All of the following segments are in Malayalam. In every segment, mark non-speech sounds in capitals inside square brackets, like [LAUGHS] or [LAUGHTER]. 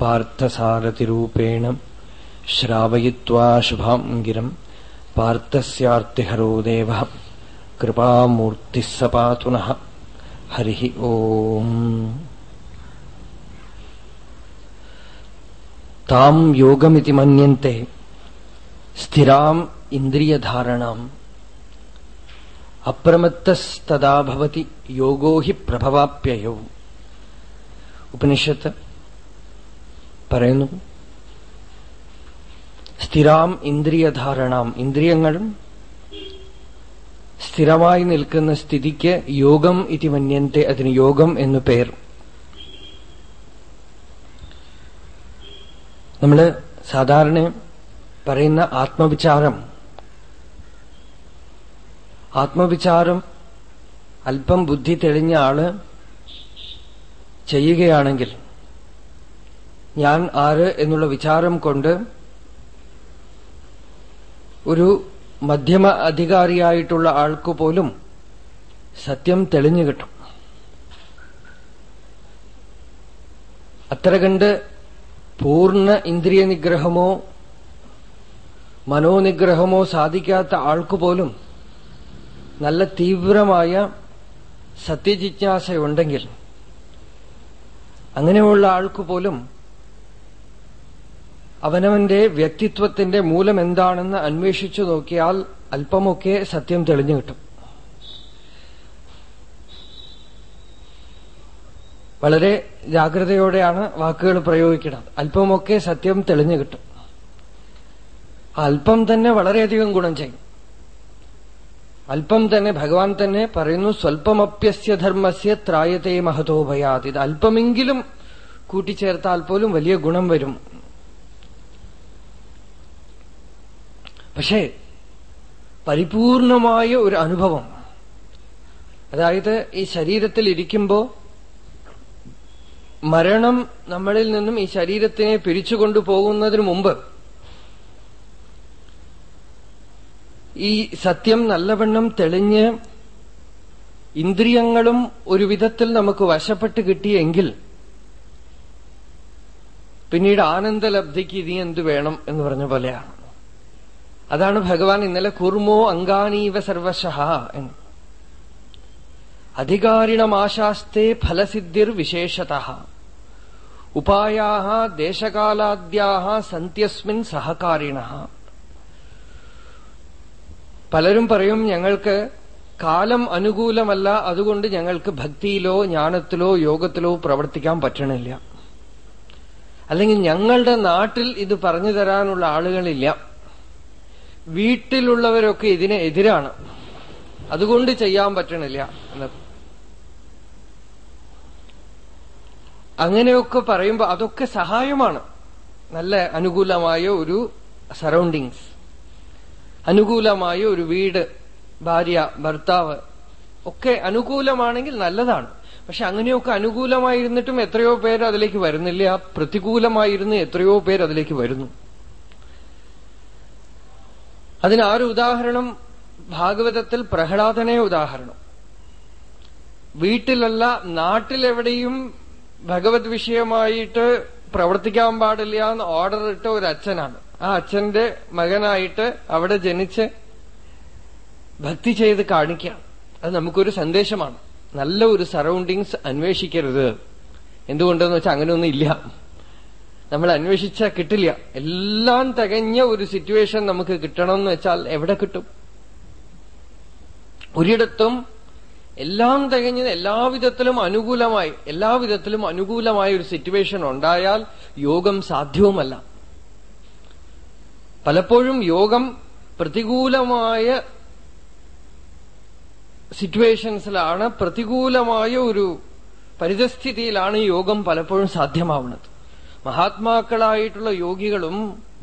പാർത്ഥസാരഥിരൂപേണ ശ്രാവയിത്വാ ശുഭാംഗിരം പാർത്ഥസ്യാർത്തിഹരോ ദേവ കൃപാമൂർത്തിഃ സ പാതു നഃ ഹരിഃ ഓം താം യോഗമിതി മന്യന്തെ സ്ഥിരാം ഇന്ദ്രിയധാരണാം അപ്രമത്തസ്തദാഭവതി യോഗോ ഹി പ്രഭവാപ്യയോ ഉപനിഷത്ത് പറയുന്നു. സ്ഥിരാം ഇന്ദ്രിയധാരണാം. ഇന്ദ്രിയങ്ങളും സ്ഥിരമായി നിൽക്കുന്ന സ്ഥിതിക്ക് യോഗം ഇതി മന്യന്തെ. അതിന് യോഗം എന്നു പേർ. നമ്മൾ സാധാരണ പറയുന്ന ആത്മവിചാരം. ആത്മവിചാരം അല്പം ബുദ്ധി തെളിഞ്ഞ ആൾ ചെയ്യുകയാണെങ്കിൽ ഞാൻ ആര് എന്നുള്ള വിചാരം കൊണ്ട് ഒരു മധ്യമ അധികാരിയായിട്ടുള്ള ആൾക്ക് പോലും സത്യം തെളിഞ്ഞു കിട്ടും. അത്ര കണ്ട് പൂർണ ഇന്ദ്രിയ നിഗ്രഹമോ മനോനിഗ്രഹമോ സാധിക്കാത്ത ആൾക്ക് പോലും നല്ല തീവ്രമായ സത്യജിജ്ഞാസയുണ്ടെങ്കിൽ അങ്ങനെയുള്ള ആൾക്ക് പോലും അവനവന്റെ വ്യക്തിത്വത്തിന്റെ മൂലം എന്താണെന്ന് അന്വേഷിച്ചു നോക്കിയാൽ അല്പമൊക്കെ സത്യം തെളിഞ്ഞു കിട്ടും. വളരെ ജാഗ്രതയോടെയാണ് വാക്കുകൾ പ്രയോഗിക്കുന്നത്. അല്പമൊക്കെ സത്യം തെളിഞ്ഞു കിട്ടും. അല്പം തന്നെ വളരെയധികം ഗുണം ചെയ്യും. അല്പം തന്നെ ഭഗവാൻ തന്നെ പറയുന്നു സ്വൽപ്പമപ്യസ്യ ധർമ്മസ്യ ത്രായത്തെ മഹതോ ഭയാത്. ഇത് അല്പമെങ്കിലും കൂട്ടിച്ചേർത്താൽ പോലും വലിയ ഗുണം വരും. പക്ഷേ പരിപൂർണമായ ഒരു അനുഭവം. അതായത് ഈ ശരീരത്തിൽ ഇരിക്കുമ്പോ മരണം നമ്മളിൽ നിന്നും ഈ ശരീരത്തിനെ പിരിച്ചുകൊണ്ടു പോകുന്നതിന് മുമ്പ് ഈ സത്യം നല്ലവണ്ണം തെളിഞ്ഞ് ഇന്ദ്രിയങ്ങളും ഒരു വിധത്തിൽ നമുക്ക് വശപ്പെട്ട് കിട്ടിയെങ്കിൽ പിന്നീട് ആനന്ദലബ്ധിക്ക് ഇനി എന്ത് വേണം എന്ന് പറഞ്ഞ പോലെയാണ്. അതാണ് ഭഗവാൻ ഇന്നലെ കുർമോ അങ്കാനീവ സർവശഃ എന്ന്. അധികാരിണമാശാസ്തേ ഫലസിദ്ധിർ വിശേഷത ഉപായാ ദേശകാലാദ്യാ സന്ധ്യസ്മിൻ സഹകാരിണ. പലരും പറയും ഞങ്ങൾക്ക് കാലം അനുകൂലമല്ല അതുകൊണ്ട് ഞങ്ങൾക്ക് ഭക്തിയിലോ ജ്ഞാനത്തിലോ യോഗത്തിലോ പ്രവർത്തിക്കാൻ പറ്റണില്ല. അല്ലെങ്കിൽ ഞങ്ങളുടെ നാട്ടിൽ ഇത് പറഞ്ഞു തരാനുള്ള ആളുകളില്ല. വീട്ടിലുള്ളവരൊക്കെ ഇതിനെ എതിരാണ്. അതുകൊണ്ട് ചെയ്യാൻ പറ്റണില്ല എന്ന് അങ്ങനെയൊക്കെ പറയുമ്പോൾ അതൊക്കെ സഹായമാണ്. നല്ല അനുകൂലമായ ഒരു സറൗണ്ടിങ്സ് അനുകൂലമായ ഒരു വീട് ഭാര്യ ഭർത്താവ് ഒക്കെ അനുകൂലമാണെങ്കിൽ നല്ലതാണ്. പക്ഷെ അങ്ങനെയൊക്കെ അനുകൂലമായിരുന്നിട്ടും എത്രയോ പേര് അതിലേക്ക് വരുന്നില്ല. പ്രതികൂലമായിരുന്ന് എത്രയോ പേര് അതിലേക്ക് വരുന്നു. അതിനാരു ഉദാഹരണം? ഭാഗവതത്തിൽ പ്രഹ്ലാദനെ ഉദാഹരണം. വീട്ടിലല്ല നാട്ടിലെവിടെയും ഭഗവത് വിഷയമായിട്ട് പ്രവർത്തിക്കാൻ പാടില്ല എന്ന് ഓർഡർ ഇട്ട ഒരു അച്ഛനാണ്. ആ അച്ഛന്റെ മകനായിട്ട് അവിടെ ജനിച്ച് ഭക്തി ചെയ്ത് കാണിക്കാം അത് നമുക്കൊരു സന്ദേശമാണ്. നല്ല ഒരു സറൗണ്ടിങ്സ് അന്വേഷിക്കരുത്. എന്തുകൊണ്ടെന്ന് വെച്ചാൽ അങ്ങനെയൊന്നും ഇല്ല. നമ്മൾ അന്വേഷിച്ചാൽ കിട്ടില്ല. എല്ലാം തികഞ്ഞ ഒരു സിറ്റുവേഷൻ നമുക്ക് കിട്ടണം എന്ന് വെച്ചാൽ എവിടെ കിട്ടും? ഒരിടത്തും എല്ലാം തികഞ്ഞ എല്ലാവിധത്തിലും അനുകൂലമായി എല്ലാവിധത്തിലും അനുകൂലമായ ഒരു സിറ്റുവേഷൻ ഉണ്ടായാൽ യോഗം സാധ്യവുമല്ല. പലപ്പോഴും യോഗം പ്രതികൂലമായ സിറ്റുവേഷൻസിലാണ് പ്രതികൂലമായ ഒരു പരിതസ്ഥിതിയിലാണ് യോഗം പലപ്പോഴും സാധ്യമാവുന്നത്. മഹാത്മാക്കളായിട്ടുള്ള യോഗികളും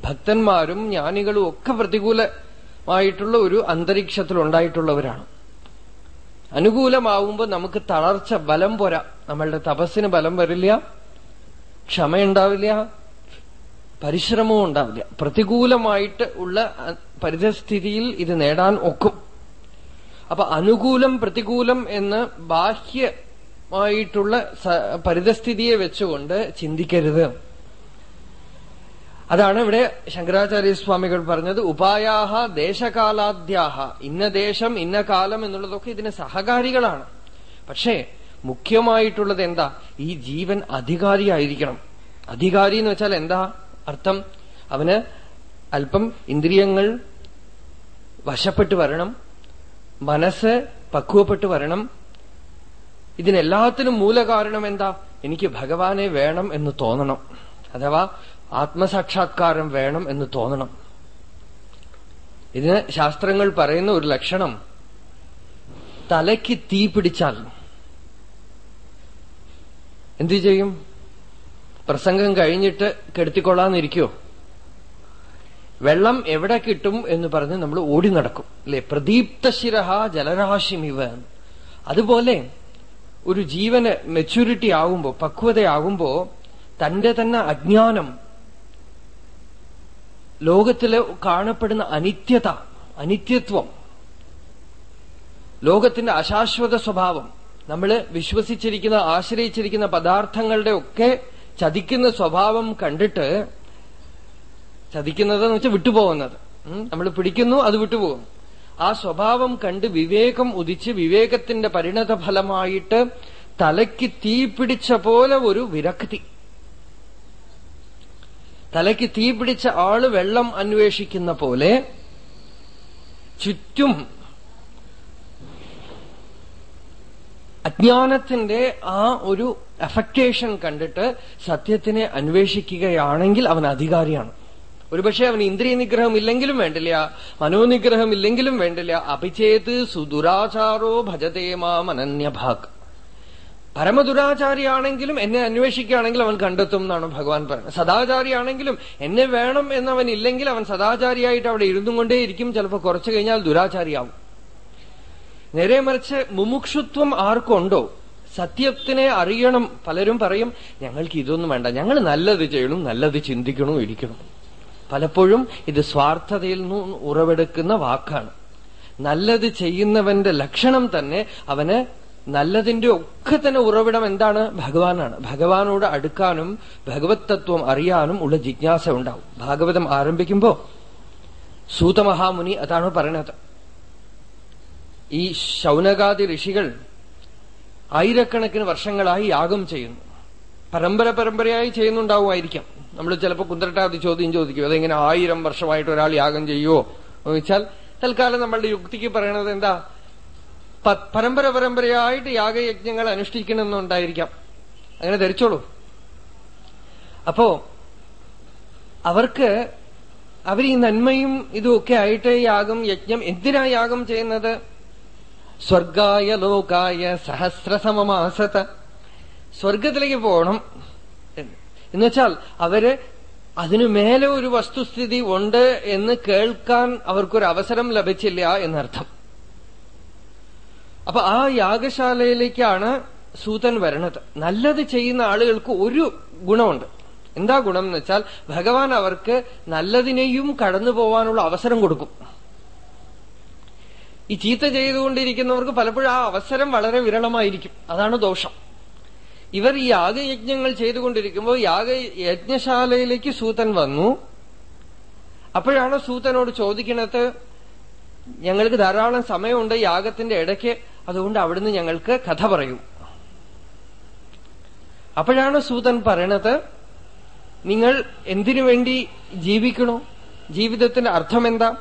ഭക്തന്മാരും ജ്ഞാനികളും ഒക്കെ പ്രതികൂലമായിട്ടുള്ള ഒരു അന്തരീക്ഷത്തിൽ ഉണ്ടായിട്ടുള്ളവരാണ് അനുകൂലമാവുമ്പോൾ നമുക്ക് തളർച്ച ബലം പോരാ. നമ്മളുടെ തപസ്സിന് ബലം വരില്ല ക്ഷമയുണ്ടാവില്ല പരിശ്രമവും ഉണ്ടാവില്ല. പ്രതികൂലമായിട്ട് ഉള്ള പരിതസ്ഥിതിയിൽ ഇത് നേടാൻ ഒക്കും. അപ്പൊ അനുകൂലം പ്രതികൂലം എന്ന് ബാഹ്യമായിട്ടുള്ള പരിതസ്ഥിതിയെ വെച്ചുകൊണ്ട് ചിന്തിക്കരുത്. അതാണ് ഇവിടെ ശങ്കരാചാര്യസ്വാമികൾ പറഞ്ഞത് ഉപായാഹ ദേശകാലാദ്യാഹ. ഇന്ന ദേശം ഇന്ന കാലം എന്നുള്ളതൊക്കെ ഇതിന് സഹകാരികളാണ്. പക്ഷേ മുഖ്യമായിട്ടുള്ളത് എന്താ? ഈ ജീവൻ അധികാരിയായിരിക്കണം. അധികാരി എന്ന് വെച്ചാൽ എന്താ അർത്ഥം? അവന് അല്പം ഇന്ദ്രിയങ്ങൾ വശപ്പെട്ട് വരണം മനസ്സ് പക്വപ്പെട്ട് വരണം. ഇതിനെല്ലാത്തിനും മൂലകാരണം എന്താ? എനിക്ക് ഭഗവാനെ വേണം എന്ന് തോന്നണം. അഥവാ ആത്മസാക്ഷാത്കാരം വേണം എന്ന് തോന്നണം. ഇതിന് ശാസ്ത്രങ്ങൾ പറയുന്ന ഒരു ലക്ഷണം തലയ്ക്ക് തീ പിടിച്ചാൽ. എന്തു ചെയ്യും? പ്രസംഗം കഴിഞ്ഞിട്ട് കെടുത്തിക്കൊള്ളാന്നിരിക്കോ വെള്ളം എവിടെ കിട്ടും എന്ന് പറഞ്ഞ് നമ്മൾ ഓടി നടക്കും. അല്ലെ? പ്രദീപ്തശിരഹ ജലരാശിമിവ. അതുപോലെ ഒരു ജീവന് മെച്യൂരിറ്റി ആകുമ്പോ പക്വതയാകുമ്പോ തന്റെ തന്നെ അജ്ഞാനം ലോകത്തിൽ കാണപ്പെടുന്ന അനിത്യത അനിത്യത്വം ലോകത്തിന്റെ അശാശ്വത സ്വഭാവം നമ്മൾ വിശ്വസിച്ചിരിക്കുന്ന ആശ്രയിച്ചിരിക്കുന്ന പദാർത്ഥങ്ങളുടെ ഒക്കെ ചതിക്കുന്ന സ്വഭാവം കണ്ടിട്ട് ചതിക്കുന്നത് എന്ന് വെച്ചാൽ വിട്ടുപോകുന്നത് നമ്മൾ പിടിക്കുന്നു അത് വിട്ടുപോകും ആ സ്വഭാവം കണ്ട് വിവേകം ഉദിച്ച് വിവേകത്തിന്റെ പരിണത ഫലമായിട്ട് തലയ്ക്ക് തീ പിടിച്ച പോലെ ഒരു വിരക്തി. തലയ്ക്ക് തീ പിടിച്ച ആൾ വെള്ളം അന്വേഷിക്കുന്ന പോലെ ചുറ്റും അജ്ഞാനത്തിന്റെ ആ ഒരു എഫക്റ്റേഷൻ കണ്ടിട്ട് സത്യത്തിനെ അന്വേഷിക്കുകയാണെങ്കിൽ അവൻ അധികാരിയാണ്. ഒരുപക്ഷെ അവന് ഇന്ദ്രിയ നിഗ്രഹം ഇല്ലെങ്കിലും വേണ്ടില്ല മനോനിഗ്രഹം ഇല്ലെങ്കിലും വേണ്ടില്ല. അഭിചേത് സുദുരാചാരോ ഭജതേ മാം അനന്യഭാഗ് പരമദുരാചാരിയാണെങ്കിലും എന്നെ അന്വേഷിക്കുകയാണെങ്കിൽ അവൻ കണ്ടെത്തും എന്നാണ് ഭഗവാൻ പറയുന്നത്. സദാചാരിയാണെങ്കിലും എന്നെ വേണം എന്നവൻ ഇല്ലെങ്കിൽ അവൻ സദാചാരിയായിട്ട് അവിടെ ഇരുന്നും കൊണ്ടേയിരിക്കും ചിലപ്പോൾ കുറച്ചു കഴിഞ്ഞാൽ ദുരാചാരിയാവും. നേരെ മറിച്ച് മുമുക്ഷുത്വം ആർക്കുണ്ടോ? സത്യത്തിനെ അറിയണം. പലരും പറയും ഞങ്ങൾക്ക് ഇതൊന്നും വേണ്ട. ഞങ്ങൾ നല്ലത് ചെയ്യണം നല്ലത് ചിന്തിക്കണോ ഇരിക്കണം. പലപ്പോഴും ഇത് സ്വാർത്ഥതയിൽ നിന്ന് ഉറവെടുക്കുന്ന വാക്കാണ്. നല്ലത് ചെയ്യുന്നവന്റെ ലക്ഷണം തന്നെ അവന് നല്ലതിന്റെ ഒക്കെ തന്നെ ഉറവിടം എന്താണ്? ഭഗവാനാണ്. ഭഗവാനോട് അടുക്കാനും ഭഗവത് തത്വം അറിയാനും ഉള്ള ജിജ്ഞാസ ഉണ്ടാവും. ഭാഗവതം ആരംഭിക്കുമ്പോ സൂതമഹാമുനി അതാണ് പറയണത്. ഈ ശൗനകാദി ഋഷികൾ ആയിരക്കണക്കിന് വർഷങ്ങളായി യാഗം ചെയ്യുന്നു. പരമ്പര പരമ്പരയായി ചെയ്യുന്നുണ്ടാവുമായിരിക്കാം. നമ്മൾ ചിലപ്പോൾ കുന്തരട്ടാതി ചോദ്യം ചോദിക്കും അതെങ്ങനെ ആയിരം വർഷമായിട്ട് ഒരാൾ യാഗം ചെയ്യുമോ എന്ന് വെച്ചാൽ തൽക്കാലം നമ്മളുടെ യുക്തിക്ക് പറയണത് എന്താ? പരമ്പര പരമ്പരയായിട്ട് യാഗയജ്ഞങ്ങൾ അനുഷ്ഠിക്കണമെന്നുണ്ടായിരിക്കാം. അങ്ങനെ ധരിച്ചോളൂ. അപ്പോ അവർക്ക് അവർ ഈ നന്മയും ഇതുമൊക്കെ ആയിട്ട് യാഗം യജ്ഞം എന്തിനാ യാഗം ചെയ്യുന്നത്? സ്വർഗായ ലോകായ സഹസ്രസമമാസത. സ്വർഗത്തിലേക്ക് പോകണം. എന്നുവെച്ചാൽ അവർ അതിനു മേലെ ഒരു വസ്തുസ്ഥിതി ഉണ്ട് എന്ന് കേൾക്കാൻ അവർക്കൊരു അവസരം ലഭിച്ചില്ല എന്നർത്ഥം. അപ്പൊ ആ യാഗശാലയിലേക്കാണ് സൂതൻ വരണത് നല്ലത് ചെയ്യുന്ന ആളുകൾക്ക് ഒരു ഗുണമുണ്ട്. എന്താ ഗുണം എന്ന് വെച്ചാൽ ഭഗവാൻ അവർക്ക് നല്ലതിനെയും കടന്നു പോവാനുള്ള അവസരം കൊടുക്കും. ഈ ചീത്ത ചെയ്തുകൊണ്ടിരിക്കുന്നവർക്ക് പലപ്പോഴും ആ അവസരം വളരെ വിരളമായിരിക്കും. അതാണ് ദോഷം. ഇവർ ഈ യാഗയജ്ഞങ്ങൾ ചെയ്തുകൊണ്ടിരിക്കുമ്പോൾ യാഗ യജ്ഞശാലയിലേക്ക് സൂതൻ വന്നു. അപ്പോഴാണ് സൂതനോട് ചോദിക്കണത് ഞങ്ങൾക്ക് ധാരാളം സമയമുണ്ട് യാഗത്തിന്റെ ഇടയ്ക്ക് അതുകൊണ്ട് അവിടുന്ന് ഞങ്ങൾക്ക് കഥ പറയൂ. അപ്പോഴാണ് സൂതൻ പറയണത് നിങ്ങൾ എന്തിനു വേണ്ടി ജീവിക്കണോ? ജീവിതത്തിന്റെ അർത്ഥം എന്താ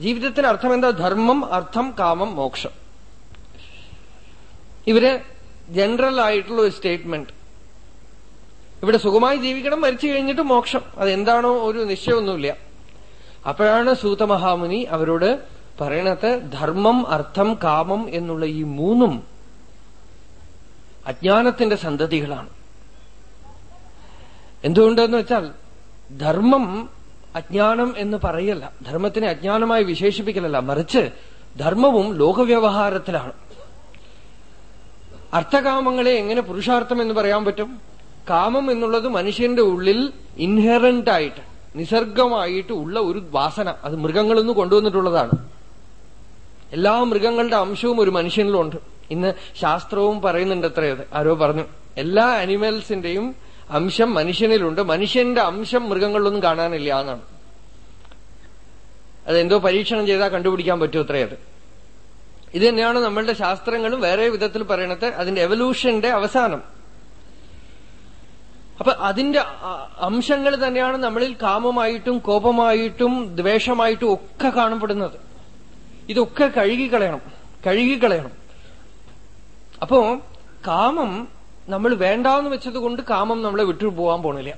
ജീവിതത്തിന്റെ അർത്ഥം എന്താ ധർമ്മം അർത്ഥം കാമം മോക്ഷം. ഇവർ ജനറൽ ആയിട്ടുള്ള ഒരു സ്റ്റേറ്റ്മെന്റ് ഇവിടെ സുഖമായി ജീവിക്കണം മരിച്ചു കഴിഞ്ഞിട്ട് മോക്ഷം. അതെന്താണോ ഒരു നിശ്ചയമൊന്നുമില്ല. അപ്പോഴാണ് സൂതമഹാമുനി അവരോട് പറയണത് ധർമ്മം അർത്ഥം കാമം എന്നുള്ള ഈ മൂന്നും അജ്ഞാനത്തിന്റെ സന്തതികളാണ്. എന്തുകൊണ്ടെന്ന് വെച്ചാൽ ധർമ്മം അജ്ഞാനം എന്ന് പറയല്ല. ധർമ്മത്തിനെ അജ്ഞാനമായി വിശേഷിപ്പിക്കലല്ല. മറിച്ച് ധർമ്മവും ലോകവ്യവഹാരത്തിലാണ്. അർത്ഥകാമങ്ങളെ എങ്ങനെ പുരുഷാർത്ഥം എന്ന് പറയാൻ പറ്റും? കാമം എന്നുള്ളത് മനുഷ്യന്റെ ഉള്ളിൽ ഇൻഹെറന്റ് ആയിട്ട് നിസർഗമായിട്ട് ഉള്ള ഒരു വാസന. അത് മൃഗങ്ങളിൽ നിന്ന് കൊണ്ടുവന്നിട്ടുള്ളതാണ്. എല്ലാ മൃഗങ്ങളുടെ അംശവും ഒരു മനുഷ്യനിലുണ്ട്. ഇന്ന് ശാസ്ത്രവും പറയുന്നുണ്ട് അത്രയത് ആരോ പറഞ്ഞു എല്ലാ അനിമൽസിന്റെയും അംശം മനുഷ്യനിലുണ്ട്. മനുഷ്യന്റെ അംശം മൃഗങ്ങളിലൊന്നും കാണാനില്ല എന്നാണ്. അതെന്തോ പരീക്ഷണം ചെയ്താൽ കണ്ടുപിടിക്കാൻ പറ്റും അത്രയത് ഇത് തന്നെയാണ് നമ്മളുടെ ശാസ്ത്രങ്ങളും വേറെ വിധത്തിൽ പറയണത് അതിന്റെ എവല്യൂഷന്റെ അവസാനം. അപ്പൊ അതിന്റെ അംശങ്ങൾ തന്നെയാണ് നമ്മളിൽ കാമമായിട്ടും കോപമായിട്ടും ദ്വേഷമായിട്ടും ഒക്കെ കാണപ്പെടുന്നത്. ഇതൊക്കെ കഴുകിക്കളയണം കഴുകിക്കളയണം. അപ്പോ കാമം നമ്മൾ വേണ്ടാന്ന് വെച്ചതുകൊണ്ട് കാമം നമ്മളെ വിട്ടു പോകാൻ പോണില്ല.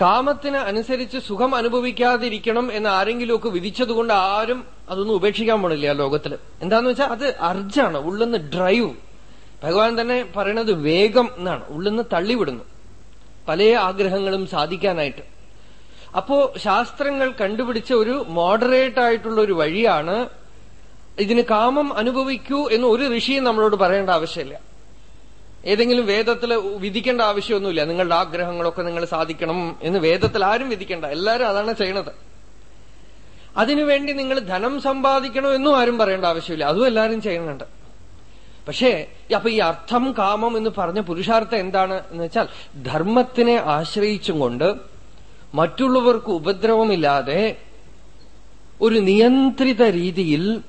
കാമത്തിന് അനുസരിച്ച് സുഖം അനുഭവിക്കാതിരിക്കണം എന്ന് ആരെങ്കിലുമൊക്കെ വിധിച്ചതുകൊണ്ട് ആരും അതൊന്നും ഉപേക്ഷിക്കാൻ പോണില്ല ലോകത്തിൽ. എന്താന്ന് വെച്ചാൽ അത് അർജാണ് ഉള്ളിന്ന് ഡ്രൈവ് ഭഗവാൻ തന്നെ പറയണത് വേഗം എന്നാണ് ഉള്ളിന്ന് തള്ളിവിടുന്നു. പല ആഗ്രഹങ്ങളും സാധിക്കാനായിട്ട്. അപ്പോ ശാസ്ത്രങ്ങൾ കണ്ടുപിടിച്ച ഒരു മോഡറേറ്റ് ആയിട്ടുള്ള ഒരു വഴിയാണ് ഇതിന് കാമം അനുഭവിക്കൂ എന്ന് ഒരു ഋഷിയും നമ്മളോട് പറയേണ്ട ആവശ്യമില്ല. ഏതെങ്കിലും വേദത്തിൽ വിധിക്കേണ്ട ആവശ്യമൊന്നുമില്ല. നിങ്ങളുടെ ആഗ്രഹങ്ങളൊക്കെ നിങ്ങൾ സാധിക്കണം എന്ന് വേദത്തിൽ ആരും വിധിക്കേണ്ട. എല്ലാവരും അതാണ് ചെയ്യണത്. അതിനുവേണ്ടി നിങ്ങൾ ധനം സമ്പാദിക്കണം എന്നും ആരും പറയേണ്ട ആവശ്യമില്ല. അതും എല്ലാരും ചെയ്യുന്നുണ്ട്. പക്ഷേ അപ്പൊ ഈ അർത്ഥം കാമം എന്ന് പറഞ്ഞ പുരുഷാർത്ഥം എന്താണ് എന്ന് വെച്ചാൽ ധർമ്മത്തിനെ ആശ്രയിച്ചും കൊണ്ട് മറ്റുള്ളവർക്ക് ഉപദ്രവമില്ലാതെ ഒരു നിയന്ത്രിത രീതിയിൽ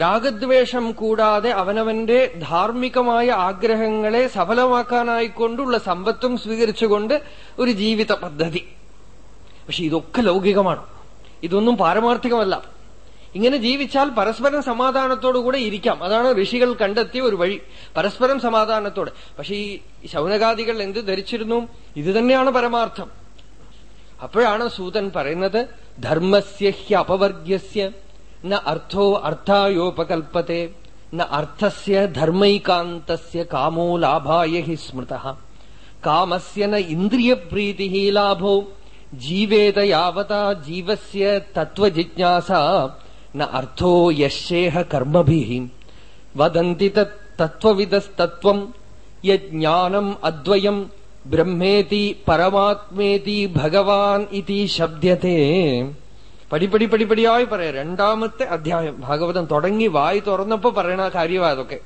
രാഗദ്വേഷം കൂടാതെ അവനവന്റെ ധാർമ്മികമായ ആഗ്രഹങ്ങളെ സഫലമാക്കാനായിക്കൊണ്ടുള്ള സമ്പത്തും സ്വീകരിച്ചുകൊണ്ട് ഒരു ജീവിത പദ്ധതി. പക്ഷെ ഇതൊക്കെ ലൗകികമാണ്. ഇതൊന്നും പാരമാർത്ഥികമല്ല. ഇങ്ങനെ ജീവിച്ചാൽ പരസ്പരം സമാധാനത്തോടുകൂടെ ഇരിക്കാം. അതാണ് ഋഷികൾ കണ്ടെത്തിയ ഒരു വഴി. പരസ്പരം സമാധാനത്തോടെ. പക്ഷെ ഈ ശൗനകാദികൾ എന്ത് ധരിച്ചിരുന്നു? ഇത് തന്നെയാണ് പരമാർത്ഥം. അപ്പോഴാണ് സൂതൻ പറയുന്നത് ധർമ്മസ്യ ഹ്യപവർഗ്യസ്യ ന അർത്ഥോ അർത്ഥായോപകൽപ്പത്തെ ന അർത്ഥസ്യ ധർമ്മൈകാന്തസ്യ കാമോ ലാഭായ ഹി സ്മൃത. കാമസ്യ ന ഇന്ദ്രിയപ്രീതി ലാഭോ ജീവേത യാവതാ ജീവസ്യ തത്വജിജ്ഞാസ ന അർത്ഥോ യശേഹ കർമ്മഭി. വദന്തി തത്വവിദസ്തത്വം യജ്ഞാനം അദ്വയം ബ്രഹ്മേതി പരമാത്മേതി ഭഗവാൻ ഇതി ശബ്ദത്തെ പടിപ്പടി പടിപ്പടിയായി പറയാം. രണ്ടാമത്തെ അധ്യായം. ഭാഗവതം തുടങ്ങി വായി തുറന്നപ്പോ പറയണ കാര്യമാണ് അതൊക്കെ.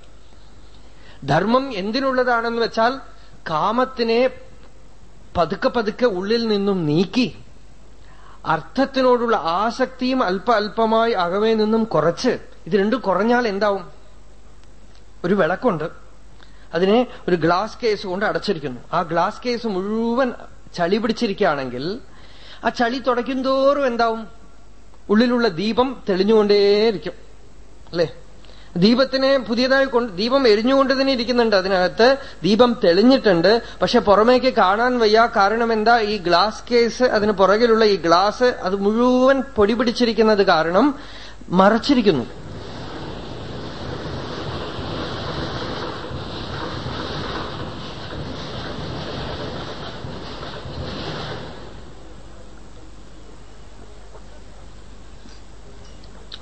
ധർമ്മം എന്തിനുള്ളതാണെന്ന് വെച്ചാൽ കാമത്തിനെ പതുക്കെ പതുക്കെ ഉള്ളിൽ നിന്നും നീക്കി അർത്ഥത്തിനോടുള്ള ആസക്തിയും അല്പ അല്പമായി അകമേ നിന്നും കുറച്ച്. ഇത് രണ്ടും കുറഞ്ഞാൽ എന്താവും? ഒരു വിളക്കുണ്ട്. അതിനെ ഒരു ഗ്ലാസ് കേസ് കൊണ്ട് അടച്ചിരിക്കുന്നു. ആ ഗ്ലാസ് കേസ് മുഴുവൻ ചളി പിടിച്ചിരിക്കുകയാണെങ്കിൽ ആ ചളി തുടയ്ക്കും തോറും എന്താവും? ഉള്ളിലുള്ള ദീപം തെളിഞ്ഞുകൊണ്ടേയിരിക്കും. അല്ലേ? ദീപത്തിനെ പുതിയതായി കൊണ്ട് ദീപം എരിഞ്ഞുകൊണ്ട് തന്നെ ഇരിക്കുന്നുണ്ട് അതിനകത്ത്. ദീപം തെളിഞ്ഞിട്ടുണ്ട്. പക്ഷെ പുറമേക്ക് കാണാൻ വയ്യ കാരണം എന്താ? ഈ ഗ്ലാസ് കേസ് അതിന് പുറകിലുള്ള ഈ ഗ്ലാസ് അത് മുഴുവൻ പൊടി പിടിച്ചിരിക്കുന്നത് കാരണം മറച്ചിരിക്കുന്നു.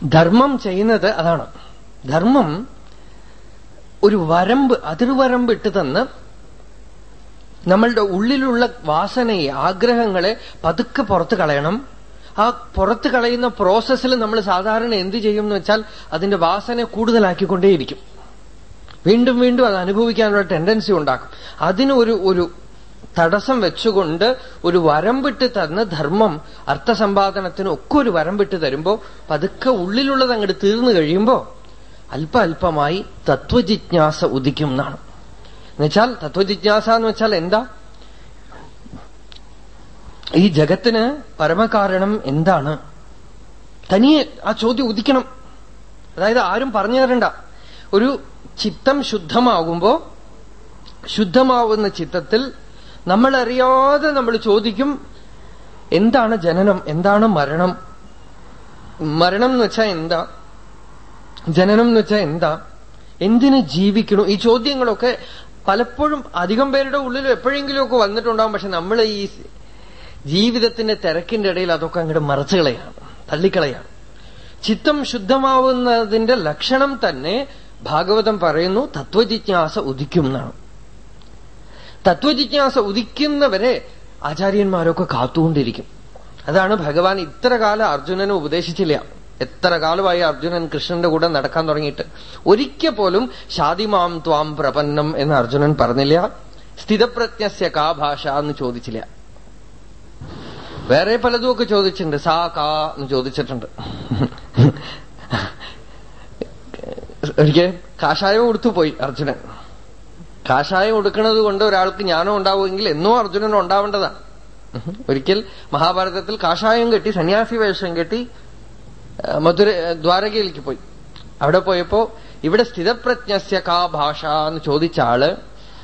ധർമ്മം ചെയ്യുന്നത് അതാണ്. ധർമ്മം ഒരു വരമ്പ് അതിർവരമ്പ് ഇട്ട് തന്ന് നമ്മളുടെ ഉള്ളിലുള്ള വാസനയെ ആഗ്രഹങ്ങളെ പതുക്കെ പുറത്ത് കളയണം. ആ പുറത്ത് കളയുന്ന പ്രോസസ്സിൽ നമ്മൾ സാധാരണ എന്ത് ചെയ്യും എന്ന് വെച്ചാൽ അതിന്റെ വാസന കൂടുതലാക്കിക്കൊണ്ടേയിരിക്കും. വീണ്ടും വീണ്ടും അത് അനുഭവിക്കാനുള്ള ടെൻഡൻസി ഉണ്ടാക്കും. അതിന് ഒരു ഒരു തടസ്സം വെച്ചുകൊണ്ട് ഒരു വരം വരമ്പിട്ട് തന്ന് ധർമ്മം അർത്ഥസമ്പാദനത്തിന് ഒക്കെ ഒരു വരമ്പിട്ട് തരുമ്പോ പതുക്കെ ഉള്ളിലുള്ളത് അങ്ങോട്ട് തീർന്നു കഴിയുമ്പോ അല്പ അല്പമായി തത്വജിജ്ഞാസ ഉദിക്കും എന്നാണ്. എന്നുവെച്ചാൽ തത്വജിജ്ഞാസ എന്ന് വെച്ചാൽ എന്താ? ഈ ജഗത്തിന് പരമകാരണം എന്താണ്? തനിയെ ആ ചോദ്യം ഉദിക്കണം. അതായത് ആരും പറഞ്ഞു തരണ്ട. ഒരു ചിത്തം ശുദ്ധമാകുമ്പോ ശുദ്ധമാവുന്ന ചിത്തത്തിൽ നമ്മളറിയാതെ നമ്മൾ ചോദിക്കും എന്താണ് ജനനം? എന്താണ് മരണം? മരണം എന്ന് വെച്ചാൽ എന്താ? ജനനം എന്ന് വെച്ചാൽ എന്താ? എന്തിന് ജീവിക്കണം? ഈ ചോദ്യങ്ങളൊക്കെ പലപ്പോഴും അധികം പേരുടെ ഉള്ളിൽ എപ്പോഴെങ്കിലുമൊക്കെ വന്നിട്ടുണ്ടാവും. പക്ഷെ നമ്മൾ ഈ ജീവിതത്തിന്റെ തിരക്കിന്റെ ഇടയിൽ അതൊക്കെ അങ്ങോട്ട് മറച്ചുകളയാണ് തള്ളിക്കളയാണ്. ചിത്തം ശുദ്ധമാവുന്നതിന്റെ ലക്ഷണം തന്നെ ഭാഗവതം പറയുന്നു തത്വജിജ്ഞാസ ഉദിക്കും എന്നാണ്. തത്വജിജ്ഞാസ ഉദിക്കുന്നവരെ ആചാര്യന്മാരൊക്കെ കാത്തുകൊണ്ടിരിക്കും. അതാണ് ഭഗവാൻ ഇത്ര കാലം അർജുനനെ ഉപദേശിച്ചില്ല. എത്ര കാലമായി അർജുനൻ കൃഷ്ണന്റെ കൂടെ നടക്കാൻ തുടങ്ങിയിട്ട്. ഒരിക്കൽ പോലും ഷാദിമാം ത്വാം പ്രപന്നം എന്ന് അർജുനൻ പറഞ്ഞില്ല. സ്ഥിതപ്രജ്ഞസ്യ കാ ഭാഷ എന്ന് ചോദിച്ചില്ല. വേറെ പലതുമൊക്കെ ചോദിച്ചിട്ടുണ്ട്. സാ കാ എന്ന് ചോദിച്ചിട്ടുണ്ട്. ഒരിക്കൽ കാഷായം കൊടുത്തു പോയി അർജുനൻ. കാഷായം കൊടുക്കുന്നത് കൊണ്ട് ഒരാൾക്ക് ജ്ഞാനം ഉണ്ടാവുമെങ്കിൽ എന്നോ അർജുനന് ഉണ്ടാവേണ്ടതാണ് ഒരിക്കൽ മഹാഭാരതത്തിൽ കാഷായം കെട്ടി സന്യാസി വേഷം കെട്ടി മധുര ദ്വാരകയിലേക്ക് പോയി. അവിടെ പോയപ്പോ ഇവിടെ സ്ഥിതപ്രജ്ഞസ്യ കാ ഭാഷ എന്ന് ചോദിച്ച ആൾ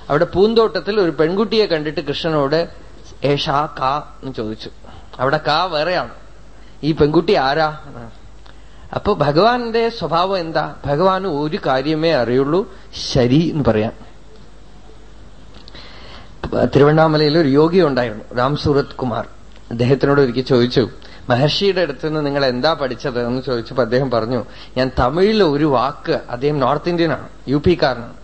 അവിടെ പൂന്തോട്ടത്തിൽ ഒരു പെൺകുട്ടിയെ കണ്ടിട്ട് കൃഷ്ണനോട് ഏഷാ കാ എന്ന് ചോദിച്ചു. അവിടെ കാ വേറെയാണ്. ഈ പെൺകുട്ടി ആരാ? അപ്പൊ ഭഗവാന്റെ സ്വഭാവം എന്താ? ഭഗവാന് ഒരു കാര്യമേ അറിയുള്ളൂ ശരി എന്ന് പറയാം. തിരുവണ്ണാമലയിൽ ഒരു യോഗി ഉണ്ടായിരുന്നു രാം സൂറത് കുമാർ. അദ്ദേഹത്തിനോട് ഒരിക്കൽ ചോദിച്ചു മഹർഷിയുടെ അടുത്ത് നിന്ന് നിങ്ങൾ എന്താ പഠിച്ചത്? എന്ന് ചോദിച്ചപ്പോൾ അദ്ദേഹം പറഞ്ഞു ഞാൻ തമിഴിൽ ഒരു വാക്ക് അദ്ദേഹം നോർത്ത് ഇന്ത്യനാണ് യു പിക്കാരനാണ്.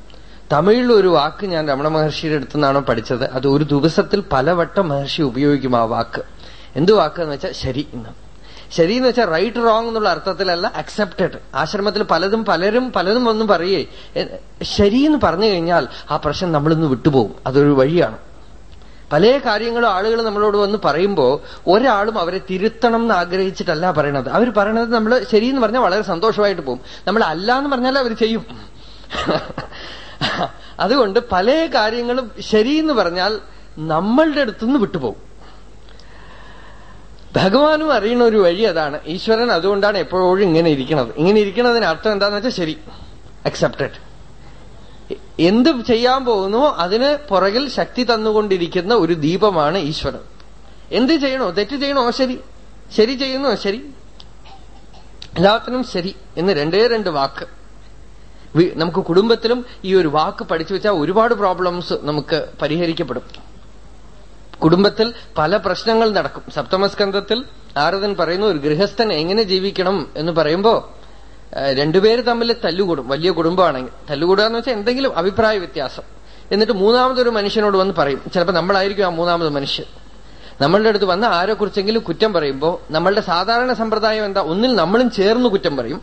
തമിഴിൽ ഒരു വാക്ക് ഞാൻ രമണ മഹർഷിയുടെ അടുത്ത് നിന്നാണോ പഠിച്ചത്? അത് ഒരു ദിവസത്തിൽ പലവട്ടം മഹർഷി ഉപയോഗിക്കും ആ വാക്ക്. എന്ത് വാക്ക് എന്ന് വെച്ചാൽ ശരി എന്ന്. ശരി എന്ന് വെച്ചാൽ റൈറ്റ് റോങ് എന്നുള്ള അർത്ഥത്തിലല്ല അക്സെപ്റ്റഡ് ആശ്രമത്തിൽ പലതും പലരും പലതും ഒന്നും പറയേ. ശരി എന്ന് പറഞ്ഞു കഴിഞ്ഞാൽ ആ പ്രശ്നം നമ്മളിന്ന് വിട്ടുപോകും. അതൊരു വഴിയാണ്. പല കാര്യങ്ങളും ആളുകൾ നമ്മളോട് വന്ന് പറയുമ്പോൾ ഒരാളും അവരെ തിരുത്തണം എന്ന് ആഗ്രഹിച്ചിട്ടല്ല പറയണത്. അവർ പറയണത് നമ്മൾ ശരിയെന്ന് പറഞ്ഞാൽ വളരെ സന്തോഷമായിട്ട് പോകും. നമ്മൾ അല്ല എന്ന് പറഞ്ഞാൽ അവർ ചെയ്യും. അതുകൊണ്ട് പല കാര്യങ്ങളും ശരിയെന്ന് പറഞ്ഞാൽ നമ്മളുടെ അടുത്തുനിന്ന് വിട്ടുപോകും. ഭഗവാനും അറിയുന്ന ഒരു വഴി അതാണ്. ഈശ്വരൻ അതുകൊണ്ടാണ് എപ്പോഴും ഇങ്ങനെ ഇരിക്കുന്നത് ഇങ്ങനെ ഇരിക്കുന്നതിന് അർത്ഥം എന്താന്ന് വെച്ചാൽ ശരി. അക്സെപ്റ്റഡ് എന്ത് ചെയ്യാൻ പോകുന്നു? അതിന് പുറകിൽ ശക്തി തന്നുകൊണ്ടിരിക്കുന്ന ഒരു ദീപമാണ് ഈശ്വരൻ. എന്ത് ചെയ്യണോ? തെറ്റ് ചെയ്യണോ? ശരി. ശരി ചെയ്യുന്നു ശരി. എല്ലാത്തിനും ശരി എന്ന് രണ്ടേ രണ്ട് വാക്ക്. നമുക്ക് കുടുംബത്തിലും ഈ ഒരു വാക്ക് പഠിച്ചു വെച്ചാൽ ഒരുപാട് പ്രോബ്ലംസ് നമുക്ക് പരിഹരിക്കപ്പെടും. കുടുംബത്തിൽ പല പ്രശ്നങ്ങൾ നടക്കും. സപ്തമസ്കന്ധത്തിൽ ആരതൻ പറയുന്നു ഒരു ഗൃഹസ്ഥൻ എങ്ങനെ ജീവിക്കണം? എന്ന് പറയുമ്പോ രണ്ടുപേര് തമ്മിൽ തല്ലുകൂടും. വലിയ കുടുംബമാണെങ്കിൽ. തല്ലുകൂടുക എന്ന് വെച്ചാൽ എന്തെങ്കിലും അഭിപ്രായ വ്യത്യാസം. എന്നിട്ട് മൂന്നാമതൊരു മനുഷ്യനോട് വന്ന് പറയും. ചിലപ്പോൾ നമ്മളായിരിക്കും ആ മൂന്നാമത് മനുഷ്യൻ. നമ്മളുടെ അടുത്ത് വന്ന് ആരെക്കുറിച്ചെങ്കിലും കുറ്റം പറയുമ്പോൾ നമ്മളുടെ സാധാരണ സമ്പ്രദായം എന്താ? ഒന്നിൽ നമ്മളും ചേർന്ന് കുറ്റം പറയും.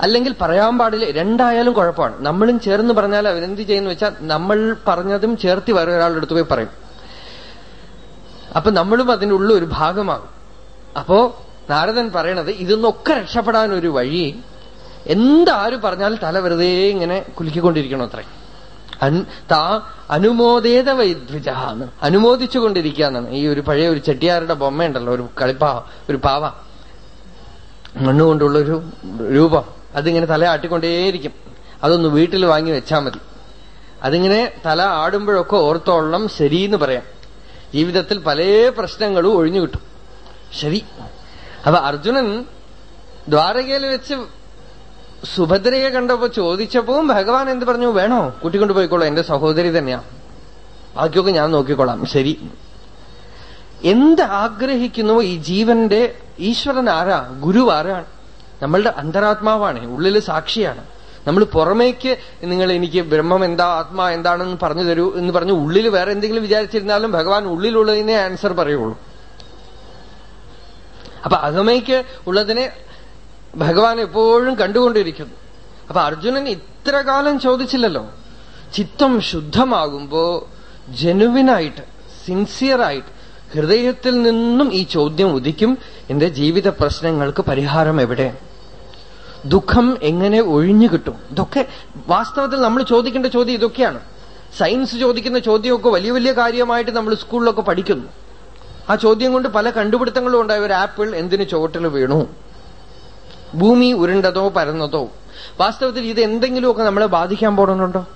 അല്ലെങ്കിൽ പറയാൻ പാടില്ല രണ്ടായാലും കുഴപ്പമാണ്. നമ്മളും ചേർന്ന് പറഞ്ഞാൽ അവരെന്ത് ചെയ്യുന്നു? വെച്ചാൽ നമ്മൾ പറഞ്ഞതും ചേർത്തി വേറെ ഒരാളുടെ അടുത്ത് പോയി പറയും. അപ്പൊ നമ്മളും അതിനുള്ള ഒരു ഭാഗമാണ്. അപ്പോ നാരദൻ പറയണത് ഇതൊന്നൊക്കെ രക്ഷപ്പെടാൻ ഒരു വഴി എന്താര് പറഞ്ഞാൽ തല വെറുതെ ഇങ്ങനെ കുലുക്കിക്കൊണ്ടിരിക്കണം അത്രേ. താ അനുമോദേത വൈദ്വിജാന്ന് അനുമോദിച്ചുകൊണ്ടിരിക്കുക എന്നാണ് ഈ ഒരു പഴയ ഒരു ചെട്ടിയാരുടെ ബൊമ്മയുണ്ടല്ലോ ഒരു കളിപ്പാവ ഒരു പാവ. മണ്ണുകൊണ്ടുള്ള ഒരു രൂപം. അതിങ്ങനെ തല ആട്ടിക്കൊണ്ടേയിരിക്കും. അതൊന്ന് വീട്ടിൽ വാങ്ങി വെച്ചാൽ മതി. അതിങ്ങനെ തല ആടുമ്പോഴൊക്കെ ഓർത്തോളണം ശരിയെന്ന് പറയാം. ജീവിതത്തിൽ പല പ്രശ്നങ്ങളും ഒഴിഞ്ഞു കിട്ടും. ശരി. അപ്പൊ അർജുനൻ ദ്വാരകയിൽ വെച്ച് സുഭദ്രയെ കണ്ടപ്പോ ചോദിച്ചപ്പോ ഭഗവാൻ എന്ത് പറഞ്ഞു? വേണോ? കൂട്ടിക്കൊണ്ടു പോയിക്കോളാം. എന്റെ സഹോദരി തന്നെയാ. ബാക്കിയൊക്കെ ഞാൻ നോക്കിക്കോളാം ശരി. എന്ത് ആഗ്രഹിക്കുന്നു? ഈ ജീവന്റെ ഈശ്വരൻ ആരാ? ഗുരു ആരാണ്? നമ്മളുടെ അന്തരാത്മാവാണ്. ഉള്ളിൽ സാക്ഷിയാണ്. നമ്മൾ പുറമേക്ക് നിങ്ങൾ എനിക്ക് ബ്രഹ്മം എന്താ ആത്മാ എന്താണെന്ന് പറഞ്ഞു തരൂ എന്ന് പറഞ്ഞു ഉള്ളിൽ വേറെ എന്തെങ്കിലും വിചാരിച്ചിരുന്നാലും ഭഗവാൻ ഉള്ളിലുള്ളതിനെ ആൻസർ പറയുള്ളൂ. അപ്പൊ അകമയ്ക്ക് ഉള്ളതിനെ ഭഗവാൻ എപ്പോഴും കണ്ടുകൊണ്ടിരിക്കുന്നു. അപ്പൊ അർജുനൻ ഇത്ര കാലം ചോദിച്ചില്ലല്ലോ. ചിത്തം ശുദ്ധമാകുമ്പോ ജനുവിനായിട്ട് സിൻസിയറായിട്ട് ഹൃദയത്തിൽ നിന്നും ഈ ചോദ്യം ഉദിക്കും. എന്റെ ജീവിത പ്രശ്നങ്ങൾക്ക് പരിഹാരം എവിടെ? ദുഃഖം എങ്ങനെ ഒഴിഞ്ഞു കിട്ടും? ഇതൊക്കെ വാസ്തവത്തിൽ നമ്മൾ ചോദിക്കേണ്ട ചോദ്യം ഇതൊക്കെയാണ്. സയൻസ് ചോദിക്കുന്ന ചോദ്യമൊക്കെ വലിയ വലിയ കാര്യമായിട്ട് നമ്മൾ സ്കൂളിലൊക്കെ പഠിക്കുന്നു. ആ ചോദ്യം കൊണ്ട് പല കണ്ടുപിടുത്തങ്ങളും ഉണ്ടായ. ഒരു ആപ്പിൾ എന്തിന് ചുവട്ടിൽ വീണു? ഭൂമി ഉരുണ്ടതോ പരന്നതോ? വാസ്തവത്തിൽ ഇത് എന്തെങ്കിലുമൊക്കെ നമ്മളെ ബാധിക്കാൻ പോകണമെന്നുണ്ടോ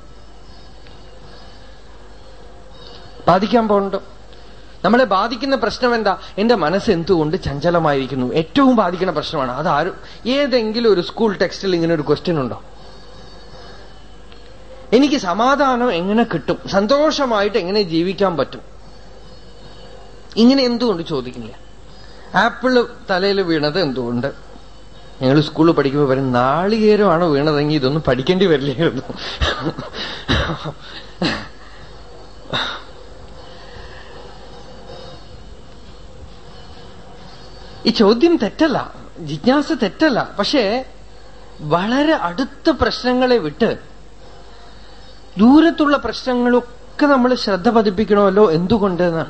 ബാധിക്കാൻ പോകുന്നുണ്ടോ? നമ്മളെ ബാധിക്കുന്ന പ്രശ്നം എന്താ എന്റെ മനസ്സ് എന്തുകൊണ്ട് ചഞ്ചലമായിരിക്കുന്നു? ഏറ്റവും ബാധിക്കുന്ന പ്രശ്നമാണ്. അതാരും ഏതെങ്കിലും ഒരു സ്കൂൾ ടെക്സ്റ്റിൽ ഇങ്ങനെ ഒരു ക്വസ്റ്റ്യൻ ഉണ്ടോ? എനിക്ക് സമാധാനം എങ്ങനെ കിട്ടും? സന്തോഷമായിട്ട് എങ്ങനെ ജീവിക്കാൻ പറ്റും? ഇങ്ങനെ എന്തുകൊണ്ട് ചോദിക്കുന്നില്ല. ആപ്പിൾ തലയിൽ വീണത് എന്തുകൊണ്ട്? ഞങ്ങൾ സ്കൂളിൽ പഠിക്കുമ്പോൾ പറയും നാളികേരമാണ് വീണതെങ്കിൽ ഇതൊന്നും പഠിക്കേണ്ടി വരില്ലായിരുന്നു. ഈ ചോദ്യം തെറ്റല്ല. ജിജ്ഞാസ തെറ്റല്ല. പക്ഷേ വളരെ അടുത്ത പ്രശ്നങ്ങളെ വിട്ട് ദൂരത്തുള്ള പ്രശ്നങ്ങളൊക്കെ നമ്മൾ ശ്രദ്ധ പതിപ്പിക്കണമല്ലോ എന്തുകൊണ്ട്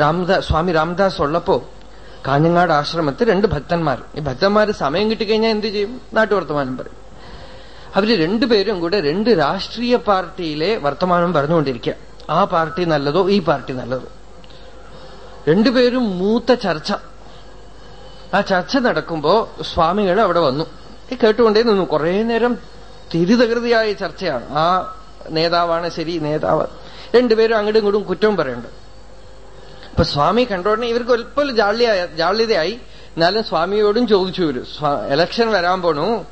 രാംദാസ് സ്വാമി രാംദാസ് ഉള്ളപ്പോ കാഞ്ഞങ്ങാട് ആശ്രമത്തിൽ രണ്ട് ഭക്തന്മാർ. ഈ ഭക്തന്മാർ സമയം കിട്ടിക്കഴിഞ്ഞാൽ എന്ത് ചെയ്യും? നാട്ടുവർത്തമാനം പറയും. അവർ രണ്ടുപേരും കൂടെ രണ്ട് രാഷ്ട്രീയ പാർട്ടിയിലെ വർത്തമാനം പറഞ്ഞുകൊണ്ടിരിക്കുക. ആ പാർട്ടി നല്ലതോ ഈ പാർട്ടി നല്ലതോ. രണ്ടുപേരും മൂത്ത ചർച്ച. ആ ചർച്ച നടക്കുമ്പോ സ്വാമികൾ അവിടെ വന്നു. കേട്ടുകൊണ്ടേ നിന്നു. കുറെ നേരം തിരിതകൃതിയായ ചർച്ചയാണ്. ആ നേതാവാണ് ശരി നേതാവ്. രണ്ടുപേരും അങ്ങോട്ടും ഇങ്ങോട്ടും കുറ്റവും പറയുന്നുണ്ട് അപ്പൊ സ്വാമി കണ്ടോടനെ ഇവർക്ക് ഒൽപ്പം ജാള്യായ ജാള്യതയായി. എന്നാലും സ്വാമിയോടും ചോദിച്ചു ഇവർ എലക്ഷൻ വരാൻ പോണു.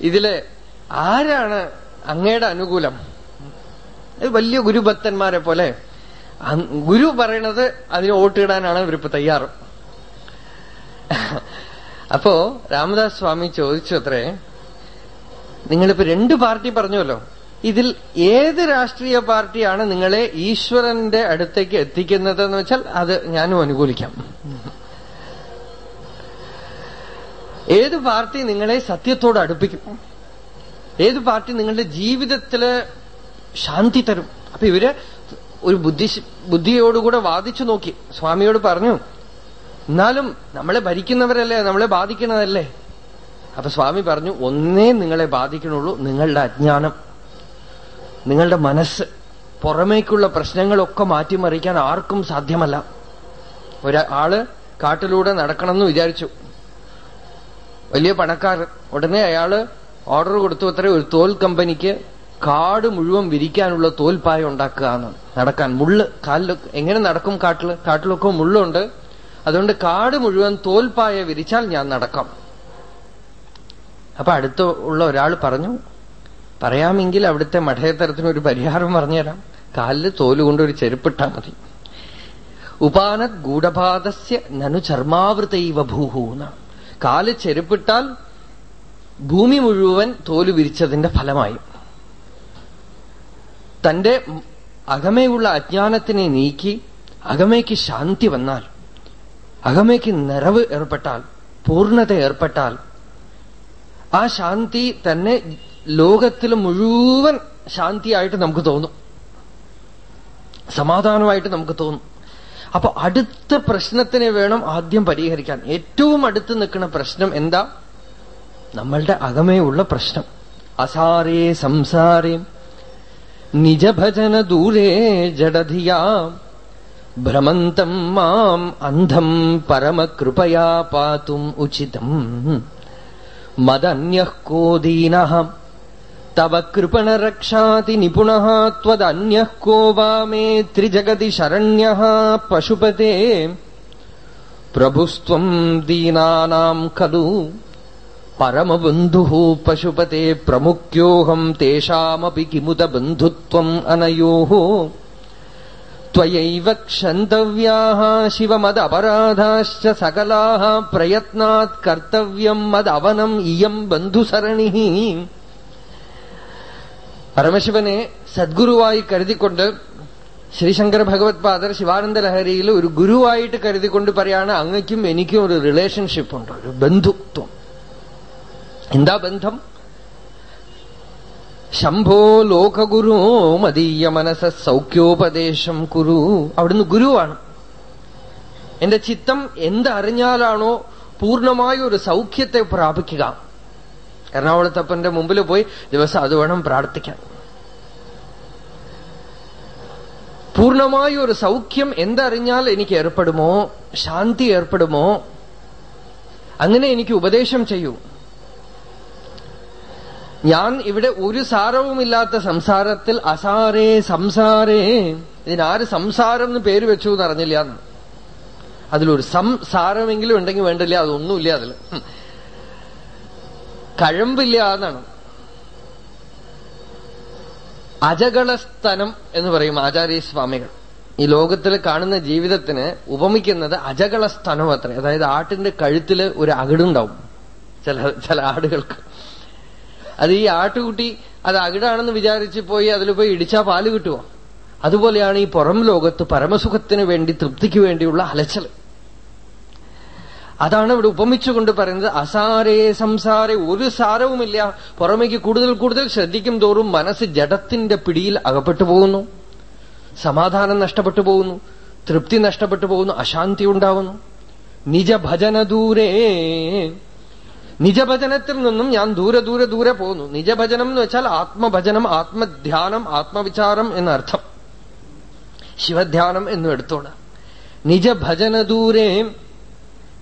ഇതിൽ ആരാണ് അങ്ങയുടെ അനുകൂലം? വലിയ ഗുരുഭക്തന്മാരെ പോലെ. ഗുരു പറയണത് അതിന് വോട്ടിടാനാണ് ഇവരിപ്പോ തയ്യാറ്. [LAUGHS] അപ്പോ രാമദാസ് സ്വാമി ചോദിച്ചു അത്രേ നിങ്ങളിപ്പോ രണ്ട് പാർട്ടി പറഞ്ഞുവല്ലോ. ഇതിൽ ഏത് രാഷ്ട്രീയ പാർട്ടിയാണ് നിങ്ങളെ ഈശ്വരന്റെ അടുത്തേക്ക് എത്തിക്കുന്നത് എന്ന് വെച്ചാൽ അത് ഞാനും അനുകൂലിക്കാം. ഏത് പാർട്ടി നിങ്ങളെ സത്യത്തോട് അടുപ്പിക്കും? ഏത് പാർട്ടി നിങ്ങളുടെ ജീവിതത്തിൽ ശാന്തി തരും? അപ്പൊ ഇവർ ഒരു ബുദ്ധി ബുദ്ധിയോടുകൂടെ വാദിച്ചു നോക്കി. സ്വാമിയോട് പറഞ്ഞു എന്നാലും നമ്മളെ ഭരിക്കുന്നവരല്ലേ നമ്മളെ ബാധിക്കുന്നതല്ലേ? അപ്പൊ സ്വാമി പറഞ്ഞു ഒന്നേ നിങ്ങളെ ബാധിക്കണുള്ളൂ നിങ്ങളുടെ അജ്ഞാനം. നിങ്ങളുടെ മനസ്സ് പുറമേക്കുള്ള പ്രശ്നങ്ങളൊക്കെ മാറ്റിമറിക്കാൻ ആർക്കും സാധ്യമല്ല. ഒരാൾ കാട്ടിലൂടെ നടക്കണമെന്ന് വിചാരിച്ചു. വലിയ പണക്കാരൻ. ഉടനെ അയാൾ ഓർഡർ കൊടുത്തു അത്ര ഒരു തോൽ കമ്പനിക്ക് കാട് മുഴുവൻ വിരിക്കാനുള്ള തോൽപ്പായ ഉണ്ടാക്കുക എന്നാണ് നടക്കാൻ മുള്ള് കാലിൽ എങ്ങനെ നടക്കും കാട്ടിൽ? കാട്ടിലൊക്കെ മുള്ളുണ്ട്. അതുകൊണ്ട് കാട് മുഴുവൻ തോൽപ്പായ വിരിച്ചാൽ ഞാൻ നടക്കാം. അപ്പൊ അടുത്ത ഉള്ള ഒരാൾ പറഞ്ഞു പറയാമെങ്കിൽ അവിടുത്തെ മഠയത്തരത്തിന് ഒരു പരിഹാരം പറഞ്ഞുതരാം. കാലിൽ തോലുകൊണ്ട് ഒരു ചെരുപ്പിട്ടാ മതി. ഉപാനത് ഗൂഢപാദസ്യ നനു ചർമാവൃതൈവ ഭൂഹു എന്നാണ് കാൽ ചെരുപ്പിട്ടാൽ ഭൂമി മുഴുവൻ തോലു വിരിച്ചതിന്റെ ഫലമായി. തന്റെ അകമേയുള്ള അജ്ഞാനത്തിനെ നീക്കി അകമേക്ക് ശാന്തി വന്നാൽ അകമേക്ക് നിറവ് ഏർപ്പെട്ടാൽ പൂർണത ഏർപ്പെട്ടാൽ ആ ശാന്തി തന്നെ ലോകത്തിൽ മുഴുവൻ ശാന്തിയായിട്ട് നമുക്ക് തോന്നും. സമാധാനമായിട്ട് നമുക്ക് തോന്നും. അപ്പൊ അടുത്ത പ്രശ്നത്തിനെ വേണം ആദ്യം പരിഹരിക്കാൻ. ഏറ്റവും അടുത്ത് നിൽക്കുന്ന പ്രശ്നം എന്താ? നമ്മളുടെ അകമേയുള്ള പ്രശ്നം. അസാരേ സംസാരേ നിജഭജന ദൂരേ ജഡധിയാ. भ्रमन्तम् माम् अन्धम् परमकृपया पातुम् उचितम्। मदन्यः को दीनः तव कृपणरक्षाति निपुणः त्वदन्यः को वा मे त्रिजगति शरण्यः पशुपते। प्रभुस्त्वम् दीनानाम् खलु परमबन्धुः पशुपते प्रमुख्योऽहम् तेषामपि किमुत बन्धुत्वम् अनयोः। त्वयैव क्षन्तव्याः शिवमदपराधाश्च सकलाः प्रयत्नात् कर्तव्यम् मदवनम् इयम् ബന്ധുസരണിः പരമശിവനെ സദ്ഗുരുവായി കരുതിക്കൊണ്ട് ശ്രീശങ്കര ഭഗവത് പാദർ ശിവാനന്ദ ലഹരിയിൽ ഒരു ഗുരുവായിട്ട് കരുതിക്കൊണ്ട് പറയാണ് അങ്ങയ്ക്കും എനിക്കും ഒരു റിലേഷൻഷിപ്പ് ഉണ്ട് ഒരു ബന്ധുത്വം എന്താ ബന്ധം ശംഭോ ലോകഗുരു മതീയ മനസ സൗഖ്യോപദേശം കുരു. അവിടുന്ന് ഗുരുവാണ്. എന്റെ ചിത്തം എന്തറിഞ്ഞാലാണോ പൂർണമായ ഒരു സൗഖ്യത്തെ പ്രാപിക്കുക. എറണാകുളത്തപ്പന്റെ മുമ്പിൽ പോയി ദിവസം അത് വേണം പ്രാർത്ഥിക്കാൻ. പൂർണമായ ഒരു സൗഖ്യം എന്തറിഞ്ഞാൽ എനിക്ക് ഏർപ്പെടുമോ? ശാന്തി ഏർപ്പെടുമോ? അങ്ങനെ എനിക്ക് ഉപദേശം ചെയ്യൂ. ഞാൻ ഇവിടെ ഒരു സാരവുമില്ലാത്ത സംസാരത്തിൽ അസാരേ സംസാരേ. ഇതിനാര് സംസാരം എന്ന് പേര് വെച്ചു എന്ന് അറിഞ്ഞില്ല. അതിലൊരു സംസാരമെങ്കിലും ഉണ്ടെങ്കിൽ വേണ്ടില്ല അതൊന്നുമില്ല അതിൽ കഴമ്പില്ല എന്നാണ്. അജകളസ്തനം എന്ന് പറയും ആചാര്യസ്വാമികൾ. ഈ ലോകത്തിൽ കാണുന്ന ജീവിതത്തിന് ഉപമിക്കുന്നത് അജകളസ്തനം അത്ര. അതായത് ആട്ടിന്റെ കഴുത്തിൽ ഒരു അകിടുണ്ടാവും. ചില ചില ആടുകൾക്ക്. അത് ഈ ആട്ടുകുട്ടി അത് അകിടാണെന്ന് വിചാരിച്ച് പോയി അതിൽ പോയി ഇടിച്ചാ പാൽ കിട്ടുമോ അതുപോലെയാണ് ഈ പുറം ലോകത്ത് പരമസുഖത്തിന് വേണ്ടി തൃപ്തിക്ക് വേണ്ടിയുള്ള അലച്ചൽ. അതാണ് ഇവിടെ ഉപമിച്ചുകൊണ്ട് പറയുന്നത് അസാരേ സംസാരെ ഒരു സാരവുമില്ല. പുറമേക്ക് കൂടുതൽ കൂടുതൽ ശ്രദ്ധിക്കും തോറും മനസ്സ് ജഡത്തിന്റെ പിടിയിൽ അകപ്പെട്ടു പോകുന്നു. സമാധാനം നഷ്ടപ്പെട്ടു പോകുന്നു. തൃപ്തി നഷ്ടപ്പെട്ടു പോകുന്നു. അശാന്തി ഉണ്ടാവുന്നു. നിജഭജന ദൂരേ നിജഭജനത്തിൽ നിന്നും ഞാൻ ദൂരെ ദൂരെ ദൂരെ പോകുന്നു. നിജഭജനം എന്ന് വെച്ചാൽ ആത്മഭജനം ആത്മധ്യാനം ആത്മവിചാരം എന്നർത്ഥം. ശിവധ്യാനം എന്നും എടുത്തോണം നിജഭജന ദൂരേ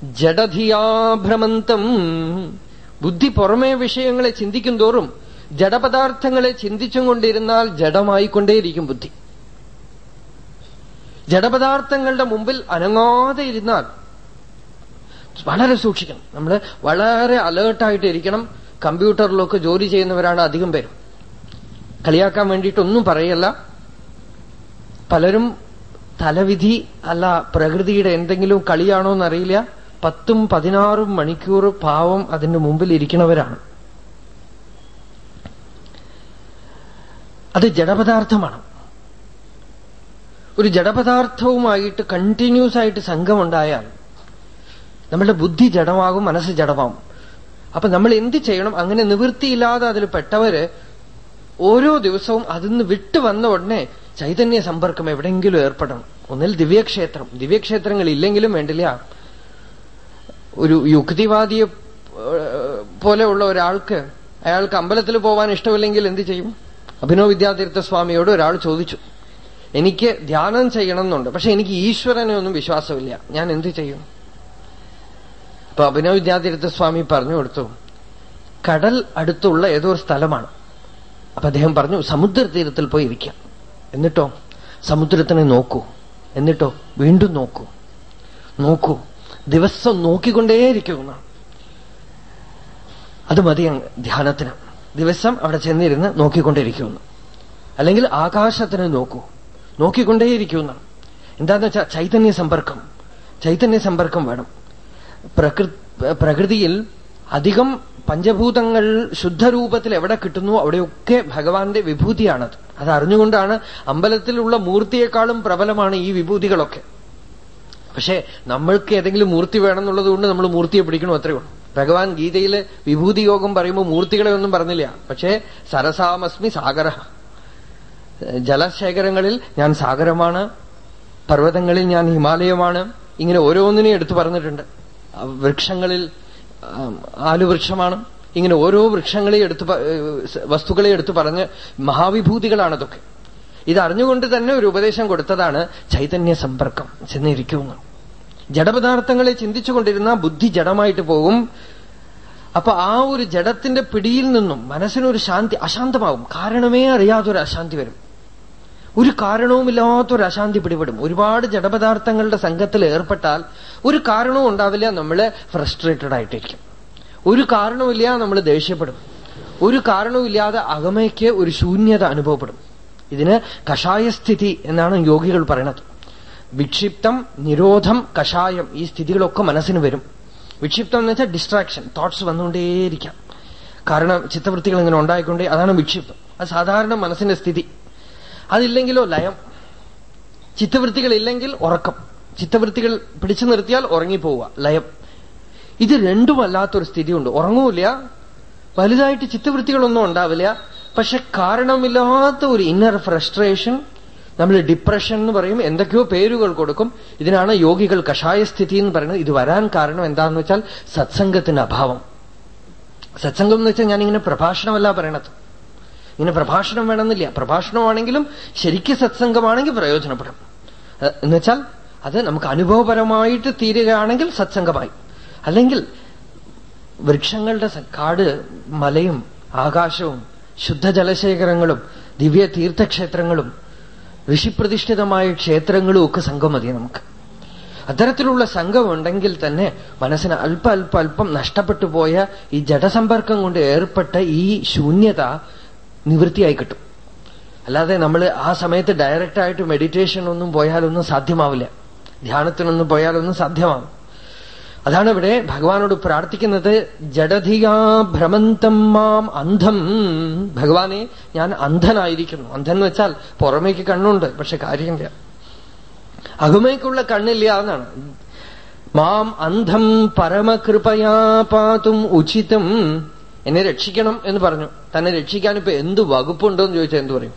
ജഡധിയാഭ്രമന്തം. ബുദ്ധി പുറമേ വിഷയങ്ങളെ ചിന്തിക്കും തോറും ജഡപദാർത്ഥങ്ങളെ ചിന്തിച്ചും കൊണ്ടിരുന്നാൽ ജഡമായിക്കൊണ്ടേയിരിക്കും ബുദ്ധി. ജഡപദാർത്ഥങ്ങളുടെ മുമ്പിൽ അനങ്ങാതെ ഇരുന്നാൽ വളരെ സൂക്ഷിക്കണം. നമ്മൾ വളരെ അലേർട്ടായിട്ട് ഇരിക്കണം. കമ്പ്യൂട്ടറിലൊക്കെ ജോലി ചെയ്യുന്നവരാണ് അധികം പേരും. കളിയാക്കാൻ വേണ്ടിയിട്ടൊന്നും പറയല്ല. പലരും തലവിധി അല്ല പ്രകൃതിയുടെ എന്തെങ്കിലും കളിയാണോ എന്നറിയില്ല. പത്തും പതിനാറും മണിക്കൂർ പാവം അതിന്റെ മുമ്പിൽ ഇരിക്കണവരാണ് അത് ജഡപദാർത്ഥമാണ്. ഒരു ജഡപദാർത്ഥവുമായിട്ട് കണ്ടിന്യൂസ് ആയിട്ട് സംഘമുണ്ടായാൽ നമ്മളുടെ ബുദ്ധി ജഡമാകും മനസ്സ് ജഡമാകും അപ്പൊ നമ്മൾ എന്ത് ചെയ്യണം? അങ്ങനെ നിവൃത്തിയില്ലാതെ അതിൽ പെട്ടവര് ഓരോ ദിവസവും അതിന്ന് വിട്ടു വന്ന ഉടനെ ചൈതന്യ സമ്പർക്കം എവിടെയെങ്കിലും ഏർപ്പെടണം. ഒന്നിൽ ദിവ്യക്ഷേത്രം. ദിവ്യക്ഷേത്രങ്ങൾ ഇല്ലെങ്കിലും വേണ്ടില്ല. ഒരു യുക്തിവാദിയെ പോലെയുള്ള ഒരാൾക്ക് അയാൾക്ക് അമ്പലത്തിൽ പോവാൻ ഇഷ്ടമില്ലെങ്കിൽ എന്ത് ചെയ്യും? അഭിനവ് വിദ്യാതീർത്ഥ സ്വാമിയോട് ഒരാൾ ചോദിച്ചു. എനിക്ക് ധ്യാനം ചെയ്യണം എന്നുണ്ട് പക്ഷെ എനിക്ക് ഈശ്വരനെ ഒന്നും വിശ്വാസമില്ല. ഞാൻ എന്ത് ചെയ്യും? അപ്പൊ അഭിനവ് വിദ്യാതീർത്ഥ സ്വാമി പറഞ്ഞു കൊടുത്തു കടൽ അടുത്തുള്ള ഏതോ ഒരു സ്ഥലമാണ്. അപ്പൊ അദ്ദേഹം പറഞ്ഞു സമുദ്രതീരത്തിൽ പോയി ഇരിക്കാം. എന്നിട്ടോ? സമുദ്രത്തിനെ നോക്കൂ. എന്നിട്ടോ? വീണ്ടും നോക്കൂ. നോക്കൂ. ദിവസം നോക്കിക്കൊണ്ടേയിരിക്കുന്ന. അത് മതി ധ്യാനത്തിന്. ദിവസം അവിടെ ചെന്നിരുന്ന് നോക്കിക്കൊണ്ടിരിക്കുന്നു അല്ലെങ്കിൽ ആകാശത്തിന് നോക്കൂ. നോക്കിക്കൊണ്ടേയിരിക്കുന്ന. എന്താന്ന് വെച്ചാൽ ചൈതന്യ സമ്പർക്കം. ചൈതന്യ സമ്പർക്കം വേണം. പ്രകൃതിയിൽ അധികം പഞ്ചഭൂതങ്ങൾ ശുദ്ധരൂപത്തിൽ എവിടെ കിട്ടുന്നു അവിടെയൊക്കെ ഭഗവാന്റെ വിഭൂതിയാണത്. അത് അറിഞ്ഞുകൊണ്ടാണ് അമ്പലത്തിലുള്ള മൂർത്തിയെക്കാളും പ്രബലമാണ് ഈ വിഭൂതികളൊക്കെ. പക്ഷേ നമ്മൾക്ക് ഏതെങ്കിലും മൂർത്തി വേണമെന്നുള്ളത് കൊണ്ട് നമ്മൾ മൂർത്തിയെ പിടിക്കണം അത്രയേ ഉള്ളൂ. ഭഗവാൻ ഗീതയിൽ വിഭൂതി യോഗം പറയുമ്പോൾ മൂർത്തികളെ ഒന്നും പറഞ്ഞില്ല. പക്ഷേ സരസാമസ്മി സാഗര. ജലശേഖരങ്ങളിൽ ഞാൻ സാഗരമാണ് പർവതങ്ങളിൽ ഞാൻ ഹിമാലയമാണ് ഇങ്ങനെ ഓരോന്നിനെയും എടുത്തു പറഞ്ഞിട്ടുണ്ട്. വൃക്ഷങ്ങളിൽ ആലുവൃക്ഷമാണ്. ഇങ്ങനെ ഓരോ വൃക്ഷങ്ങളെ എടുത്ത് വസ്തുക്കളെ എടുത്തു പറഞ്ഞ് മഹാവിഭൂതികളാണതൊക്കെ. ഇതറിഞ്ഞുകൊണ്ട് തന്നെ ഒരു ഉപദേശം കൊടുത്തതാണ് ചൈതന്യ സമ്പർക്കം ചെന്നിരിക്കുന്നു. ജഡപദാർത്ഥങ്ങളെ ചിന്തിച്ചുകൊണ്ടിരുന്ന ബുദ്ധി ജഡമായിട്ട് പോകും അപ്പൊ ആ ഒരു ജഡത്തിന്റെ പിടിയിൽ നിന്നും മനസ്സിനൊരു ശാന്തി അശാന്തമാകും കാരണമേ അറിയാതൊരു അശാന്തി വരും. ഒരു കാരണവുമില്ലാത്തൊരു അശാന്തി പിടിപെടും. ഒരുപാട് ജഡപദാർത്ഥങ്ങളുടെ സംഘത്തിൽ ഏർപ്പെട്ടാൽ ഒരു കാരണവും ഉണ്ടാവില്ല നമ്മൾ ഫ്രസ്ട്രേറ്റഡ് ആയിട്ടിരിക്കും. ഒരു കാരണവുമില്ല നമ്മൾ ദേഷ്യപ്പെടും. ഒരു കാരണവുമില്ലാതെ അകമയ്ക്ക് ഒരു ശൂന്യത അനുഭവപ്പെടും. ഇതിന് കഷായസ്ഥിതി എന്നാണ് യോഗികൾ പറയുന്നത് വിക്ഷിപ്തം നിരോധം കഷായം ഈ സ്ഥിതികളൊക്കെ മനസ്സിന് വരും. വിക്ഷിപ്തം എന്ന് വെച്ചാൽ ഡിസ്ട്രാക്ഷൻ തോട്ട്സ് വന്നുകൊണ്ടേയിരിക്കാം. കാരണം ചിത്തവൃത്തികൾ ഇങ്ങനെ ഉണ്ടായിക്കൊണ്ടേ അതാണ് വിക്ഷിപ്തം. അത് സാധാരണ മനസ്സിന്റെ സ്ഥിതി. അതില്ലെങ്കിലോ ലയം. ചിത്തവൃത്തികൾ ഇല്ലെങ്കിൽ ഉറക്കം. ചിത്തവൃത്തികൾ പിടിച്ചു നിർത്തിയാൽ ഉറങ്ങിപ്പോവുക. ലയം. ഇത് രണ്ടുമല്ലാത്തൊരു സ്ഥിതിയുണ്ട്. ഉറങ്ങൂല വലുതായിട്ട് ചിത്തവൃത്തികളൊന്നും ഉണ്ടാവില്ല. പക്ഷെ കാരണമില്ലാത്ത ഒരു ഇന്നർ ഫ്രസ്ട്രേഷൻ നമ്മൾ ഡിപ്രഷൻ എന്ന് പറയും എന്തൊക്കെയോ പേരുകൾ കൊടുക്കും. ഇതിനാണ് യോഗികൾ കഷായസ്ഥിതി എന്ന് പറയുന്നത്. ഇത് വരാൻ കാരണം എന്താണെന്ന് വെച്ചാൽ സത്സംഗത്തിന്റെ അഭാവം. സത്സംഗം എന്ന് വെച്ചാൽ ഞാനിങ്ങനെ പ്രഭാഷണമല്ല പറയണത്. ഇങ്ങനെ പ്രഭാഷണം വേണമെന്നില്ല. പ്രഭാഷണമാണെങ്കിലും ശരിക്ക് സത്സംഗമാണെങ്കിൽ പ്രയോജനപ്പെടും. എന്നുവെച്ചാൽ അത് നമുക്ക് അനുഭവപരമായിട്ട് തീരുകയാണെങ്കിൽ സത്സംഗമായി. അല്ലെങ്കിൽ വൃക്ഷങ്ങളുടെ കാട് മലയും ആകാശവും ശുദ്ധ ജലശേഖരങ്ങളും ദിവ്യ തീർത്ഥക്ഷേത്രങ്ങളും ഋഷിപ്രതിഷ്ഠിതമായ ക്ഷേത്രങ്ങളും ഒക്കെ സംഘം മതി നമുക്ക്. അത്തരത്തിലുള്ള സംഘം ഉണ്ടെങ്കിൽ തന്നെ മനസ്സിന് അല്പ അല്പ അല്പം നഷ്ടപ്പെട്ടു പോയ ഈ ജഡസമ്പർക്കം കൊണ്ട് ഏർപ്പെട്ട ഈ ശൂന്യത നിവൃത്തിയായി കിട്ടും. അല്ലാതെ നമ്മൾ ആ സമയത്ത് ഡയറക്റ്റായിട്ട് മെഡിറ്റേഷൻ ഒന്നും പോയാലൊന്നും സാധ്യമാവില്ല. ധ്യാനത്തിനൊന്നും പോയാലൊന്നും സാധ്യമാവും. അതാണ് ഇവിടെ ഭഗവാനോട് പ്രാർത്ഥിക്കുന്നത് ജഡധിയാ ഭ്രമന്തം മാം അന്ധം. ഭഗവാനെ ഞാൻ അന്ധനായിരിക്കുന്നു. അന്ധൻ എന്ന് വെച്ചാൽ പുറമേക്ക് കണ്ണുണ്ട് പക്ഷെ കാര്യമില്ല. അകമേക്കുള്ള കണ്ണില്ല എന്നാണ്. മാം അന്ധം പരമകൃപയാ പാതും ഉചിതം. എന്നെ രക്ഷിക്കണം എന്ന് പറഞ്ഞു. തന്നെ രക്ഷിക്കാൻ ഇപ്പൊ എന്ത് വകുപ്പുണ്ടോ എന്ന് ചോദിച്ചാൽ എന്ത് പറയും?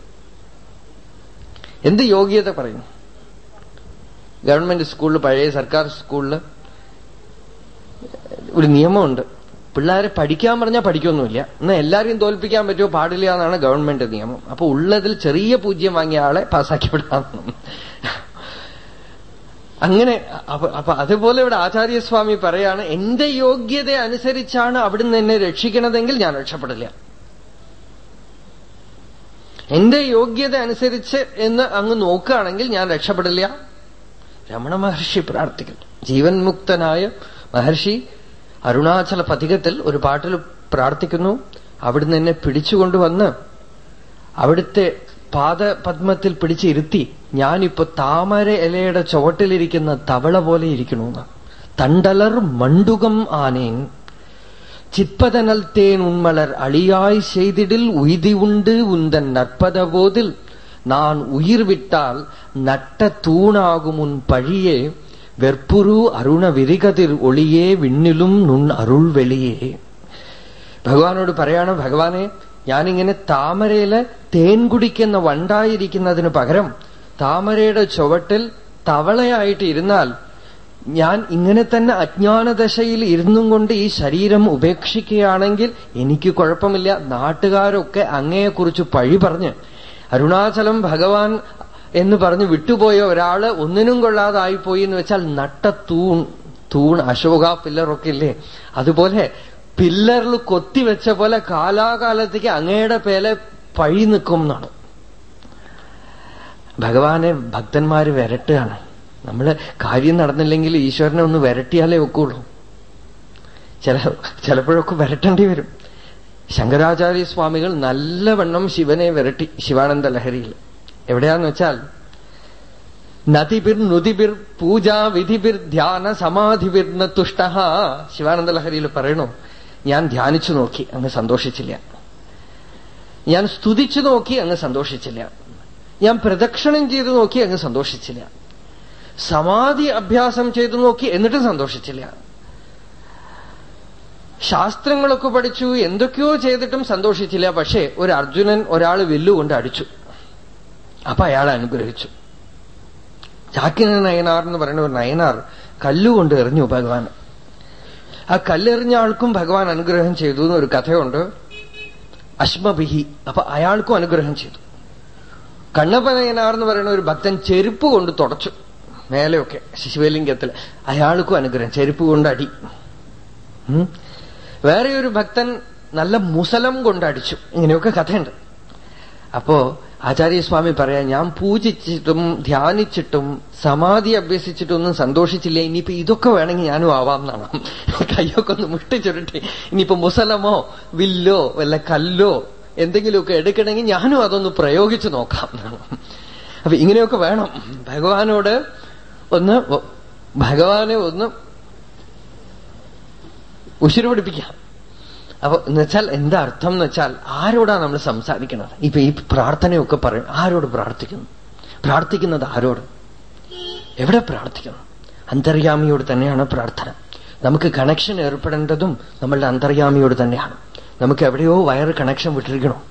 എന്ത് യോഗ്യത പറയും? ഗവൺമെന്റ് സ്കൂളിൽ പഴയ സർക്കാർ സ്കൂളിൽ ഒരു നിയമമുണ്ട്. പിള്ളേരെ പഠിക്കാൻ പറഞ്ഞാൽ പഠിക്കൊന്നുമില്ല. എന്നാൽ എല്ലാവരെയും തോൽപ്പിക്കാൻ പറ്റുമോ? പാടില്ല എന്നാണ് ഗവൺമെന്റ് നിയമം. അപ്പൊ ഉള്ളതിൽ ചെറിയ പൂജ്യം വാങ്ങിയ ആളെ പാസ്സാക്കി വിടാം അങ്ങനെ അപ്പൊ അതുപോലെ ഇവിടെ ആചാര്യസ്വാമി പറയാണ് എന്റെ യോഗ്യത അനുസരിച്ചാണ് അവിടുന്ന് എന്നെ രക്ഷിക്കണതെങ്കിൽ ഞാൻ രക്ഷപ്പെടില്ല. എന്റെ യോഗ്യത അനുസരിച്ച് എന്ന് അങ്ങ് നോക്കുകയാണെങ്കിൽ ഞാൻ രക്ഷപ്പെടില്ല. രമണ മഹർഷി പ്രാർത്ഥിക്കുന്നു. ജീവൻ മുക്തനായ മഹർഷി അരുണാചല പതികത്തിൽ ഒരു പാട്ടിൽ പ്രാർത്ഥിക്കുന്നു. അവിടുന്ന് എന്നെ പിടിച്ചുകൊണ്ടുവന്ന് അവിടുത്തെ പാദ പത്മത്തിൽ പിടിച്ച് ഇരുത്തി ഞാനിപ്പോ താമര ഇലയുടെ ചുവട്ടിലിരിക്കുന്ന തവള പോലെ ഇരിക്കണു തണ്ടലർ മണ്ടുകം ആനേൻ. சிற்பதனல் தேன் உண்மலர் அழியாய் செய்திடில் உய்தி உண்டு உந்தன் நற்பத போதில் நான் உயிர் விட்டால் நட்ட தூணாகும் உன் பழியே வெற்புரு அருண விரிகதிர் ஒளியே விண்ணிலும் நுண் அருள் வெளியே பகவானோடு பரையாணம் பகவானே ഞാനിങ്ങനെ താമരയിൽ തേൻ കുടിക്കുന്ന വണ്ടായിരിക്കുന്നതിന് പകരം താമരയുടെ ചുവട്ടിൽ തവളയായിട്ട് ഇരുന്നാൽ ഞാൻ ഇങ്ങനെ തന്നെ അജ്ഞാനദശയിൽ ഇരുന്നും കൊണ്ട് ഈ ശരീരം ഉപേക്ഷിക്കുകയാണെങ്കിൽ എനിക്ക് കുഴപ്പമില്ല. നാട്ടുകാരൊക്കെ അങ്ങയെക്കുറിച്ച് പഴി പറഞ്ഞ് അരുണാചലം ഭഗവാൻ എന്ന് പറഞ്ഞ് വിട്ടുപോയ ഒരാൾ ഒന്നിനും കൊള്ളാതായിപ്പോയി എന്ന് വെച്ചാൽ നട്ട തൂൺ തൂൺ അശോക പില്ലറൊക്കെ ഇല്ലേ? അതുപോലെ പില്ലറിൽ കൊത്തിവെച്ച പോലെ കാലാകാലത്തേക്ക് അങ്ങയുടെ പേലെ പഴി നിൽക്കും എന്നാണ്. ഭഗവാനെ ഭക്തന്മാര് വരട്ടുകയാണ്. നമ്മൾ കാര്യം നടന്നില്ലെങ്കിൽ ഈശ്വരനെ ഒന്ന് വരട്ടിയാലേ ഒക്കുള്ളൂ. ചില ചിലപ്പോഴൊക്കെ വരട്ടേണ്ടി വരും. ശങ്കരാചാര്യ സ്വാമികൾ നല്ലവണ്ണം ശിവനെ വിരട്ടി ശിവാനന്ദ ലഹരിയിൽ. എവിടെയാന്ന് വെച്ചാൽ നദിപിർ നുതിപിർ പൂജാ വിധിപിർ ധ്യാന സമാധിബിർന്ന തുഷ്ട ശിവാനന്ദ ലഹരിയിൽ പറയണു. ഞാൻ ധ്യാനിച്ചു നോക്കി അങ്ങ് സന്തോഷിച്ചില്ല. ഞാൻ സ്തുതിച്ചു നോക്കി അങ്ങ് സന്തോഷിച്ചില്ല. ഞാൻ പ്രദക്ഷിണം ചെയ്തു നോക്കി അങ്ങ് സന്തോഷിച്ചില്ല. സമാധി അഭ്യാസം ചെയ്തു നോക്കി എന്നിട്ടും സന്തോഷിച്ചില്ല. ശാസ്ത്രങ്ങളൊക്കെ പഠിച്ചു എന്തൊക്കെയോ ചെയ്തിട്ടും സന്തോഷിച്ചില്ല. പക്ഷേ ഒരു അർജുനൻ ഒരാൾ വില്ലുകൊണ്ട് അടിച്ചു. അപ്പൊ അയാൾ അനുഗ്രഹിച്ചു. ചാക്കിന നയനാർ എന്ന് പറയുന്ന ഒരു നയനാർ കല്ലുകൊണ്ട് എറിഞ്ഞു ഭഗവാൻ ആ കല്ലെറിഞ്ഞ ആൾക്കും ഭഗവാൻ അനുഗ്രഹം ചെയ്തു എന്നൊരു കഥയുണ്ട്. അശ്മബിഹി അപ്പൊ അയാൾക്കും അനുഗ്രഹം ചെയ്തു. കണ്ണപ്പനയനാർ എന്ന് പറയുന്ന ഒരു ഭക്തൻ ചെരുപ്പ് കൊണ്ട് തുടച്ചു. മേലെയൊക്കെ ശിശുവലിംഗത്തിൽ. അയാൾക്കും അനുഗ്രഹം. ചെരുപ്പ് കൊണ്ട് അടി. വേറെ ഒരു ഭക്തൻ നല്ല മുസലം കൊണ്ടടിച്ചു ഇങ്ങനെയൊക്കെ കഥയുണ്ട്. അപ്പോ ആചാര്യസ്വാമി പറയാം ഞാൻ പൂജിച്ചിട്ടും ധ്യാനിച്ചിട്ടും സമാധി അഭ്യസിച്ചിട്ടൊന്നും സന്തോഷിച്ചില്ല. ഇനിയിപ്പോ ഇതൊക്കെ വേണമെങ്കിൽ ഞാനും ആവാം എന്നാണ്. കയ്യൊക്കെ ഒന്ന് മുട്ടിച്ചുരുട്ടി ഇനിയിപ്പോ മുസലമോ വില്ലോ വല്ല കല്ലോ എന്തെങ്കിലുമൊക്കെ എടുക്കണമെങ്കിൽ ഞാനും അതൊന്ന് പ്രയോഗിച്ചു നോക്കാം അപ്പൊ ഇങ്ങനെയൊക്കെ വേണം. ഭഗവാനോട് ഒന്ന് ഭഗവാനെ ഒന്ന് ഉശിരു പിടിപ്പിക്കാം അപ്പൊ എന്നുവെച്ചാൽ എന്താ അർത്ഥം എന്ന് വെച്ചാൽ ആരോടാണ് നമ്മൾ സംസാരിക്കുന്നത് ഇപ്പൊ ഈ പ്രാർത്ഥനയൊക്കെ പറയും ആരോട് പ്രാർത്ഥിക്കുന്നു? പ്രാർത്ഥിക്കുന്നത് ആരോട്? എവിടെ പ്രാർത്ഥിക്കുന്നു? അന്തര്യാമിയോട് തന്നെയാണ് പ്രാർത്ഥന. നമുക്ക് കണക്ഷൻ ഏർപ്പെടേണ്ടതും നമ്മളുടെ അന്തര്യാമിയോട് തന്നെയാണ്. നമുക്ക് എവിടെയോ വയർ കണക്ഷൻ വിട്ടിരിക്കണം?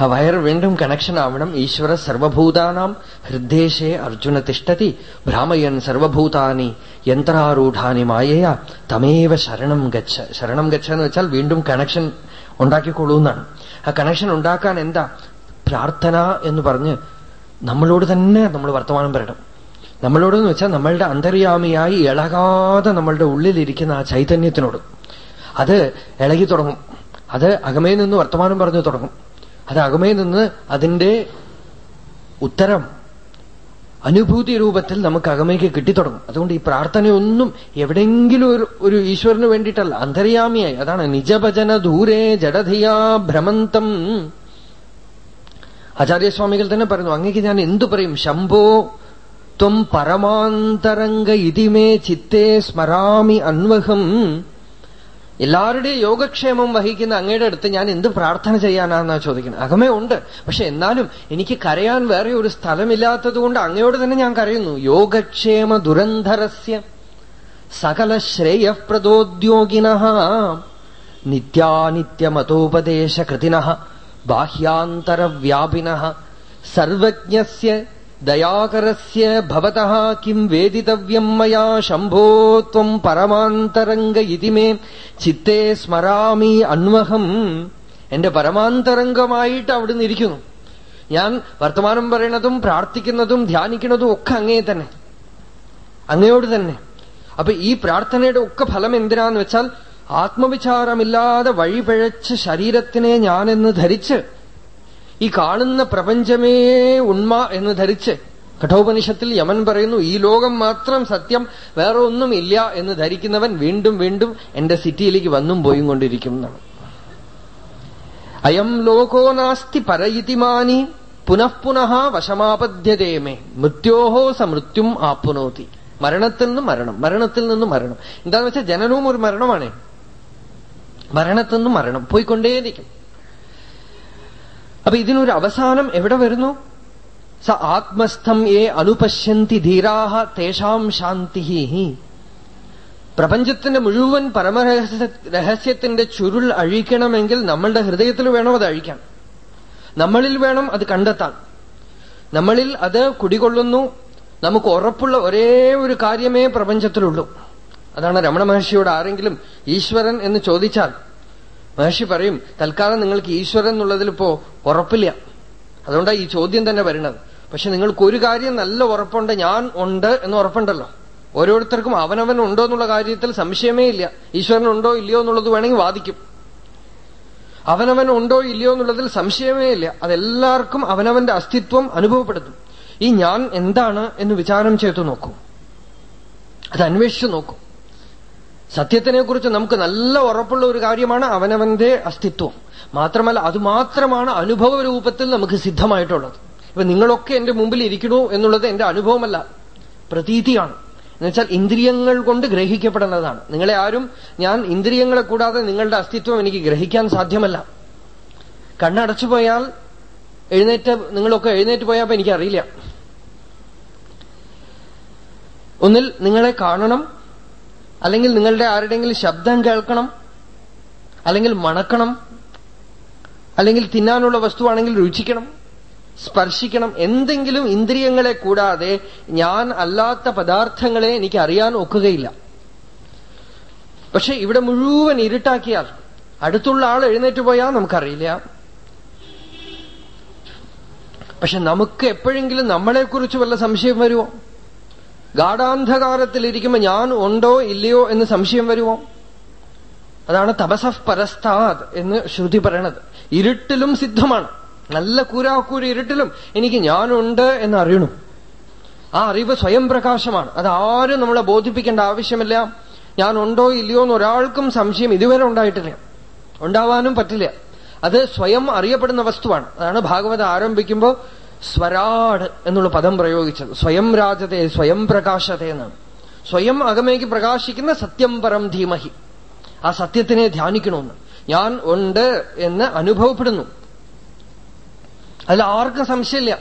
ആ വയർ വീണ്ടും കണക്ഷൻ ആവണം. ഈശ്വര സർവഭൂതാനാം ഹൃദ്ദേശേ അർജുന തിഷ്ടതി ഭ്രാമയൻ സർവഭൂതാനി യന്ത്രാരൂഢാനി മായയ. തമേവ ശരണം ഗച്ഛ. ശരണം ഗച്ഛ എന്ന് വെച്ചാൽ വീണ്ടും കണക്ഷൻ ഉണ്ടാക്കിക്കൊള്ളൂ എന്നാണ്. ആ കണക്ഷൻ ഉണ്ടാക്കാൻ എന്താ? പ്രാർത്ഥന എന്ന് പറഞ്ഞ് നമ്മളോട് തന്നെ നമ്മൾ വർത്തമാനം പറയണം. നമ്മളോടെന്ന് വെച്ചാൽ നമ്മളുടെ അന്തര്യാമിയായി ഇളകാതെ നമ്മളുടെ ഉള്ളിലിരിക്കുന്ന ആ ചൈതന്യത്തിനോട്. അത് ഇളകി തുടങ്ങും. അത് അകമേ നിന്ന് വർത്തമാനം പറഞ്ഞു തുടങ്ങും. അത് അകമേ നിന്ന് അതിന്റെ ഉത്തരം അനുഭൂതി രൂപത്തിൽ നമുക്ക് അകമേക്ക് കിട്ടിത്തുടങ്ങും. അതുകൊണ്ട് ഈ പ്രാർത്ഥനയൊന്നും എവിടെയെങ്കിലും ഒരു ഒരു ഈശ്വരന് വേണ്ടിയിട്ടല്ല. അന്തര്യാമിയായി. അതാണ് നിജഭജന ദൂരേ ജഡധിയാ ഭ്രമന്തം. ആചാര്യസ്വാമികൾ തന്നെ പറയുന്നു അങ്ങേക്ക് ഞാൻ എന്തു പറയും? ശംഭോ ത്വം പരമാന്തരംഗ ഇതിമേ ചിത്തേ സ്മരാമി അന്വഹം. എല്ലാവരുടെയും യോഗക്ഷേമം വഹിക്കുന്ന അങ്ങയുടെ അടുത്ത് ഞാൻ എന്ത് പ്രാർത്ഥന ചെയ്യാനാണെന്നാണ് ചോദിക്കുന്നത്? അകമേ ഉണ്ട്. പക്ഷെ എന്നാലും എനിക്ക് കരയാൻ വേറെ ഒരു സ്ഥലമില്ലാത്തത് കൊണ്ട് അങ്ങയോട് തന്നെ ഞാൻ കരയുന്നു. യോഗക്ഷേമ ദുരന്ധരസ്യ സകല ശ്രേയപ്രദോദ്യോഗിന നിത്യാനിത്യമതോപദേശകൃതിന ബാഹ്യാന്തരവ്യാപിന സർവജ്ഞസ്യ ദയാകരസ്യ ഭവതഃ കിം വേദിതവ്യം മയാ ശംഭോ ത്വം പരമാന്തരംഗ ഇതി മേ ചിത്തേ സ്മരാമി അന്വഹം. എന്റെ പരമാന്തരംഗമായിട്ട് അവിടുന്ന് ഇരിക്കുന്നു. ഞാൻ വർത്തമാനം പറയണതും പ്രാർത്ഥിക്കുന്നതും ധ്യാനിക്കുന്നതും ഒക്കെ അങ്ങേ തന്നെ. അങ്ങയോട് തന്നെ. അപ്പൊ ഈ പ്രാർത്ഥനയുടെ ഒക്കെ ഫലം എന്തിനാന്ന് വെച്ചാൽ ആത്മവിചാരമില്ലാതെ വഴിപിഴച്ച് ശരീരത്തിനെ ഞാനെന്ന് ധരിച്ച് ഈ കാണുന്ന പ്രപഞ്ചമേ ഉണ്മ എന്ന് ധരിച്ച് കഠോപനിഷത്തിൽ യമൻ പറയുന്നു ഈ ലോകം മാത്രം സത്യം വേറെ ഒന്നും ഇല്ല എന്ന് ധരിക്കുന്നവൻ വീണ്ടും വീണ്ടും എന്റെ സിറ്റിയിലേക്ക് വന്നും പോയും കൊണ്ടിരിക്കും അയം ലോകോ നാസ്തി പരയിതിമാനി പുനഃപുനഃ വശമാപദ്ധ്യതേമേ മൃത്യോഹോ സമൃത്യും ആപ്നോതി മരണത്തിൽ നിന്നും മരണം മരണത്തിൽ നിന്നും മരണം. എന്താന്ന് വെച്ചാൽ ജനനവും ഒരു മരണമാണ്. മരണത്തിൽ നിന്നും മരണം. പോയിക്കൊണ്ടേയിരിക്കും. അപ്പൊ ഇതിനൊരു അവസാനം എവിടെ വരുന്നു? സ ആത്മസ്ഥം ഏ അനുപശ്യന്തി ധീരാഹ തേഷാം ശാന്തി പ്രപഞ്ചത്തിന്റെ മുഴുവൻ പരമരഹസ്യ രഹസ്യത്തിന്റെ ചുരുൾ അഴിക്കണമെങ്കിൽ നമ്മളുടെ ഹൃദയത്തിൽ വേണം അത് അഴിക്കാൻ. നമ്മളിൽ വേണം അത് കണ്ടെത്താൻ. നമ്മളിൽ അത് കുടികൊള്ളുന്നു. നമുക്ക് ഉറപ്പുള്ള ഒരേ ഒരു കാര്യമേ പ്രപഞ്ചത്തിലുള്ളൂ. അതാണ് രമണ മഹർഷിയോട് ആരെങ്കിലും ഈശ്വരൻ എന്ന് ചോദിച്ചാൽ മഹർഷി പറയും തൽക്കാലം നിങ്ങൾക്ക് ഈശ്വരൻ എന്നുള്ളതിൽ ഇപ്പോ ഉറപ്പില്ല. അതുകൊണ്ടാണ് ഈ ചോദ്യം തന്നെ വരുന്നത് പക്ഷെ നിങ്ങൾക്ക് ഒരു കാര്യം നല്ല ഉറപ്പുണ്ട് ഞാൻ ഉണ്ട് എന്ന് ഉറപ്പുണ്ടല്ലോ. ഓരോരുത്തർക്കും അവനവൻ ഉണ്ടോ എന്നുള്ള കാര്യത്തിൽ സംശയമേ ഇല്ല. ഈശ്വരൻ ഉണ്ടോ ഇല്ലയോ എന്നുള്ളത് വേണമെങ്കിൽ വാദിക്കും. അവനവൻ ഉണ്ടോ ഇല്ലയോ എന്നുള്ളതിൽ സംശയമേ ഇല്ല. അതെല്ലാവർക്കും അവനവന്റെ അസ്തിത്വം അനുഭവപ്പെടുത്തും. ഈ ഞാൻ എന്താണ് എന്ന് വിചാരം ചെയ്തു നോക്കൂ. അത് അന്വേഷിച്ചു നോക്കൂ. സത്യത്തിനെക്കുറിച്ച് നമുക്ക് നല്ല ഉറപ്പുള്ള ഒരു കാര്യമാണ് അവനവന്റെ അസ്തിത്വം. മാത്രമല്ല അതുമാത്രമാണ് അനുഭവ രൂപത്തിൽ നമുക്ക് സിദ്ധമായിട്ടുള്ളത്. ഇപ്പൊ നിങ്ങളൊക്കെ എന്റെ മുമ്പിൽ ഇരിക്കണു എന്നുള്ളത് എന്റെ അനുഭവമല്ല പ്രതീതിയാണ്. എന്നുവെച്ചാൽ ഇന്ദ്രിയങ്ങൾ കൊണ്ട് ഗ്രഹിക്കപ്പെടുന്നതാണ് നിങ്ങളെ ആരും ഞാൻ ഇന്ദ്രിയങ്ങളെ കൂടാതെ നിങ്ങളുടെ അസ്തിത്വം എനിക്ക് ഗ്രഹിക്കാൻ സാധ്യമല്ല. കണ്ണടച്ചു പോയാൽ എഴുന്നേറ്റ് നിങ്ങളൊക്കെ എഴുന്നേറ്റ് പോയാൽ എനിക്കറിയില്ല. ഒന്നിൽ നിങ്ങളെ കാണണം അല്ലെങ്കിൽ നിങ്ങളുടെ ആരുടെയെങ്കിലും ശബ്ദം കേൾക്കണം അല്ലെങ്കിൽ മണക്കണം അല്ലെങ്കിൽ തിന്നാനുള്ള വസ്തുവാണെങ്കിൽ രുചിക്കണം സ്പർശിക്കണം എന്തെങ്കിലും ഇന്ദ്രിയങ്ങളെ കൂടാതെ ഞാൻ അല്ലാത്ത പദാർത്ഥങ്ങളെ എനിക്ക് അറിയാൻ ഒക്കുകയില്ല. പക്ഷെ ഇവിടെ മുഴുവൻ ഇരുട്ടാക്കിയാൽ അടുത്തുള്ള ആൾ എഴുന്നേറ്റ് പോയാൽ നമുക്കറിയില്ല. പക്ഷെ നമുക്ക് എപ്പോഴെങ്കിലും നമ്മളെക്കുറിച്ച് വല്ല സംശയം വരുമോ? ഗാഠാന്ധകാരത്തിലിരിക്കുമ്പോ ഞാൻ ഉണ്ടോ ഇല്ലയോ എന്ന് സംശയം വരുമോ? അതാണ് തപസഫ് പരസ്താത് എന്ന് ശ്രുതി പറയണത്. ഇരുട്ടിലും സിദ്ധമാണ്. നല്ല കൂരാക്കൂരി ഇരുട്ടിലും എനിക്ക് ഞാനുണ്ട് എന്ന് അറിയണം. ആ അറിവ് സ്വയം പ്രകാശമാണ്. അതാരും നമ്മളെ ബോധിപ്പിക്കേണ്ട ആവശ്യമില്ല. ഞാൻ ഉണ്ടോ ഇല്ലയോ എന്ന് ഒരാൾക്കും സംശയം ഇതുവരെ ഉണ്ടായിട്ടില്ല. ഉണ്ടാവാനും പറ്റില്ല. അത് സ്വയം അറിയപ്പെടുന്ന വസ്തുവാണ്. അതാണ് ഭാഗവത ആരംഭിക്കുമ്പോ സ്വരാട് എന്നുള്ള പദം പ്രയോഗിച്ചത്. സ്വയം രാജതേ സ്വയം പ്രകാശത്തെ സ്വയം അകമേക്ക് പ്രകാശിക്കുന്ന സത്യം പരം ധീമഹി. ആ സത്യത്തിനെ ധ്യാനിക്കണമെന്ന്. ഞാൻ ഉണ്ട് എന്ന് അനുഭവപ്പെടുന്നു. അതിൽ ആർക്കും സംശയമില്ല.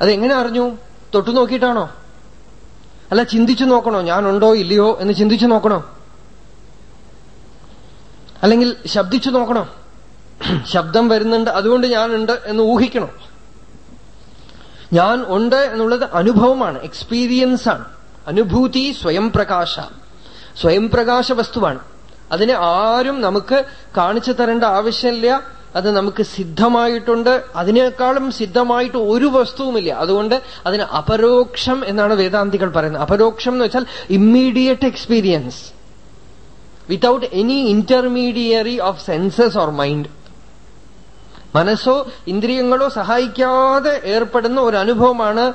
അതെങ്ങനെ അറിഞ്ഞു? തൊട്ടു നോക്കിയിട്ടാണോ? അല്ല ചിന്തിച്ചു നോക്കണോ? ഞാനുണ്ടോ ഇല്ലയോ എന്ന് ചിന്തിച്ചു നോക്കണോ? അല്ലെങ്കിൽ ശബ്ദിച്ചു നോക്കണോ? ശബ്ദം വരുന്നുണ്ട് അതുകൊണ്ട് ഞാനുണ്ട് എന്ന് ഊഹിക്കണം? ഞാൻ ഉണ്ട് എന്നുള്ളത് അനുഭവമാണ് എക്സ്പീരിയൻസ് ആണ്. അനുഭൂതി സ്വയം പ്രകാശ. സ്വയം പ്രകാശ വസ്തുവാണ്. അതിനെ ആരും നമുക്ക് കാണിച്ചു തരേണ്ട ആവശ്യമില്ല. അത് നമുക്ക് സിദ്ധമായിട്ടുണ്ട്. അതിനേക്കാളും സിദ്ധമായിട്ട് ഒരു വസ്തുവുമില്ല. അതുകൊണ്ട് അതിന് അപരോക്ഷം എന്നാണ് വേദാന്തികൾ പറയുന്നത്. അപരോക്ഷം എന്ന് വെച്ചാൽ immediate experience without any intermediary of senses or mind മനസ്സോ ഇന്ദ്രിയങ്ങളോ സഹായിക്കാതെ ഏർപ്പെടുന്ന ഒരു അനുഭവമാണ്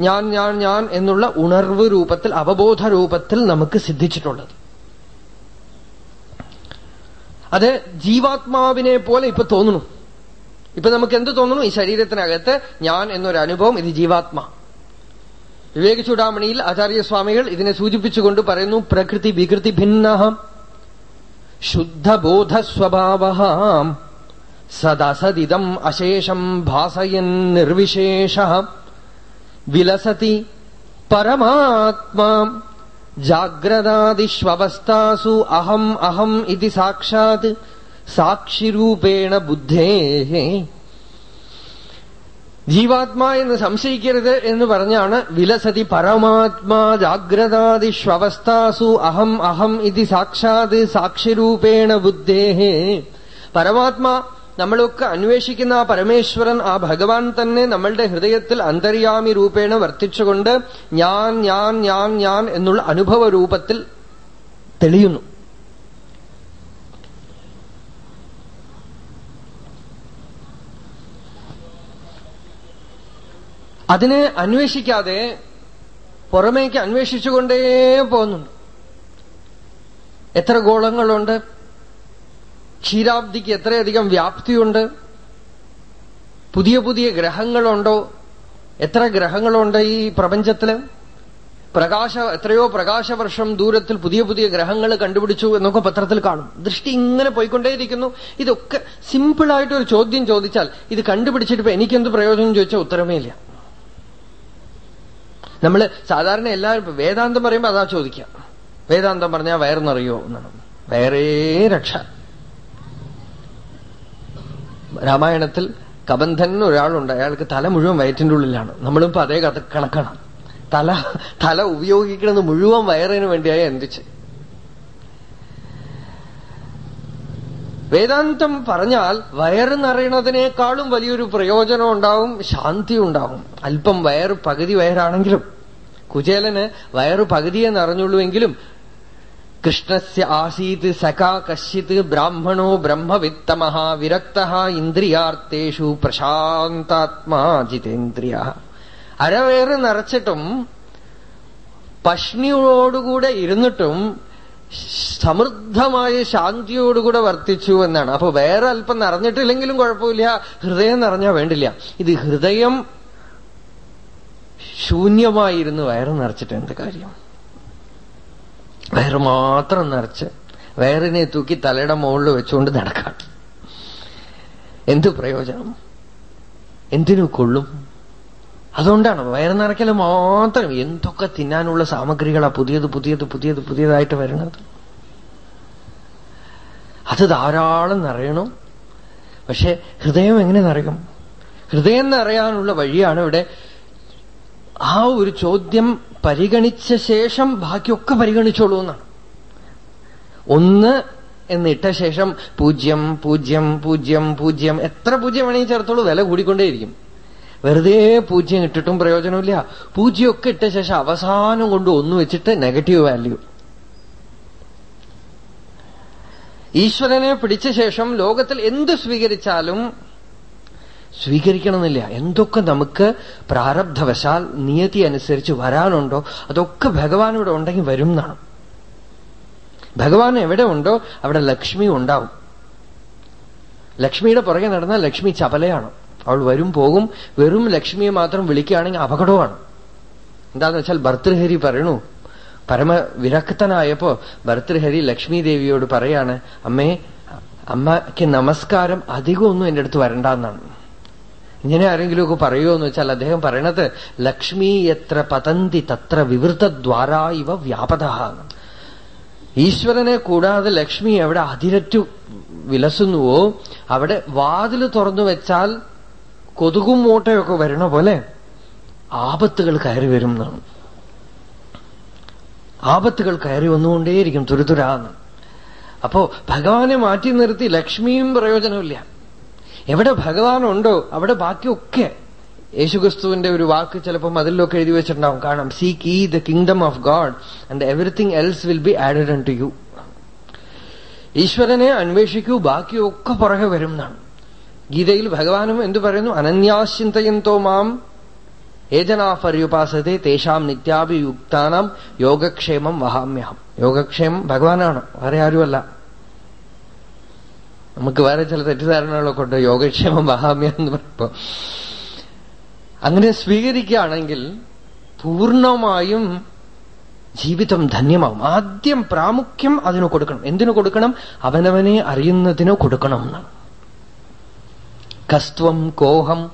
ഞാൻ ഞാൻ ഞാൻ എന്നുള്ള ഉണർവ് രൂപത്തിൽ അവബോധ രൂപത്തിൽ നമുക്ക് സിദ്ധിച്ചിട്ടുള്ളത്. അത് ജീവാത്മാവിനെ പോലെ ഇപ്പൊ തോന്നുന്നു. ഇപ്പൊ നമുക്ക് എന്ത് തോന്നുന്നു? ഈ ശരീരത്തിനകത്ത് ഞാൻ എന്നൊരു അനുഭവം ഇത് ജീവാത്മാ. വിവേക ചൂടാമണിയിൽ ആചാര്യസ്വാമികൾ ഇതിനെ സൂചിപ്പിച്ചുകൊണ്ട് പറയുന്നു പ്രകൃതി വികൃതി ഭിന്ന ശുദ്ധബോധ സ്വഭാവ സദസദിതം അശേഷം ഭാസയൻ നിർവിശേഷ വിലസതി പരമാത്മാ ജാഗ്രതാദിഷ്വവസ്ഥാസു അഹം അഹം ഇതി സാക്ഷാത് സാക്ഷിരൂപേണ ബുദ്ധേ ജീവാത്മാ എന്ന് സംശയിക്കരുത് എന്ന് പറഞ്ഞാണ് വിലസതി പരമാത്മാ ജാഗ്രതാദിഷ്വവസ്ഥാസു അഹം അഹം ഇതി സാക്ഷാത് സാക്ഷിരൂപേണ ബുദ്ധേ പരമാത്മാ നമ്മളൊക്കെ അന്വേഷിക്കുന്ന ആ പരമേശ്വരൻ ആ ഭഗവാൻ തന്നെ നമ്മളുടെ ഹൃദയത്തിൽ അന്തര്യാമി രൂപേണ വർത്തിച്ചുകൊണ്ട് ഞാൻ ഞാൻ ഞാൻ ഞാൻ എന്നുള്ള അനുഭവ രൂപത്തിൽ തെളിയുന്നു. അതിനെ അന്വേഷിക്കാതെ പുറമേക്ക് അന്വേഷിച്ചുകൊണ്ടേ പോകുന്നുണ്ട്. എത്ര ഗോളങ്ങളുണ്ട്? ക്ഷീരാബ്ദിക്ക് എത്രയധികം വ്യാപ്തിയുണ്ട്? പുതിയ പുതിയ ഗ്രഹങ്ങളുണ്ടോ? എത്ര ഗ്രഹങ്ങളുണ്ട് ഈ പ്രപഞ്ചത്തിൽ? പ്രകാശ എത്രയോ പ്രകാശവർഷം ദൂരത്തിൽ പുതിയ പുതിയ ഗ്രഹങ്ങൾ കണ്ടുപിടിച്ചു എന്നൊക്കെ പത്രത്തിൽ കാണും. ദൃഷ്ടി ഇങ്ങനെ പോയിക്കൊണ്ടേയിരിക്കുന്നു. ഇതൊക്കെ സിമ്പിളായിട്ട് ഒരു ചോദ്യം ചോദിച്ചാൽ ഇത് കണ്ടുപിടിച്ചിട്ട് ഇപ്പൊ എനിക്കെന്ത് പ്രയോജനം ചോദിച്ചാൽ ഉത്തരമേ ഇല്ല. നമ്മൾ സാധാരണ എല്ലാവരും വേദാന്തം പറയുമ്പോൾ അതാ ചോദിക്കാം വേദാന്തം പറഞ്ഞാൽ വയറെന്നറിയോ എന്നാണ്. വയറേ രക്ഷ. രാമായണത്തിൽ കബന്ധൻ ഒരാളുണ്ട് അയാൾക്ക് തല മുഴുവൻ വയറ്റിന്റെ ഉള്ളിലാണ്. നമ്മളിപ്പോ അതേ കഥ കണക്കാണ്. തല തല ഉപയോഗിക്കുന്നത് മുഴുവൻ വയറിന് വേണ്ടിയായി എന്തിച്ച് വേദാന്തം പറഞ്ഞാൽ വയറ് നിറയണതിനേക്കാളും വലിയൊരു പ്രയോജനം ഉണ്ടാവും ശാന്തി ഉണ്ടാവും. അല്പം വയറ് പകുതി വയറാണെങ്കിലും കുചേലന് വയറ് പകുതിയെ നിറഞ്ഞുള്ളൂവെങ്കിലും കൃഷ്ണസ്യ ആസീത് സഖാ കശ്ചിത് ബ്രാഹ്മണോ ബ്രഹ്മവിത്തമ വിരക്ത ഇന്ദ്രിയാർത്ഥേഷു പ്രശാന്താത്മാ ജിതേന്ദ്രിയ. അരവേറ് നിറച്ചിട്ടും പഷ്ണിയോടുകൂടെ ഇരുന്നിട്ടും സമൃദ്ധമായ ശാന്തിയോടുകൂടെ വർത്തിച്ചു എന്നാണ്. അപ്പൊ വേറെ അല്പം നിറഞ്ഞിട്ടില്ലെങ്കിലും കുഴപ്പമില്ല. ഹൃദയം നിറഞ്ഞാൽ വേണ്ടില്ല. ഇത് ഹൃദയം ശൂന്യമായിരുന്നു വയറ് നിറച്ചിട്ട് എന്ത് കാര്യം? വയറ് മാത്രം നിറച്ച് വയറിനെ തൂക്കി തലയുടെ മുകളിൽ വെച്ചുകൊണ്ട് നടക്കാം എന്ത് പ്രയോജനം? എന്തിനു കൊള്ളും? അതുകൊണ്ടാണ് വയറ് നിറയ്ക്കൽ മാത്രം എന്തൊക്കെ തിന്നാനുള്ള സാമഗ്രികളാ പുതിയത് പുതിയത് പുതിയത് പുതിയതായിട്ട് വരുന്നത്? അത് ധാരാളം നിറയണം. പക്ഷെ ഹൃദയം എങ്ങനെ നിറയും? ഹൃദയം നിറയാനുള്ള വഴിയാണ് ഇവിടെ ആ ഒരു ചോദ്യം പരിഗണിച്ച ശേഷം ബാക്കിയൊക്കെ പരിഗണിച്ചോളൂ എന്നാണ്. ഒന്ന് എന്നിട്ട ശേഷം പൂജ്യം പൂജ്യം പൂജ്യം പൂജ്യം. എത്ര പൂജ്യം വേണമെങ്കിൽ ചേർത്തോളൂ. വില കൂടിക്കൊണ്ടേയിരിക്കും. വെറുതെ പൂജ്യം ഇട്ടിട്ടും പ്രയോജനമില്ല. പൂജ്യമൊക്കെ ഇട്ട ശേഷം അവസാനം കൊണ്ട് ഒന്ന് വെച്ചിട്ട് നെഗറ്റീവ് വാല്യൂ ഈശ്വരനെ പിടിച്ച ശേഷം ലോകത്തിൽ എന്ത് സ്വീകരിച്ചാലും സ്വീകരിക്കണമെന്നില്ല. എന്തൊക്കെ നമുക്ക് പ്രാരബ്ധവശാൽ നിയതി അനുസരിച്ച് വരാനുണ്ടോ അതൊക്കെ ഭഗവാൻ ഇവിടെ ഉണ്ടെങ്കിൽ വരും എന്നാണ്. ഭഗവാൻ എവിടെ ഉണ്ടോ അവിടെ ലക്ഷ്മി ഉണ്ടാവും. ലക്ഷ്മിയുടെ പുറകെ നടന്നാൽ ലക്ഷ്മി ചപലയാണ്. അവൾ വരും പോകും. വെറും ലക്ഷ്മിയെ മാത്രം വിളിക്കുകയാണെങ്കിൽ അപകടമാണ് എന്താന്ന് വെച്ചാൽ ഭർത്തൃഹരി പറയണു പരമ വിരക്തനായപ്പോ ഭർത്തൃഹരി ലക്ഷ്മി ദേവിയോട് പറയാണ് അമ്മേ അമ്മയ്ക്ക് നമസ്കാരം അധികമൊന്നും എന്റെ അടുത്ത് വരണ്ടെന്നാണ് ഇങ്ങനെ ആരെങ്കിലുമൊക്കെ പറയുമോ എന്ന് വെച്ചാൽ അദ്ദേഹം പറയണത് ലക്ഷ്മി എത്ര പതന്തി തത്ര വിവൃതദ്വാരാ ഇവ വ്യാപത ഈശ്വരനെ കൂടാതെ ലക്ഷ്മി എവിടെ അതിരറ്റു വിലസുന്നുവോ അവിടെ വാതിൽ തുറന്നു വെച്ചാൽ കൊതുകും മൂട്ടയൊക്കെ വരണ പോലെ ആപത്തുകൾ കയറി വരും എന്നാണ്. ആപത്തുകൾ കയറി വന്നുകൊണ്ടേയിരിക്കും തുരുതുരാന്ന്. അപ്പോ ഭഗവാനെ മാറ്റി നിർത്തി ലക്ഷ്മിയും പ്രയോജനമില്ല എവിടെ ഭഗവാനുണ്ടോ അവിടെ ബാക്കിയൊക്കെ. യേശുക്രിസ്തുവിന്റെ ഒരു വാക്ക് ചിലപ്പം അതിലൊക്കെ എഴുതി വെച്ചിട്ടുണ്ടാവും. കാണാം സീ ഈ the kingdom of God and everything else will be added unto you ഈശ്വരനെ അന്വേഷിക്കൂ ബാക്കിയൊക്കെ പുറകെ വരും എന്നാണ്. ഗീതയിൽ ഭഗവാനും എന്തു പറയുന്നു? അനന്യാശ്ചിന്തയന്തോ മാം ഏജനാഫര്യുപാസത്തെ തേശാം നിത്യാഭിയുക്താനാം യോഗക്ഷേമം വഹാമ്യഹം. യോഗക്ഷേമം ഭഗവാനാണ് വേറെ ആരുമല്ല. നമുക്ക് വേറെ ചില തെറ്റിദ്ധാരണകളൊക്കെ ഉണ്ട്. യോഗക്ഷേമം മഹാമ്യം എന്ന് പറയുമ്പോ. അങ്ങനെ സ്വീകരിക്കുകയാണെങ്കിൽ പൂർണമായും ജീവിതം ധന്യമാവും. ആദ്യം പ്രാമുഖ്യം അതിന് കൊടുക്കണം. എന്തിനു കൊടുക്കണം? അവനവനെ അറിയുന്നതിന് കൊടുക്കണം എന്നാണ്. കസ്ത്വം കോഹം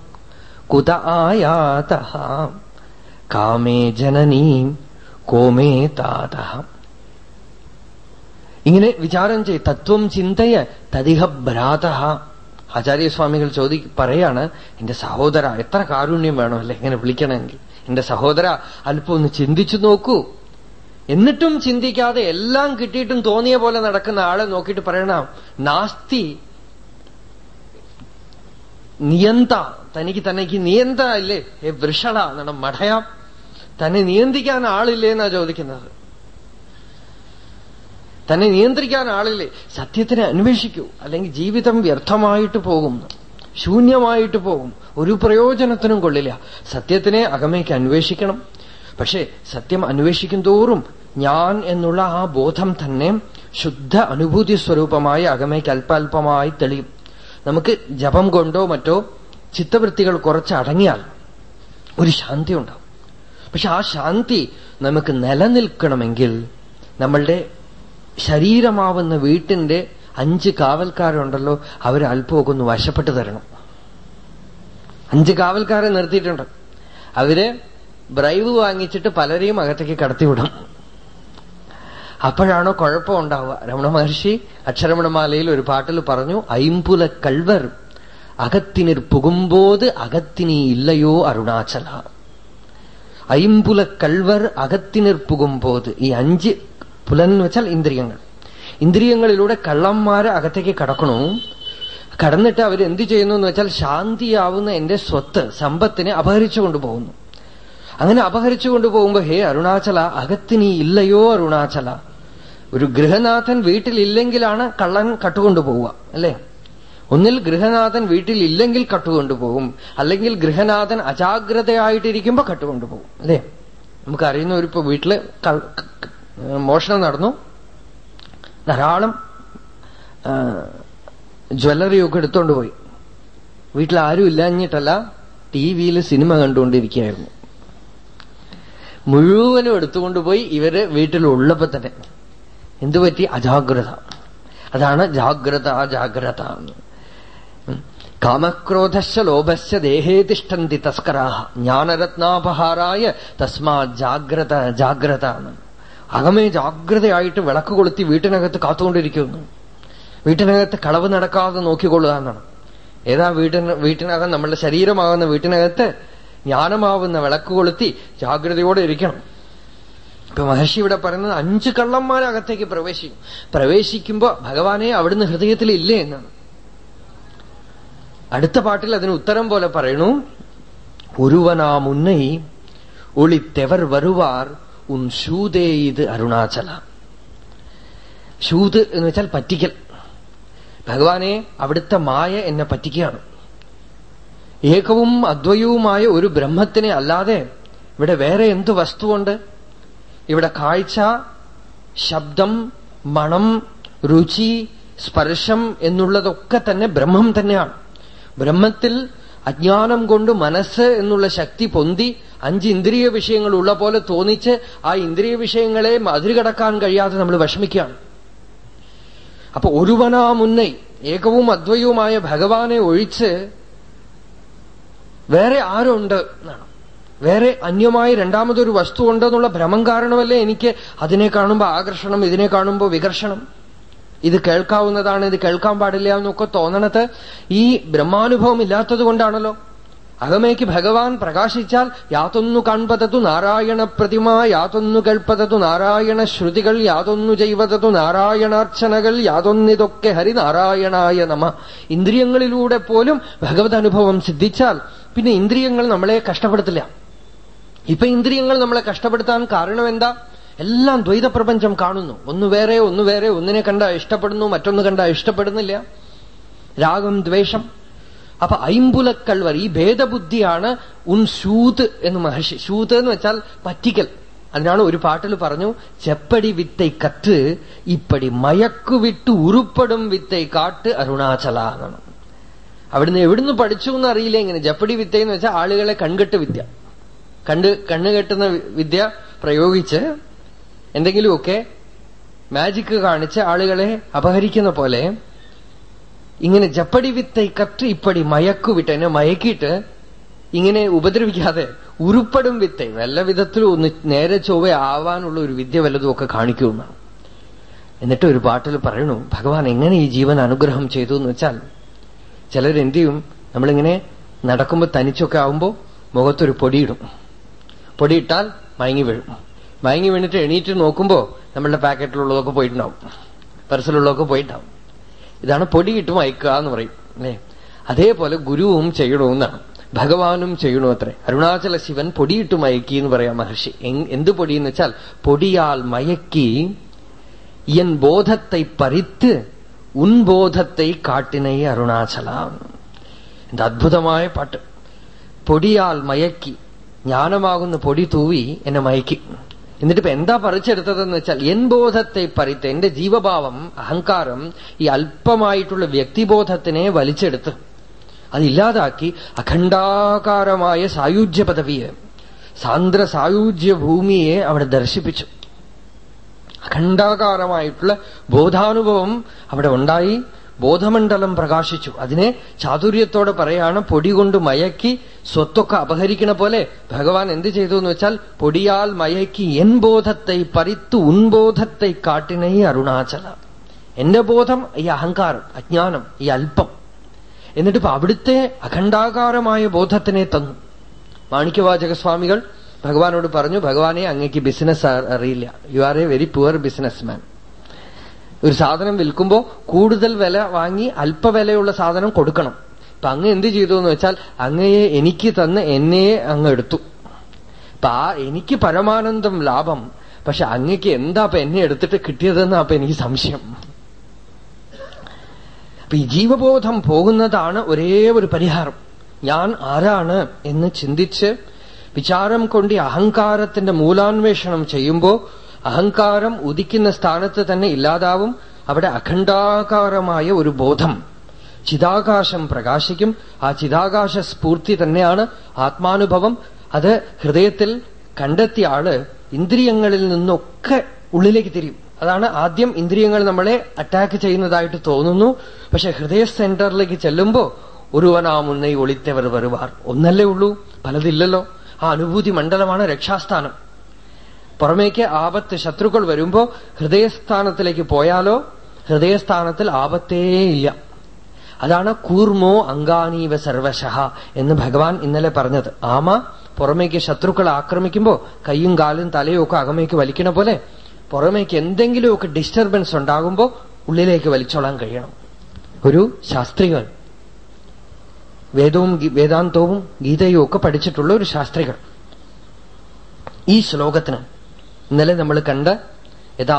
കുത ആയാത കാമേ ജനനീം കോമേ താത ഇങ്ങനെ വിചാരം ചെയ് തത്വം ചിന്തയ തതിഹ ഭ്രാത ആചാര്യസ്വാമികൾ ചോദി പറയാണ് എന്റെ സഹോദര എത്ര കാരുണ്യം വേണമല്ലേ ഇങ്ങനെ വിളിക്കണമെങ്കിൽ? എന്റെ സഹോദര അല്പം ഒന്ന് ചിന്തിച്ചു നോക്കൂ. എന്നിട്ടും ചിന്തിക്കാതെ എല്ലാം കിട്ടിയിട്ടും തോന്നിയ പോലെ നടക്കുന്ന ആളെ നോക്കിയിട്ട് പറയണം നാസ്തി നിയന്ത. തനിക്ക് തനിക്ക് നിയന്ത ഇല്ലേ? ഏ വൃഷള എന്നാണ് മഠയാം. തന്നെ നിയന്ത്രിക്കാൻ ആളില്ലേ എന്നാ ചോദിക്കുന്നത്. തന്നെ നിയന്ത്രിക്കാൻ ആളില്ലേ? സത്യത്തിനെ അന്വേഷിക്കൂ. അല്ലെങ്കിൽ ജീവിതം വ്യർത്ഥമായിട്ട് പോകും. ശൂന്യമായിട്ട് പോകും. ഒരു പ്രയോജനത്തിനും കൊള്ളില്ല. സത്യത്തിനെ അകമേക്ക് അന്വേഷിക്കണം. പക്ഷേ സത്യം അന്വേഷിക്കും തോറും ഞാൻ എന്നുള്ള ആ ബോധം തന്നെ ശുദ്ധ അനുഭൂതി സ്വരൂപമായി അകമേക്ക് അല്പാൽപമായി തെളിയും. നമുക്ക് ജപം കൊണ്ടോ മറ്റോ ചിത്തവൃത്തികൾ കുറച്ച് അടങ്ങിയാൽ ഒരു ശാന്തി ഉണ്ടാവും. പക്ഷെ ആ ശാന്തി നമുക്ക് നിലനിൽക്കണമെങ്കിൽ നമ്മളുടെ ശരീരമാവുന്ന വീട്ടിന്റെ അഞ്ച് കാവൽക്കാരുണ്ടല്ലോ അവർ അല്പമൊക്കെ ഒന്ന് വശപ്പെട്ട് തരണം. അഞ്ച് കാവൽക്കാരെ നിർത്തിയിട്ടുണ്ട്. അവർ ബ്രൈവ് വാങ്ങിച്ചിട്ട് പലരെയും അകത്തേക്ക് കടത്തിവിടും. അപ്പോഴാണോ കുഴപ്പമുണ്ടാവുക രമണ മഹർഷി അക്ഷരമണമാലയിൽ ഒരു പാട്ടിൽ പറഞ്ഞു ഐമ്പുല കൾവർ അകത്തിനിർ പുകുമ്പോത് അകത്തിനി ഇല്ലയോ അരുണാചല. ഐമ്പുല കൾവർ അകത്തിനിർ പുകുമ്പോത്. ഈ അഞ്ച് പുലൻ എന്ന് വെച്ചാൽ ഇന്ദ്രിയങ്ങൾ. ഇന്ദ്രിയങ്ങളിലൂടെ കള്ളന്മാരെ അകത്തേക്ക് കടക്കണു? കടന്നിട്ട് അവർ എന്ത് ചെയ്യുന്നു എന്ന് വെച്ചാൽ ശാന്തിയാവുന്ന എന്റെ സ്വത്ത് സമ്പത്തിനെ അപഹരിച്ചു കൊണ്ടുപോകുന്നു. അങ്ങനെ അപഹരിച്ചു കൊണ്ടുപോകുമ്പോ ഹേ അരുണാചല അകത്തിനി ഇല്ലയോ അരുണാചല? ഒരു ഗൃഹനാഥൻ വീട്ടിലില്ലെങ്കിലാണ് കള്ളൻ കട്ടുകൊണ്ടുപോവുക അല്ലേ? ഒന്നിൽ ഗൃഹനാഥൻ വീട്ടിലില്ലെങ്കിൽ കട്ടുകൊണ്ടുപോകും അല്ലെങ്കിൽ ഗൃഹനാഥൻ അജാഗ്രതയായിട്ടിരിക്കുമ്പോ കട്ടുകൊണ്ടുപോകും അല്ലേ? നമുക്കറിയുന്ന ഒരു വീട്ടിൽ മോഷണം നടന്നു. ധാരാളം ജ്വല്ലറിയൊക്കെ എടുത്തോണ്ട് പോയി. വീട്ടിൽ ആരും ഇല്ലാഞ്ഞിട്ടല്ല ടി വിയിൽ സിനിമ കണ്ടുകൊണ്ടിരിക്കുകയായിരുന്നു. മുഴുവനും എടുത്തുകൊണ്ടുപോയി ഇവർ വീട്ടിലുള്ളപ്പോ തന്നെ. എന്തുപറ്റി അജാഗ്രത. അതാണ് ജാഗ്രത ജാഗ്രത. കാമക്രോധശ്ച ലോഭശ്ച ദേഹേ തിഷ്ടന്തി തസ്കരാഹ. ജ്ഞാനരത്നാപഹാരായ തസ്മാ ജാഗ്രത ജാഗ്രത. അകമേ ജാഗ്രതയായിട്ട് വിളക്ക് കൊളുത്തി വീട്ടിനകത്ത് കാത്തുകൊണ്ടിരിക്കുന്നു. വീട്ടിനകത്ത് കളവ് നടക്കാതെ നോക്കിക്കൊള്ളുക എന്നാണ് ഏതാ വീട്ടിന് വീട്ടിനകം നമ്മളുടെ ശരീരമാകുന്ന വീട്ടിനകത്ത് ജ്ഞാനമാവുന്ന വിളക്ക് കൊളുത്തി ജാഗ്രതയോടെ ഇരിക്കണം. ഇപ്പൊ മഹർഷി ഇവിടെ പറയുന്നത് അഞ്ച് കള്ളന്മാരകത്തേക്ക് പ്രവേശിക്കും. പ്രവേശിക്കുമ്പോ ഭഗവാനെ അവിടുന്ന് ഹൃദയത്തിൽ ഇല്ലേ എന്നാണ്. അടുത്ത പാട്ടിൽ അതിന് ഉത്തരം പോലെ പറയണു ഒരുവനാ മുന്നൈ ഒളിത്തെവർ വരുവാർ ശൂതേ ഇത് അരുണാചല. ശൂത് എന്ന് വെച്ചാൽ പറ്റിക്കൽ. ഭഗവാനെ അവിടുത്തെ മായ എന്നെ പറ്റിക്കുകയാണ് ഏകവും അദ്വയവുമായ ഒരു ബ്രഹ്മത്തിനെ അല്ലാതെ ഇവിടെ വേറെ എന്ത് വസ്തുവുണ്ട്? ഇവിടെ കാഴ്ച ശബ്ദം മണം രുചി സ്പർശം എന്നുള്ളതൊക്കെ തന്നെ ബ്രഹ്മം തന്നെയാണ്. ബ്രഹ്മത്തിൽ അജ്ഞാനം കൊണ്ട് മനസ്സ് എന്നുള്ള ശക്തി പൊന്തി അഞ്ച് ഇന്ദ്രിയ വിഷയങ്ങൾ ഉള്ള പോലെ തോന്നിച്ച് ആ ഇന്ദ്രിയ വിഷയങ്ങളെ അതിരുകടക്കാൻ കഴിയാതെ നമ്മൾ വിഷമിക്കുകയാണ്. അപ്പൊ ഒരുവനാ മുന്നേ ഏകവും അദ്വയവുമായ ഭഗവാനെ ഒഴിച്ച് വേറെ ആരുണ്ട് എന്നാണ്. വേറെ അന്യമായി രണ്ടാമതൊരു വസ്തു ഉണ്ടെന്നുള്ള ഭ്രമം കാരണമല്ലേ എനിക്ക് അതിനെ കാണുമ്പോൾ ആകർഷണം ഇതിനെ കാണുമ്പോൾ വികർഷണം? ഇത് കേൾക്കാവുന്നതാണ് ഇത് കേൾക്കാൻ പാടില്ല എന്നൊക്കെ തോന്നണത് ഈ ബ്രഹ്മാനുഭവം ഇല്ലാത്തത് കൊണ്ടാണല്ലോ. അകമേക്ക് ഭഗവാൻ പ്രകാശിച്ചാൽ യാതൊന്നു കാൺപതതു നാരായണ പ്രതിമ യാതൊന്നു കേൾപ്പതതു നാരായണ ശ്രുതികൾ യാതൊന്നു ചെയ്വതതു നാരായണാർച്ചനകൾ യാതൊന്നിതൊക്കെ ഹരിനാരായണായ നമ. ഇന്ദ്രിയങ്ങളിലൂടെ പോലും ഭഗവത് അനുഭവം സിദ്ധിച്ചാൽ പിന്നെ ഇന്ദ്രിയങ്ങൾ നമ്മളെ കഷ്ടപ്പെടുത്തില്ല. ഇപ്പൊ ഇന്ദ്രിയങ്ങൾ നമ്മളെ കഷ്ടപ്പെടുത്താൻ കാരണം എന്താ? എല്ലാം ദ്വൈത പ്രപഞ്ചം കാണുന്നു. ഒന്ന് വേറെ ഒന്ന് വേറെ ഒന്നിനെ കണ്ട ഇഷ്ടപ്പെടുന്നു മറ്റൊന്ന് കണ്ട ഇഷ്ടപ്പെടുന്നില്ല. രാഗം ദ്വേഷം. അപ്പൊ ഐമ്പുലക്കൾവർ ഈ ഭേദബുദ്ധിയാണ് ഉൻ ശൂത് എന്ന് മഹർഷി. ശൂത് എന്ന് വെച്ചാൽ പറ്റിക്കൽ. അതിനാണ് ഒരു പാട്ടിൽ പറഞ്ഞു ചെപ്പടി വിത്തൈ കത്ത് ഇപ്പടി മയക്കു വിട്ട് ഉരുപ്പടും വിത്തൈ കാട്ട് അരുണാചല എന്നാണ് അവിടുന്ന് എവിടുന്ന് പഠിച്ചു എന്ന് അറിയില്ല ഇങ്ങനെ. ജപ്പടി വിത്ത എന്ന് വെച്ചാൽ ആളുകളെ കൺകെട്ട് വിദ്യ. കണ്ട് കണ്ണുകെട്ടുന്ന വിദ്യ പ്രയോഗിച്ച് എന്തെങ്കിലുമൊക്കെ മാജിക്ക് കാണിച്ച് ആളുകളെ അപഹരിക്കുന്ന പോലെ ഇങ്ങനെ ജപ്പടി വിത്തൈ കത്ത് ഇപ്പടി മയക്കുവിട്ട് എന്നെ മയക്കിയിട്ട് ഇങ്ങനെ ഉപദ്രവിക്കാതെ ഉരുപ്പടും വിത്തെ വല്ല വിധത്തിലും ഒന്ന് നേരെ ചൊവ്വ ആവാനുള്ള ഒരു വിദ്യ വല്ലതും ഒക്കെ കാണിക്കുമെന്നാണ് എന്നിട്ട് ഒരു പാട്ടിൽ പറയണു ഭഗവാൻ എങ്ങനെ ഈ ജീവൻ അനുഗ്രഹം ചെയ്തു എന്ന് വെച്ചാൽ ചിലരെന്ത് ചെയ്യും? നമ്മളിങ്ങനെ നടക്കുമ്പോൾ തനിച്ചൊക്കെ ആവുമ്പോൾ മുഖത്തൊരു പൊടിയിടും. പൊടിയിട്ടാൽ മയങ്ങി വീഴും. മയങ്ങി വീണിട്ട് എണീറ്റ് നോക്കുമ്പോ നമ്മളുടെ പാക്കറ്റിലുള്ളതൊക്കെ പോയിട്ടുണ്ടാവും. പെർസിലുള്ളതൊക്കെ പോയിട്ടുണ്ടാവും. ഇതാണ് പൊടിയിട്ട് മയക്കുക എന്ന് പറയും. അല്ലേ? അതേപോലെ ഗുരുവും ചെയ്യണമെന്നാണ് ഭഗവാനും ചെയ്യണോ അത്രേ. അരുണാചല ശിവൻ പൊടിയിട്ട് മയക്കി എന്ന് പറയാം മഹർഷി. എന്ത് പൊടി എന്ന് വെച്ചാൽ പൊടിയാൽ മയക്കി എൻ ബോധത്തെ പരിത്ത് ഉൻബോധത്തെ കാട്ടിനെ അരുണാചല. എന്ത് അത്ഭുതമായ പാട്ട്. പൊടിയാൽ മയക്കി ജ്ഞാനമാകുന്ന പൊടി തൂവി എന്നെ മയക്കി. എന്നിട്ട് ഇപ്പൊ എന്താ പറിച്ചെടുത്തതെന്ന് വെച്ചാൽ എൻ ബോധത്തെ പരിത്ത് എന്റെ ജീവഭാവം അഹങ്കാരം ഈ അല്പമായിട്ടുള്ള വ്യക്തിബോധത്തിനെ വലിച്ചെടുത്ത് അതില്ലാതാക്കി അഖണ്ഡാകാരമായ സായുജ്യ പദവിയെ സാന്ദ്ര സായുജ്യ ഭൂമിയെ അവിടെ ദർശിപ്പിച്ചു. അഖണ്ഡാകാരമായിട്ടുള്ള ബോധാനുഭവം അവിടെ ഉണ്ടായി. ബോധമണ്ഡലം പ്രകാശിച്ചു. അതിനെ ചാതുര്യത്തോടെ പറയാണ് പൊടി കൊണ്ട് മയക്കി സ്വത്തൊക്കെ അപഹരിക്കണ പോലെ ഭഗവാൻ എന്ത് ചെയ്തു എന്ന് വെച്ചാൽ പൊടിയാൽ മയക്കി എൻ ബോധത്തെ പരിത്തു ഉൻബോധത്തെ കാട്ടിനൈ അരുണാചല. എന്റെ ബോധം ഈ അഹങ്കാരം അജ്ഞാനം ഈ അല്പം എന്നിട്ട് ഇപ്പൊ അവിടുത്തെ അഖണ്ഡാകാരമായ ബോധത്തിനെ തന്നു. മാണിക്യവാചക സ്വാമികൾ ഭഗവാനോട് പറഞ്ഞു ഭഗവാനെ അങ്ങേക്ക് ബിസിനസ് അറിയില്ല. You are a very poor business man ഒരു സാധനം വിൽക്കുമ്പോൾ കൂടുതൽ വില വാങ്ങി അല്പവിലയുള്ള സാധനം കൊടുക്കണം. ഇപ്പൊ അങ്ങ് എന്ത് ചെയ്തു എന്ന് വെച്ചാൽ അങ്ങയെ എനിക്ക് തന്ന് എന്നെയെ അങ്ങ് എടുത്തു. അപ്പൊ ആ എനിക്ക് പരമാനന്ദം ലാഭം. പക്ഷെ അങ്ങക്ക് എന്താ അപ്പൊ എന്നെ എടുത്തിട്ട് കിട്ടിയതെന്ന് അപ്പൊ എനിക്ക് സംശയം. അപ്പൊ ഈ ജീവബോധം പോകുന്നതാണ് ഒരേ ഒരു പരിഹാരം. ഞാൻ ആരാണ് എന്ന് ചിന്തിച്ച് വിചാരം കൊണ്ട് അഹങ്കാരത്തിന്റെ മൂലാന്വേഷണം ചെയ്യുമ്പോൾ അഹങ്കാരം ഉദിക്കുന്ന സ്ഥാനത്ത് തന്നെ ഇല്ലാതാവും. അവിടെ അഖണ്ഡാകാരമായ ഒരു ബോധം. ചിതാകാശം പ്രകാശിക്കും. ആ ചിതാകാശ സ്ഫൂർത്തി തന്നെയാണ് ആത്മാനുഭവം. അത് ഹൃദയത്തിൽ കണ്ടെത്തിയ ആൾ ഇന്ദ്രിയങ്ങളിൽ നിന്നൊക്കെ ഉള്ളിലേക്ക് തിരിയും. അതാണ് ആദ്യം ഇന്ദ്രിയങ്ങൾ നമ്മളെ അറ്റാക്ക് ചെയ്യുന്നതായിട്ട് തോന്നുന്നു. പക്ഷെ ഹൃദയ സെന്ററിലേക്ക് ചെല്ലുമ്പോ ഒരുവനാ മുന്നേ ഒളിത്തവർ വരുവാർ. ഒന്നല്ലേ ഉള്ളൂ. പലതില്ലല്ലോ. ആ അനുഭൂതി മണ്ഡലമാണ് രക്ഷാസ്ഥാനം. പുറമേക്ക് ആപത്ത് ശത്രുക്കൾ വരുമ്പോ ഹൃദയസ്ഥാനത്തിലേക്ക് പോയാലോ ഹൃദയസ്ഥാനത്തിൽ ആപത്തേ ഇല്ല അതാണ് കൂർമോ അങ്കാനീവ സർവശഹ എന്ന് ഭഗവാൻ ഇന്നലെ പറഞ്ഞത്. ആമ പുറമേക്ക് ശത്രുക്കൾ ആക്രമിക്കുമ്പോ കൈയും കാലും തലയും ഒക്കെ അകമേക്ക് വലിക്കണ പോലെ പുറമേക്ക് എന്തെങ്കിലുമൊക്കെ ഡിസ്റ്റർബൻസ് ഉണ്ടാകുമ്പോ ഉള്ളിലേക്ക് വലിച്ചോളാൻ കഴിയണം. ഒരു ശാസ്ത്രികൾ വേദവും വേദാന്തവും ഗീതയും ഒക്കെ പഠിച്ചിട്ടുള്ള ഒരു ശാസ്ത്രികൾ ഈ ശ്ലോകത്തിന് ഇന്നലെ നമ്മൾ കണ്ട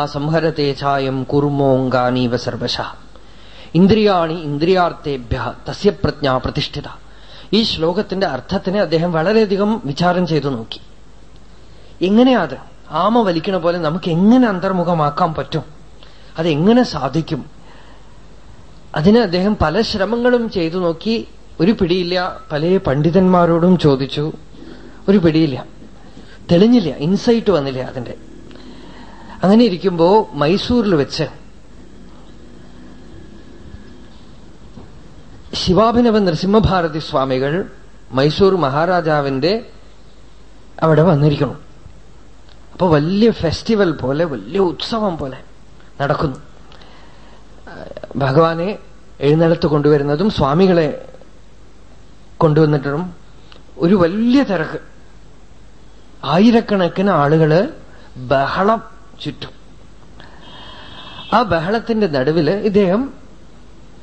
സംഹര തേജായം കുർമോങ്കാനീവ സർവശ. ഇന്ദ്രിയാണി ഇന്ദ്രിയാർത്ഥേഭ്യ തസ്യ പ്രജ്ഞ പ്രതിഷ്ഠിത. ഈ ശ്ലോകത്തിന്റെ അർത്ഥത്തിനെ അദ്ദേഹം വളരെയധികം വിചാരം ചെയ്തു നോക്കി. എങ്ങനെയാത് ആമ വലിക്കണ പോലെ നമുക്ക് എങ്ങനെ അന്തർമുഖമാക്കാൻ പറ്റും? അതെങ്ങനെ സാധിക്കും? അതിന് അദ്ദേഹം പല ശ്രമങ്ങളും ചെയ്തു നോക്കി. ഒരു പിടിയില്ല. പല പണ്ഡിതന്മാരോടും ചോദിച്ചു. ഒരു പിടിയില്ല. തെളിഞ്ഞില്ല ഇൻസൈറ്റ് വന്നില്ല അതിന്റെ. അങ്ങനെ ഇരിക്കുമ്പോ മൈസൂരിൽ വെച്ച് ശിവാഭിനവ നരസിംഹഭാരതി സ്വാമികൾ മൈസൂർ മഹാരാജാവിന്റെ അവിടെ വന്നിരിക്കണം അപ്പൊ വലിയ ഫെസ്റ്റിവൽ പോലെ വലിയ ഉത്സവം പോലെ നടക്കുന്നു. ഭഗവാനെ എഴുന്നള്ളത്ത് കൊണ്ടുവരുന്നതും സ്വാമികളെ കൊണ്ടുവന്നിട്ടും ഒരു വലിയ തിരക്ക്. ആയിരക്കണക്കിന് ആളുകൾ ബഹളം ചുറ്റും. ആ ബഹളത്തിന്റെ നടുവിൽ ഇദ്ദേഹം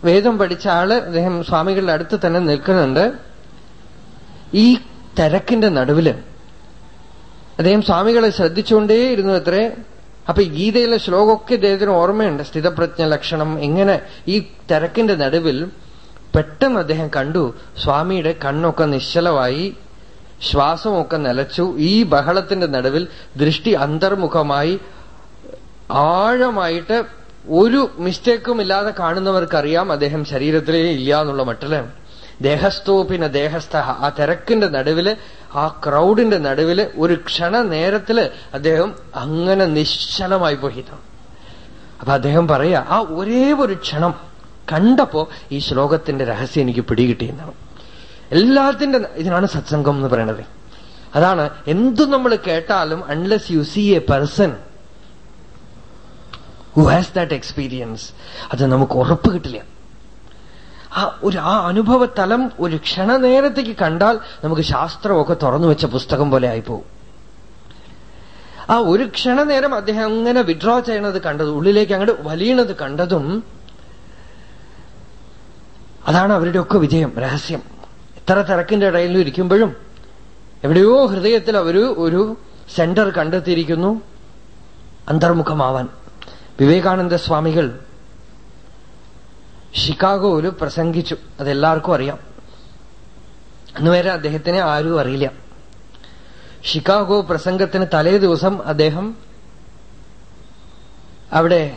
വേദം പഠിച്ച ആൾ അദ്ദേഹം സ്വാമികളുടെ അടുത്ത് തന്നെ നിൽക്കുന്നുണ്ട്. ഈ തിരക്കിന്റെ നടുവിൽ അദ്ദേഹം സ്വാമികളെ ശ്രദ്ധിച്ചുകൊണ്ടേയിരുന്നു അത്രേ അപ്പൊ ഗീതയിലെ ശ്ലോകമൊക്കെ ഇദ്ദേഹത്തിന് ഓർമ്മയുണ്ട്. സ്ഥിതപ്രജ്ഞ ലക്ഷണം എങ്ങനെ ഈ തിരക്കിന്റെ നടുവിൽ പെട്ടെന്ന് അദ്ദേഹം കണ്ടു. സ്വാമിയുടെ കണ്ണൊക്കെ നിശ്ചലമായി. ശ്വാസമൊക്കെ നിലച്ചു ഈ ബഹളത്തിന്റെ നടുവിൽ ദൃഷ്ടി അന്തർമുഖമായി ആഴമായിട്ട് ഒരു മിസ്റ്റേക്കും ഇല്ലാതെ കാണുന്നവർക്കറിയാം അദ്ദേഹം ശരീരത്തിലേ ഇല്ല എന്നുള്ള മട്ടിൽ. ദേഹസ്ഥോപിന ദേഹസ്ഥ. ആ തിരക്കിന്റെ നടുവിൽ ആ ക്രൗഡിന്റെ നടുവിൽ ഒരു ക്ഷണ നേരത്തിൽ അദ്ദേഹം അങ്ങനെ നിശ്ചലമായി പോയിട്ടാണ് അപ്പൊ അദ്ദേഹം പറയാ ആ ഒരേ ഒരു ക്ഷണം കണ്ടപ്പോ ഈ ശ്ലോകത്തിന്റെ രഹസ്യം എനിക്ക് പിടികിട്ടിയെന്നാണ്. എല്ലാത്തിന്റെ ഇതിനാണ് സത്സംഗം എന്ന് പറയണത്. അതാണ് എന്തു നമ്മൾ കേട്ടാലും unless you see a person who has that experience അത് നമുക്ക് ഉറപ്പ് കിട്ടില്ല. ആ ഒരു ആ അനുഭവ തലം ഒരു ക്ഷണനേരത്തേക്ക് കണ്ടാൽ നമുക്ക് ശാസ്ത്രമൊക്കെ തുറന്നു വെച്ച പുസ്തകം പോലെ ആയിപ്പോവും. ആ ഒരു ക്ഷണനേരം അദ്ദേഹം അങ്ങനെ വിഡ്രോ ചെയ്യണത് കണ്ടത് ഉള്ളിലേക്ക് അങ്ങോട്ട് വലിയണത് കണ്ടതും അതാണ് അവരുടെയൊക്കെ വിജയം രഹസ്യം. എത്ര തിരക്കിന്റെ ഇടയിലും ഇരിക്കുമ്പോഴും എവിടെയോ ഹൃദയത്തിൽ അവർ ഒരു സെന്റർ കണ്ടെത്തിയിരിക്കുന്നു. അന്തർമുഖമാവാൻ. വിവേകാനന്ദ സ്വാമികൾ ഷിക്കാഗോയിൽ പ്രസംഗിച്ചു. അതെല്ലാവർക്കും അറിയാം. അന്നുവരെ അദ്ദേഹത്തിനെ ആരും അറിയില്ല. ഷിക്കാഗോ പ്രസംഗത്തിന് തലേ ദിവസം അദ്ദേഹം അവിടെ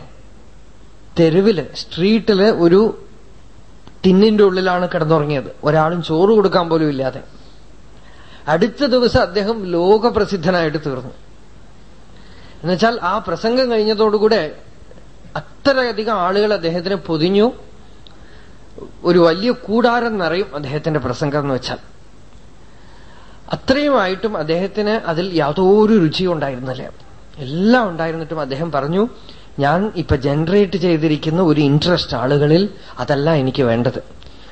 തെരുവിൽ സ്ട്രീറ്റിൽ ഒരു ടിന്നിന്റെ ഉള്ളിലാണ് കിടന്നുറങ്ങിയത്. ഒരാളും ചോറ് കൊടുക്കാൻ പോലും ഇല്ലാതെ. അടുത്ത ദിവസം അദ്ദേഹം ലോകപ്രസിദ്ധനായിട്ട് തീർന്നു. എന്നുവെച്ചാൽ ആ പ്രസംഗം കഴിഞ്ഞതോടുകൂടെ അത്രയധികം ആളുകൾ അദ്ദേഹത്തിനെ പൊതിഞ്ഞു. ഒരു വലിയ കൂടാരം നിറയും അദ്ദേഹത്തിന്റെ പ്രസംഗം എന്ന് വെച്ചാൽ. അത്രയുമായിട്ടും അദ്ദേഹത്തിന് അതിൽ യാതൊരു രുചിയും ഉണ്ടായിരുന്നില്ല. എല്ലാം ഉണ്ടായിരുന്നിട്ടും അദ്ദേഹം പറഞ്ഞു ഞാൻ ഇപ്പൊ ജനറേറ്റ് ചെയ്തിരിക്കുന്ന ഒരു ഇൻട്രസ്റ്റ് ആളുകളിൽ അതല്ല എനിക്ക് വേണ്ടത്.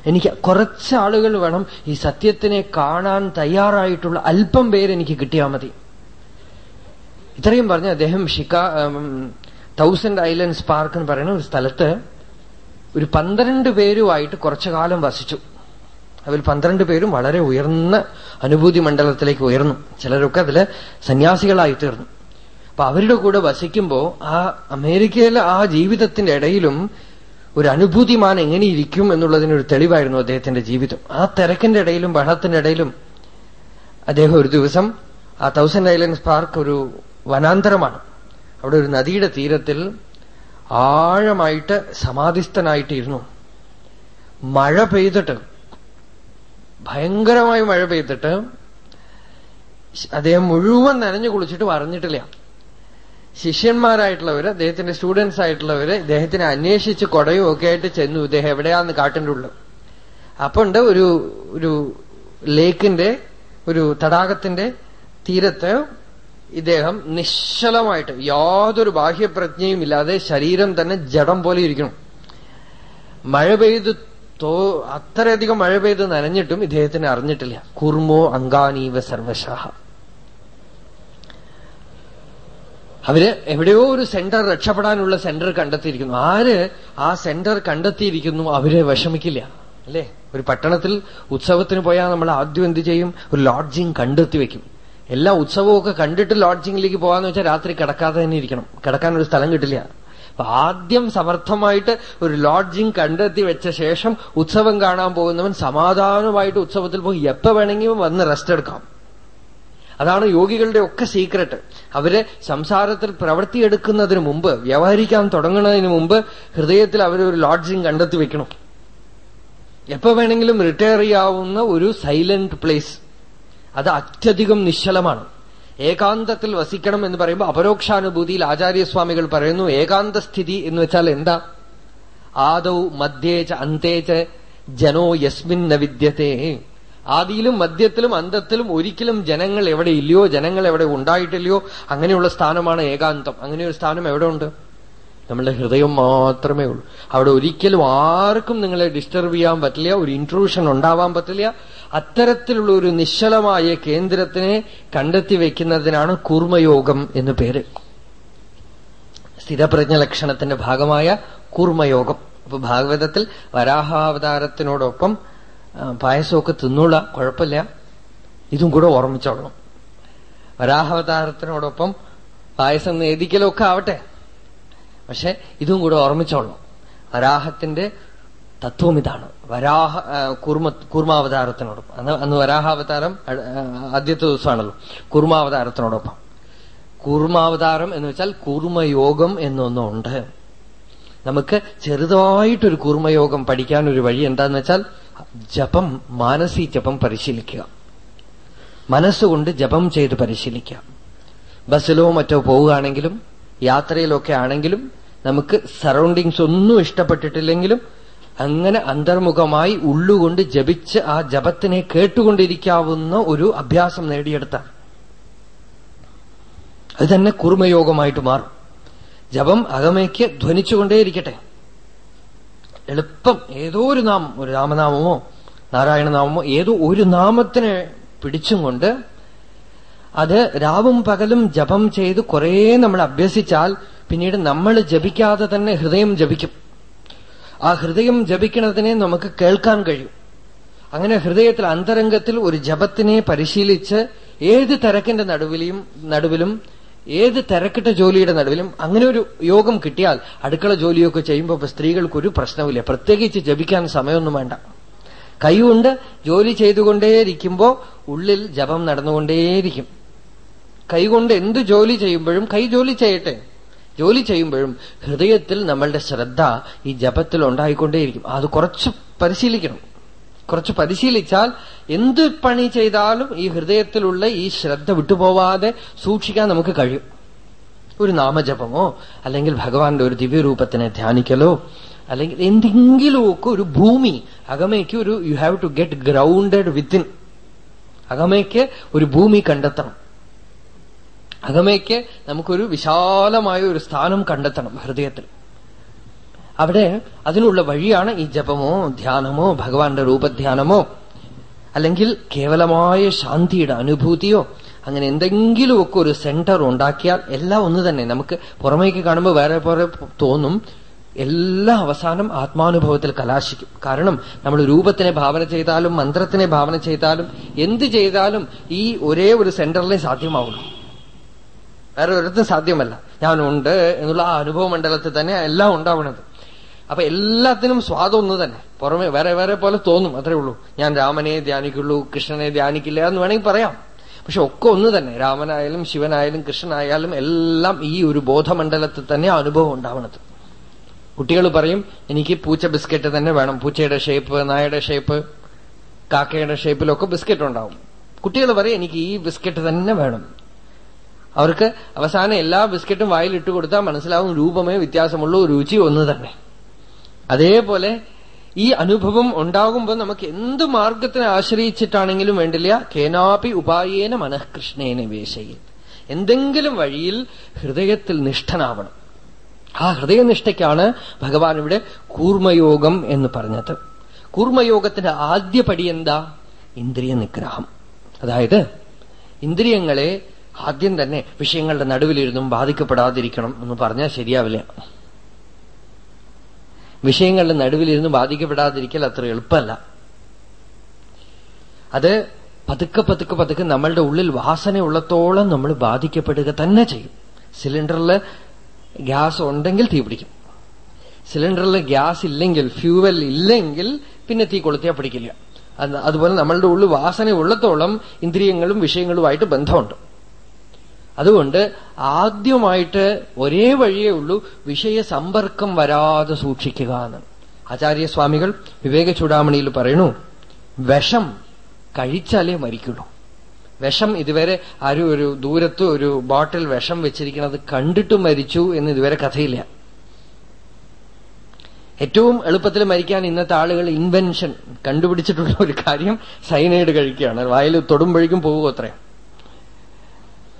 എനിക്ക് കുറച്ച് ആളുകൾ വേണം ഈ സത്യത്തിനെ കാണാൻ തയ്യാറായിട്ടുള്ള അല്പം പേര് എനിക്ക് കിട്ടിയാൽ മതി. ഇത്രയും പറഞ്ഞ് അദ്ദേഹം ഷിക്കാ തൗസൻഡ് ഐലൻഡ്സ് പാർക്ക് എന്ന് പറയുന്ന ഒരു സ്ഥലത്ത് ഒരു പന്ത്രണ്ട് പേരുമായിട്ട് കുറച്ചു കാലം വസിച്ചു. അതിൽ പന്ത്രണ്ട് പേരും വളരെ ഉയർന്ന അനുഭൂതി മണ്ഡലത്തിലേക്ക് ഉയർന്നു. ചിലരൊക്കെ അതിൽ സന്യാസികളായി തീർന്നു. അപ്പൊ അവരുടെ കൂടെ വസിക്കുമ്പോ ആ അമേരിക്കയിലെ ആ ജീവിതത്തിന്റെ ഇടയിലും ഒരു അനുഭൂതിമാൻ എങ്ങനെയിരിക്കും എന്നുള്ളതിനൊരു തെളിവായിരുന്നു അദ്ദേഹത്തിന്റെ ജീവിതം. ആ തിരക്കിന്റെ ഇടയിലും ബഹളത്തിന്റെ ഇടയിലും അദ്ദേഹം ഒരു ദിവസം ആ തൗസൻഡ് ഐലൻഡ്സ് പാർക്ക് ഒരു വനാന്തരമാണ്. അവിടെ ഒരു നദിയുടെ തീരത്തിൽ ആഴമായിട്ട് സമാധിസ്ഥനായിട്ടിരുന്നു. മഴ പെയ്തിട്ട് ഭയങ്കരമായി മഴ പെയ്തിട്ട് അദ്ദേഹം മുഴുവൻ നനഞ്ഞു കുളിച്ചിട്ട് പറഞ്ഞിട്ടില്ല ശിഷ്യന്മാരായിട്ടുള്ളവര് അദ്ദേഹത്തിന്റെ സ്റ്റുഡൻസ് ആയിട്ടുള്ളവര് ഇദ്ദേഹത്തിനെ അന്വേഷിച്ച് കൊടയും ഒക്കെ ആയിട്ട് ചെന്നു. ഇദ്ദേഹം എവിടെയാന്ന് കാട്ടിന്റെ ഉള്ളു അപ്പൊ ഉണ്ട് ഒരു ഒരു ലേക്കിന്റെ ഒരു തടാകത്തിന്റെ തീരത്ത് ഇദ്ദേഹം നിശ്ചലമായിട്ട് യാതൊരു ബാഹ്യപ്രജ്ഞയും ഇല്ലാതെ ശരീരം തന്നെ ജഡം പോലെ ഇരിക്കണം. മഴ പെയ്ത് തോ അത്രയധികം മഴ പെയ്ത് നനഞ്ഞിട്ടും ഇദ്ദേഹത്തിന് അറിഞ്ഞിട്ടില്ല. കുർമോ അങ്കാനീവ സർവശാഹ. അവർ എവിടെയോ ഒരു സെന്റർ രക്ഷപ്പെടാനുള്ള സെന്റർ കണ്ടെത്തിയിരിക്കുന്നു. ആര് ആ സെന്റർ കണ്ടെത്തിയിരിക്കുന്നു അവരെ വിഷമിക്കില്ല. അല്ലേ? ഒരു പട്ടണത്തിൽ ഉത്സവത്തിന് പോയാൽ നമ്മൾ ആദ്യം എന്ത് ചെയ്യും? ഒരു ലോഡ്ജിങ് കണ്ടെത്തി വെക്കും. എല്ലാ ഉത്സവമൊക്കെ കണ്ടിട്ട് ലോഡ്ജിങ്ങിലേക്ക് പോകാന്ന് വെച്ചാൽ രാത്രി കിടക്കാതെ തന്നെ ഇരിക്കണം. കിടക്കാൻ ഒരു സ്ഥലം കിട്ടില്ല. അപ്പൊ ആദ്യം സമർത്ഥമായിട്ട് ഒരു ലോഡ്ജിങ് കണ്ടെത്തി വെച്ച ശേഷം ഉത്സവം കാണാൻ പോകുന്നവൻ സമാധാനമായിട്ട് ഉത്സവത്തിൽ പോയി. എപ്പോ വേണമെങ്കിലും വന്ന് റെസ്റ്റ് എടുക്കാം. അതാണ് യോഗികളുടെ ഒക്കെ സീക്രട്ട് അവർ സംസാരത്തിൽ പ്രവൃത്തിയെടുക്കുന്നതിന് മുമ്പ് വ്യവഹരിക്കാൻ തുടങ്ങുന്നതിന് മുമ്പ് ഹൃദയത്തിൽ അവരൊരു ലോഡ്ജിങ് കണ്ടെത്തി വെക്കണം. എപ്പോ വേണമെങ്കിലും റിട്ടയർ ചെയ്യാവുന്ന ഒരു സൈലന്റ് പ്ലേസ് അത് അത്യധികം നിശ്ചലമാണ്. ഏകാന്തത്തിൽ വസിക്കണം എന്ന് പറയുമ്പോൾ അപരോക്ഷാനുഭൂതിയിൽ ആചാര്യസ്വാമികൾ പറയുന്നു ഏകാന്തസ്ഥിതി എന്ന് വെച്ചാൽ എന്താ? ആദൗ മധ്യേച്ച അന്തേച്ച ജനോ യസ്മിൻ ന വിദ്യത്തെ. ആദിയിലും മധ്യത്തിലും അന്തത്തിലും ഒരിക്കലും ജനങ്ങൾ എവിടെ ഇല്ലയോ ജനങ്ങൾ എവിടെ ഉണ്ടായിട്ടില്ലയോ അങ്ങനെയുള്ള സ്ഥാനമാണ് ഏകാന്തം. അങ്ങനെയൊരു സ്ഥാനം എവിടെ ഉണ്ട്? നമ്മളുടെ ഹൃദയം മാത്രമേ ഉള്ളൂ. അവിടെ ഒരിക്കലും ആർക്കും നിങ്ങളെ ഡിസ്റ്റർബ് ചെയ്യാൻ പറ്റില്ല ഒരു ഇൻട്രൂഷൻ ഉണ്ടാവാൻ പറ്റില്ല. അത്തരത്തിലുള്ള ഒരു നിശ്ചലമായ കേന്ദ്രത്തിനെ കണ്ടെത്തി വെക്കുന്നതിനാണ് കൂർമ്മയോഗം എന്ന് പേര്. സ്ഥിരപ്രജ്ഞ ലക്ഷണത്തിന്റെ ഭാഗമായ കൂർമ്മയോഗം. അപ്പൊ ഭാഗവതത്തിൽ വരാഹാവതാരത്തിനോടൊപ്പം പായസമൊക്കെ തിന്നുള്ള കുഴപ്പമില്ല. ഇതും കൂടെ ഓർമ്മിച്ചോളണം. വരാഹാവതാരത്തിനോടൊപ്പം പായസം നേദിക്കലൊക്കെ ആവട്ടെ. പക്ഷെ ഇതും കൂടെ ഓർമ്മിച്ചോളണം. വരാഹത്തിന്റെ തത്വം ഇതാണ്. വരാഹ കൂർമ കൂർമാവതാരത്തിനോടൊപ്പം. അന്ന് അന്ന് വരാഹാവതാരം ആദ്യത്തെ ദിവസമാണല്ലോ. കൂർമാവതാരത്തിനോടൊപ്പം. കൂർമാവതാരം എന്ന് വെച്ചാൽ കൂർമയോഗം എന്നൊന്നുണ്ട്. നമുക്ക് ചെറുതായിട്ടൊരു കൂർമയോഗം പഠിക്കാൻ ഒരു വഴി എന്താന്ന് വെച്ചാൽ ജപം മാനസി ജപം പരിശീലിക്കുക. മനസ്സുകൊണ്ട് ജപം ചെയ്ത് പരിശീലിക്കുക. ബസ്സിലോ മറ്റോ പോവുകയാണെങ്കിലും യാത്രയിലൊക്കെ ആണെങ്കിലും നമുക്ക് സറൗണ്ടിങ്സ് ഒന്നും ഇഷ്ടപ്പെട്ടിട്ടില്ലെങ്കിലും അങ്ങനെ അന്തർമുഖമായി ഉള്ളുകൊണ്ട് ജപിച്ച് ആ ജപത്തിനെ കേട്ടുകൊണ്ടിരിക്കാവുന്ന ഒരു അഭ്യാസം നേടിയെടുത്ത അത് തന്നെ കുർമ്മയോഗമായിട്ട് മാറും. ജപം അകമയ്ക്ക് ധ്വനിച്ചുകൊണ്ടേയിരിക്കട്ടെ. എളുപ്പം. ഏതോ ഒരു നാമം ഒരു രാമനാമമോ നാരായണനാമമോ ഏതോ ഒരു നാമത്തിനെ പിടിച്ചും കൊണ്ട് അത് രാവും പകലും ജപം ചെയ്ത് കുറേ നമ്മൾ അഭ്യസിച്ചാൽ പിന്നീട് നമ്മൾ ജപിക്കാതെ തന്നെ ഹൃദയം ജപിക്കും. ആ ഹൃദയം ജപിക്കുന്നതിനെ നമുക്ക് കേൾക്കാൻ കഴിയും. അങ്ങനെ ഹൃദയത്തിൽ അന്തരംഗത്തിൽ ഒരു ജപത്തിനെ പരിശീലിച്ച് ഏത് തിരക്കിന്റെ നടുവിലും നടുവിലും ഏത് തിരക്കിട്ട ജോലിയുടെ നടുവിലും അങ്ങനെ ഒരു യോഗം കിട്ടിയാൽ അടുക്കള ജോലിയൊക്കെ ചെയ്യുമ്പോൾ സ്ത്രീകൾക്ക് ഒരു പ്രശ്നവുമില്ല. പ്രത്യേകിച്ച് ജപിക്കാൻ സമയമൊന്നും വേണ്ട. കൈകൊണ്ട് ജോലി ചെയ്തുകൊണ്ടേയിരിക്കുമ്പോ ഉള്ളിൽ ജപം നടന്നുകൊണ്ടേയിരിക്കും. കൈകൊണ്ട് എന്ത് ജോലി ചെയ്യുമ്പോഴും കൈ ജോലി ചെയ്യട്ടെ. ജോലി ചെയ്യുമ്പോഴും ഹൃദയത്തിൽ നമ്മളുടെ ശ്രദ്ധ ഈ ജപത്തിൽ ഉണ്ടായിക്കൊണ്ടേയിരിക്കും അത് കുറച്ച് പരിശീലിക്കണം. കുറച്ച് പരിശീലിച്ചാൽ എന്ത് പണി ചെയ്താലും ഈ ഹൃദയത്തിലുള്ള ഈ ശ്രദ്ധ വിട്ടുപോവാതെ സൂക്ഷിക്കാൻ നമുക്ക് കഴിയും. ഒരു നാമജപമോ അല്ലെങ്കിൽ ഭഗവാന്റെ ഒരു ദിവ്യരൂപത്തിനെ ധ്യാനിക്കലോ അല്ലെങ്കിൽ എന്തെങ്കിലുമൊക്കെ ഒരു ഭൂമി അകമയ്ക്ക് ഒരു you have to get grounded within അകമയ്ക്ക് ഒരു ഭൂമി കണ്ടെത്തണം. അകമയ്ക്ക് നമുക്കൊരു വിശാലമായ ഒരു സ്ഥാനം കണ്ടെത്തണം ഹൃദയത്തിൽ. അവിടെ അതിനുള്ള വഴിയാണ് ഈ ജപമോ ധ്യാനമോ ഭഗവാന്റെ രൂപധ്യാനമോ. അല്ലെങ്കിൽ കേവലമായ ശാന്തിയുടെ അനുഭൂതിയോ അങ്ങനെ എന്തെങ്കിലുമൊക്കെ ഒരു സെന്റർ ഉണ്ടാക്കിയാൽ എല്ലാം ഒന്ന് തന്നെ. നമുക്ക് പുറമേക്ക് കാണുമ്പോൾ വേറെ പോലെ തോന്നും. എല്ലാ അവസാനം ആത്മാനുഭവത്തിൽ കലാശിക്കും. കാരണം നമ്മൾ രൂപത്തിനെ ഭാവന ചെയ്താലും മന്ത്രത്തിനെ ഭാവന ചെയ്താലും എന്ത് ചെയ്താലും ഈ ഒരേ ഒരു സെന്ററിലെ സാധ്യമാവുള്ളൂ. വേറെ ഒരിടത്തും സാധ്യമല്ല. ഞാനുണ്ട് എന്നുള്ള ആ അനുഭവ മണ്ഡലത്തിൽ തന്നെ എല്ലാം ഉണ്ടാവണത്. അപ്പൊ എല്ലാത്തിനും സ്വാദം ഒന്ന് തന്നെ. പുറമെ വേറെ വേറെ പോലെ തോന്നും അത്രേ ഉള്ളൂ. ഞാൻ രാമനെ ധ്യാനിക്കുള്ളൂ കൃഷ്ണനെ ധ്യാനിക്കില്ല എന്ന് വേണമെങ്കിൽ പറയാം. പക്ഷെ ഒക്കെ ഒന്ന് തന്നെ. രാമനായാലും ശിവനായാലും കൃഷ്ണനായാലും എല്ലാം ഈ ഒരു ബോധമണ്ഡലത്തിൽ തന്നെ അനുഭവം ഉണ്ടാവണത്. കുട്ടികൾ പറയും എനിക്ക് പൂച്ച ബിസ്ക്കറ്റ് തന്നെ വേണം. പൂച്ചയുടെ ഷേപ്പ് നായയുടെ ഷേപ്പ് കാക്കയുടെ ഷേപ്പിലൊക്കെ ബിസ്ക്കറ്റ് ഉണ്ടാവും. കുട്ടികൾ പറയും എനിക്ക് ഈ ബിസ്ക്കറ്റ് തന്നെ വേണം. അവർക്ക് അവസാനം എല്ലാ ബിസ്ക്കറ്റും വായിലിട്ട് കൊടുത്താൽ മനസ്സിലാവും രൂപമേ വ്യത്യാസമുള്ളൂ രുചി ഒന്ന് തന്നെ. അതേപോലെ ഈ അനുഭവം ഉണ്ടാകുമ്പോൾ നമുക്ക് എന്ത് മാർഗത്തിനെ ആശ്രയിച്ചിട്ടാണെങ്കിലും വേണ്ടില്ല. കേനാപി ഉപായേന മനഃകൃഷ്ണേന വേശയിൽ എന്തെങ്കിലും വഴിയിൽ ഹൃദയത്തിൽ നിഷ്ഠനാവണം. ആ ഹൃദയനിഷ്ഠയ്ക്കാണ് ഭഗവാൻ ഇവിടെ കൂർമ്മയോഗം എന്ന് പറഞ്ഞത്. കൂർമ്മയോഗത്തിന്റെ ആദ്യ പടി എന്താ? ഇന്ദ്രിയ നിഗ്രഹം അതായത് ഇന്ദ്രിയങ്ങളെ ആദ്യം തന്നെ വിഷയങ്ങളുടെ നടുവിലിരുന്നും ബാധിക്കപ്പെടാതിരിക്കണം എന്ന് പറഞ്ഞാൽ ശരിയാവില്ല. വിഷയങ്ങളുടെ നടുവിലിരുന്ന് ബാധിക്കപ്പെടാതിരിക്കൽ അത്ര എളുപ്പമല്ല. അത് പതുക്കെ പതുക്കെ പതുക്കെ നമ്മളുടെ ഉള്ളിൽ വാസന ഉള്ളത്തോളം നമ്മൾ ബാധിക്കപ്പെടുക തന്നെ ചെയ്യും. സിലിണ്ടറിൽ ഗ്യാസ് ഉണ്ടെങ്കിൽ തീ പിടിക്കും. സിലിണ്ടറിൽ ഗ്യാസ് ഇല്ലെങ്കിൽ ഫ്യൂവൽ ഇല്ലെങ്കിൽ പിന്നെ തീ കൊളുത്തിയാൽ പിടിക്കില്ല. അതുപോലെ നമ്മളുടെ ഉള്ളിൽ വാസന ഉള്ളത്തോളം ഇന്ദ്രിയങ്ങളും വിഷയങ്ങളുമായിട്ട് ബന്ധമുണ്ട്. അതുകൊണ്ട് ആദ്യമായിട്ട് ഒരേ വഴിയേ ഉള്ളൂ വിഷയസമ്പർക്കം വരാതെ സൂക്ഷിക്കുക എന്ന്. ആചാര്യസ്വാമികൾ വിവേക ചൂടാമണിയിൽ പറയണു വിഷം കഴിച്ചാലേ മരിക്കുള്ളൂ. വിഷം ഇതുവരെ ആരും ഒരു ദൂരത്ത് ഒരു ബോട്ടിൽ വിഷം വെച്ചിരിക്കുന്നത് കണ്ടിട്ട് മരിച്ചു എന്ന് ഇതുവരെ കഥയില്ല. ഏറ്റവും എളുപ്പത്തിൽ മരിക്കാൻ ഇന്നത്തെ ആളുകൾ ഇൻവെൻഷൻ കണ്ടുപിടിച്ചിട്ടുള്ള ഒരു കാര്യം സൈനൈഡ് കഴിക്കുകയാണ്. വായിൽ തൊടുമ്പോഴേക്കും പോകുമോ അത്രയും.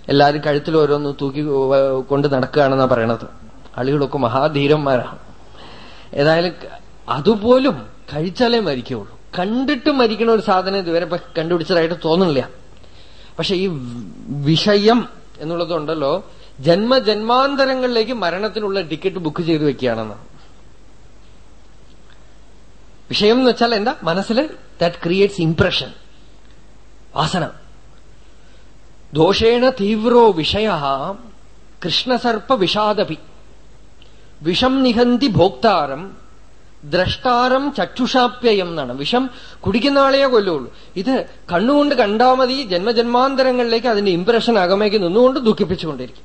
എല്ലാവരും കഴുത്തിൽ ഓരോന്ന് തൂക്കി കൊണ്ട് നടക്കുകയാണെന്നാ പറയണത്. ആളുകളൊക്കെ മഹാധീരന്മാരാണ് ഏതായാലും അതുപോലും കഴിച്ചാലേ മരിക്കുള്ളൂ കണ്ടിട്ട് മരിക്കണ ഒരു സാധനം ഇതുവരെ കണ്ടുപിടിച്ചതായിട്ട് തോന്നുന്നില്ല. പക്ഷെ ഈ വിഷയം എന്നുള്ളതുണ്ടല്ലോ ജന്മജന്മാന്തരങ്ങളിലേക്ക് മരണത്തിനുള്ള ടിക്കറ്റ് ബുക്ക് ചെയ്ത് വെക്കുകയാണെന്ന്. വിഷയം എന്ന് വെച്ചാൽ എന്താ? മനസ്സിൽ ദാറ്റ് ക്രിയേറ്റ്സ് ഇംപ്രഷൻ വാസന. ദോഷേണ തീവ്രോ വിഷയ കൃഷ്ണസർപ്പ വിഷാദപി വിഷം നിഹന്തി ഭോക്താരം ദ്രഷ്ടാരം ചക്ഷുഷാപ്യയം എന്നാണ്. വിഷം കുടിക്കുന്ന ആളെയെ കൊല്ലുള്ളൂ. ഇത് കണ്ണുകൊണ്ട് കണ്ടാൽ മതി ജന്മജന്മാന്തരങ്ങളിലേക്ക് അതിന്റെ ഇംപ്രഷൻ അകമേക്ക് നിന്നുകൊണ്ട് ദുഃഖിപ്പിച്ചുകൊണ്ടിരിക്കും.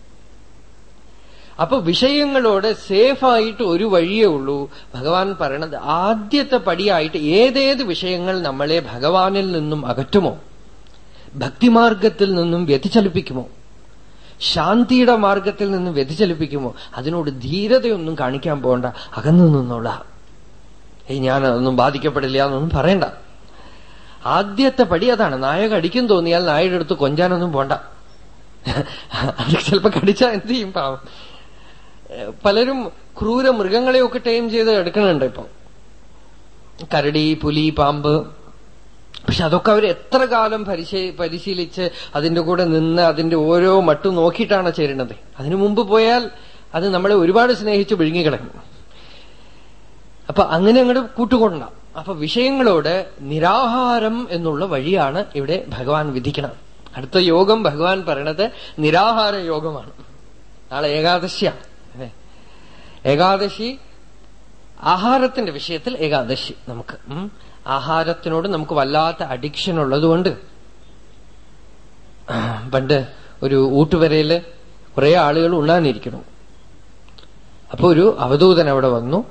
അപ്പൊ വിഷയങ്ങളോട് സേഫായിട്ട് ഒരു വഴിയേ ഉള്ളൂ. ഭഗവാൻ പറയണത് ആദ്യത്തെ പടിയായിട്ട് ഏതേത് വിഷയങ്ങൾ നമ്മളെ ഭഗവാനിൽ നിന്നും അകറ്റുമോ? ഭക്തിമാർഗത്തിൽ നിന്നും വ്യതിചലിപ്പിക്കുമോ? ശാന്തിയുടെ മാർഗത്തിൽ നിന്നും വ്യതിചലിപ്പിക്കുമോ? അതിനോട് ധീരതയൊന്നും കാണിക്കാൻ പോകണ്ട. അകന്നു നിന്നുള്ള ഏയ് ഞാൻ അതൊന്നും ബാധിക്കപ്പെടില്ല എന്നൊന്നും പറയണ്ട. ആദ്യത്തെ പടി അതാണ്. നായക അടിക്കും തോന്നിയാൽ നായയുടെ അടുത്ത് കൊഞ്ചാനൊന്നും പോണ്ട. ചിലപ്പോ കടിച്ചാൽ എന്ത് ചെയ്യും പാവം. പലരും ക്രൂര മൃഗങ്ങളെയൊക്കെ ടൈം ചെയ്ത് എടുക്കണുണ്ട് ഇപ്പൊ. കരടി പുലി പാമ്പ് പക്ഷെ അതൊക്കെ അവർ എത്ര കാലം പരിശീ പരിശീലിച്ച് അതിന്റെ കൂടെ നിന്ന് അതിന്റെ ഓരോ മട്ടും നോക്കിയിട്ടാണ് ചേരുന്നത്. അതിനു മുമ്പ് പോയാൽ അത് നമ്മളെ ഒരുപാട് സ്നേഹിച്ച് വിഴുങ്ങിക്കിടക്കും. അപ്പൊ അങ്ങനെ അങ്ങോട്ട് കൂട്ടുകൊണ്ട അപ്പൊ വിഷയങ്ങളോട് നിരാഹാരം എന്നുള്ള വഴിയാണ് ഇവിടെ ഭഗവാൻ വിധിക്കണം അടുത്ത യോഗം ഭഗവാൻ പറയണത് നിരാഹാര യോഗമാണ്. നാളെ ഏകാദശിയാണ് ഏകാദശി ആഹാരത്തിന്റെ വിഷയത്തിൽ ഏകാദശി നമുക്ക്. ആഹാരത്തിനോട് നമുക്ക് വല്ലാത്ത അഡിക്ഷൻ ഉള്ളതുകൊണ്ട്. പണ്ട് ഒരു ഊട്ടുവരയിൽ കുറെ ആളുകൾ ഉണ്ണാനിരിക്കണം അപ്പൊ ഒരു അവധൂതൻ അവിടെ വന്നു.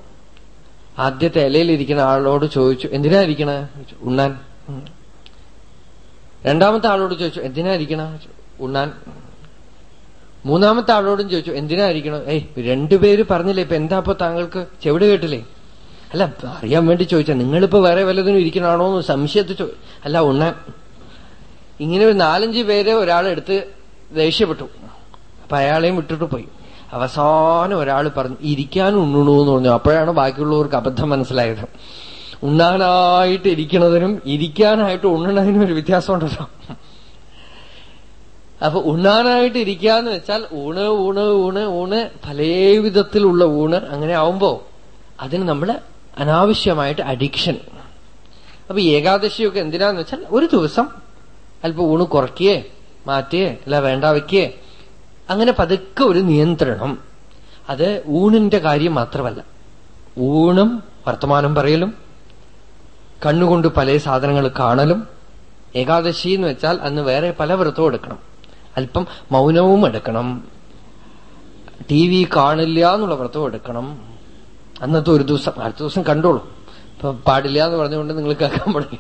ആദ്യത്തെ ഇലയിലിരിക്കുന്ന ആളോട് ചോദിച്ചു എന്തിനാ ഇരിക്കണ? ഉണ്ണാൻ. രണ്ടാമത്തെ ആളോട് ചോദിച്ചു എന്തിനാ ഇരിക്കണ? ഉണ്ണാൻ. മൂന്നാമത്തെ ആളോടും ചോദിച്ചു എന്തിനാ ഇരിക്കണം? ഏയ് രണ്ടുപേര് പറഞ്ഞില്ലേ ഇപ്പൊ എന്താ ഇപ്പൊ താങ്കൾക്ക് ചെവിട് കേട്ടില്ലേ? അല്ല അറിയാൻ വേണ്ടി ചോദിച്ചാ നിങ്ങളിപ്പോ വേറെ വല്ലതിനും ഇരിക്കണാണോ എന്ന് സംശയത്തിൽ അല്ല ഒന്ന് ഇങ്ങനെ ഒരു നാലഞ്ച് പേര് ഒരാളെടുത്ത് ദേഷ്യപ്പെട്ടു. അപ്പൊ അയാളെയും വിട്ടിട്ട് പോയി. അവസാനം ഒരാൾ പറഞ്ഞു ഇരിക്കാൻ ഉണ്ണണു എന്ന് പറഞ്ഞു. അപ്പോഴാണ് ബാക്കിയുള്ളവർക്ക് അബദ്ധം മനസ്സിലായത്. ഉണ്ണാനായിട്ട് ഇരിക്കണതിനും ഇരിക്കാനായിട്ട് ഉണ്ണണതിനും ഒരു വ്യത്യാസമുണ്ടല്ലോ. അപ്പൊ ഉണ്ണാനായിട്ട് ഇരിക്കാന്ന് വെച്ചാൽ ഊണ് ഊണ് ഊണ് ഊണ് പല വിധത്തിലുള്ള ഊണ് അങ്ങനെ ആവുമ്പോ അതിന് നമ്മൾ അനാവശ്യമായിട്ട് അഡിക്ഷൻ അപ്പൊ ഏകാദശിയൊക്കെ എന്തിനാന്ന് വെച്ചാൽ ഒരു ദിവസം അല്പം ഊണ് കുറയ്ക്കേ മാറ്റിയേ അല്ല വേണ്ട വെക്കേ അങ്ങനെ പതുക്കെ ഒരു നിയന്ത്രണം. അത് ഊണിന്റെ കാര്യം മാത്രമല്ല. ഊണും വർത്തമാനം പറയലും കണ്ണുകൊണ്ട് പല സാധനങ്ങൾ കാണലും ഏകാദശി എന്ന് വെച്ചാൽ അന്ന് വേറെ പല വ്രതവും എടുക്കണം. അല്പം മൗനവും എടുക്കണം. ടി വി കാണില്ല എന്നുള്ള വ്രതവും എടുക്കണം. അന്നത്തെ ഒരു ദിവസം അടുത്ത ദിവസം കണ്ടോളൂ. ഇപ്പൊ പാടില്ല എന്ന് പറഞ്ഞുകൊണ്ട് നിങ്ങൾ കേൾക്കാൻ പാടില്ല.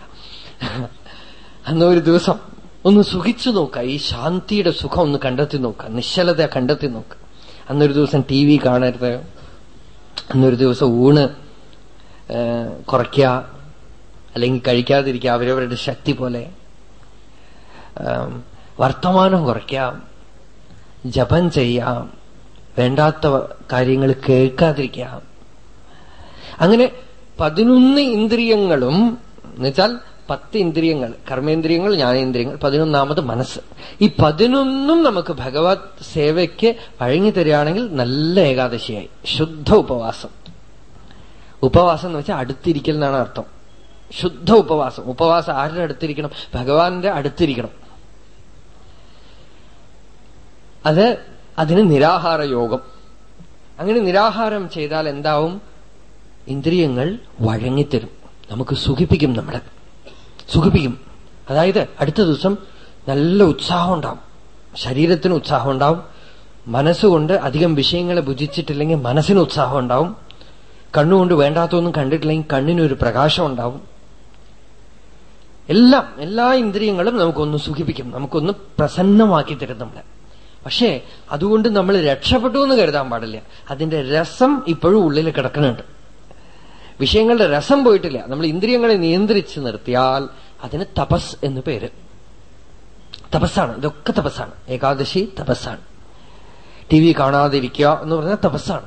അന്ന് ഒരു ദിവസം ഒന്ന് സുഖിച്ചു നോക്ക. ഈ ശാന്തിയുടെ സുഖം ഒന്ന് കണ്ടെത്തി നോക്ക. നിശ്ചലത കണ്ടെത്തി നോക്ക. അന്നൊരു ദിവസം ടി വി കാണരുത്. അന്നൊരു ദിവസം ഊണ് കുറയ്ക്കുക അല്ലെങ്കിൽ കഴിക്കാതിരിക്കുക അവരവരുടെ ശക്തി പോലെ. വർത്തമാനം കുറയ്ക്കാം ജപം ചെയ്യാം. വേണ്ടാത്ത കാര്യങ്ങൾ കേൾക്കാതിരിക്കാം. അങ്ങനെ പതിനൊന്ന് ഇന്ദ്രിയങ്ങളും എന്നുവെച്ചാൽ പത്ത് ഇന്ദ്രിയങ്ങൾ കർമ്മേന്ദ്രിയങ്ങൾ ജ്ഞാനേന്ദ്രിയങ്ങൾ പതിനൊന്നാമത് മനസ്സ്. ഈ പതിനൊന്നും നമുക്ക് ഭഗവത് സേവയ്ക്ക് വഴങ്ങി തരികയാണെങ്കിൽ നല്ല ഏകാദശിയായി. ശുദ്ധ ഉപവാസം. ഉപവാസം എന്ന് വെച്ചാൽ അടുത്തിരിക്കൽ എന്നാണ് അർത്ഥം. ശുദ്ധ ഉപവാസം. ഉപവാസം ആരുടെ അടുത്തിരിക്കണം? ഭഗവാന്റെ അടുത്തിരിക്കണം. അത് അതിന് നിരാഹാര യോഗം. അങ്ങനെ നിരാഹാരം ചെയ്താൽ എന്താവും? ഇന്ദ്രിയങ്ങൾ വഴങ്ങിത്തരും. നമുക്ക് സുഖിപ്പിക്കും നമ്മളെ. സുഖിപ്പിക്കും. അതായത് അടുത്ത ദിവസം നല്ല ഉത്സാഹം ഉണ്ടാവും. ശരീരത്തിന് ഉത്സാഹം ഉണ്ടാവും. മനസ്സുകൊണ്ട് അധികം വിഷയങ്ങളെ ഭുജിച്ചിട്ടില്ലെങ്കിൽ മനസ്സിന് ഉത്സാഹം ഉണ്ടാവും. കണ്ണുകൊണ്ട് വേണ്ടാത്തൊന്നും കണ്ടിട്ടില്ലെങ്കിൽ കണ്ണിനൊരു പ്രകാശം ഉണ്ടാവും. എല്ലാം എല്ലാ ഇന്ദ്രിയങ്ങളും നമുക്കൊന്ന് സുഖിപ്പിക്കും. നമുക്കൊന്ന് പ്രസന്നമാക്കി തരും നമ്മളെ. പക്ഷേ അതുകൊണ്ട് നമ്മൾ രക്ഷപ്പെട്ടു എന്ന് കരുതാൻ പാടില്ല. അതിന്റെ രസം ഇപ്പോഴും ഉള്ളിൽ കിടക്കുന്നുണ്ട്. വിഷയങ്ങളുടെ രസം പോയിട്ടില്ല. നമ്മൾ ഇന്ദ്രിയങ്ങളെ നിയന്ത്രിച്ച് നിർത്തിയാൽ അതിന് തപസ് എന്ന് പേര്. തപസ്സാണ്. ഇതൊക്കെ തപസ്സാണ്. ഏകാദശി തപസ്സാണ്. ടി വി കാണാതിരിക്കുക എന്ന് പറഞ്ഞാൽ തപസ്സാണ്.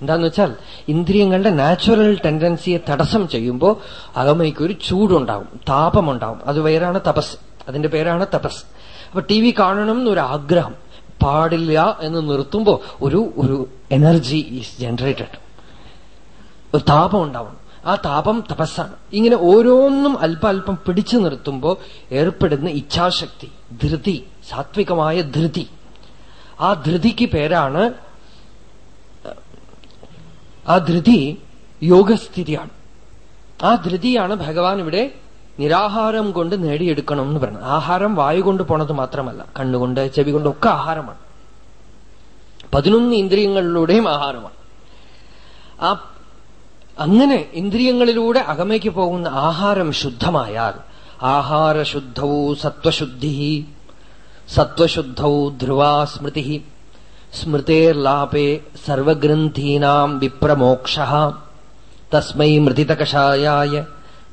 എന്താന്ന് വെച്ചാൽ ഇന്ദ്രിയങ്ങളുടെ നാച്ചുറൽ ടെൻഡൻസിയെ തടസ്സം ചെയ്യുമ്പോൾ അകമയ്ക്ക് ഒരു ചൂടുണ്ടാവും താപമുണ്ടാവും. അത് വേറാണ് തപസ്. അതിന്റെ പേരാണ് തപസ്. അപ്പൊ ടി വി കാണണം എന്നൊരു ആഗ്രഹം പാടില്ല എന്ന് നിർത്തുമ്പോൾ ഒരു ഒരു എനർജി ഈസ് ജനറേറ്റഡ് ഒരു താപം ഉണ്ടാവണം. ആ താപം തപസ്സാണ്. ഇങ്ങനെ ഓരോന്നും അല്പല്പം പിടിച്ചു നിർത്തുമ്പോൾ ഏർപ്പെടുന്ന ഇച്ഛാശക്തി ധൃതി സാത്വികമായ ധൃതി. ആ ധൃതിക്ക് പേരാണ് ആ ധൃതി യോഗസ്ഥിതിയാണ്. ആ ധൃതിയാണ് ഭഗവാൻ ഇവിടെ നിരാഹാരം കൊണ്ട് നേടിയെടുക്കണം എന്ന് പറയുന്നത്. ആഹാരം വായു കൊണ്ട് പോണത് മാത്രമല്ല കണ്ണുകൊണ്ട് ചെവി കൊണ്ട് ഒക്കെ ആഹാരമാണ്. പതിനൊന്ന് ഇന്ദ്രിയങ്ങളിലൂടെയും ആഹാരമാണ്. ആ അങ്ങനെ ഇന്ദ്രിയങ്ങളിലൂടെ അകമേക്ക് പോകുന്ന ആഹാരം ശുദ്ധമായാൽ ആഹാരശുദ്ധവും സത്വശുദ്ധി സത്വശുദ്ധവും ധ്രുവാ സ്മൃതി സ്മൃതേർലാപേ സർവഗ്രന്ഥീനാം വിപ്രമോക്ഷ തസ്മൈ മൃതിതകഷായായ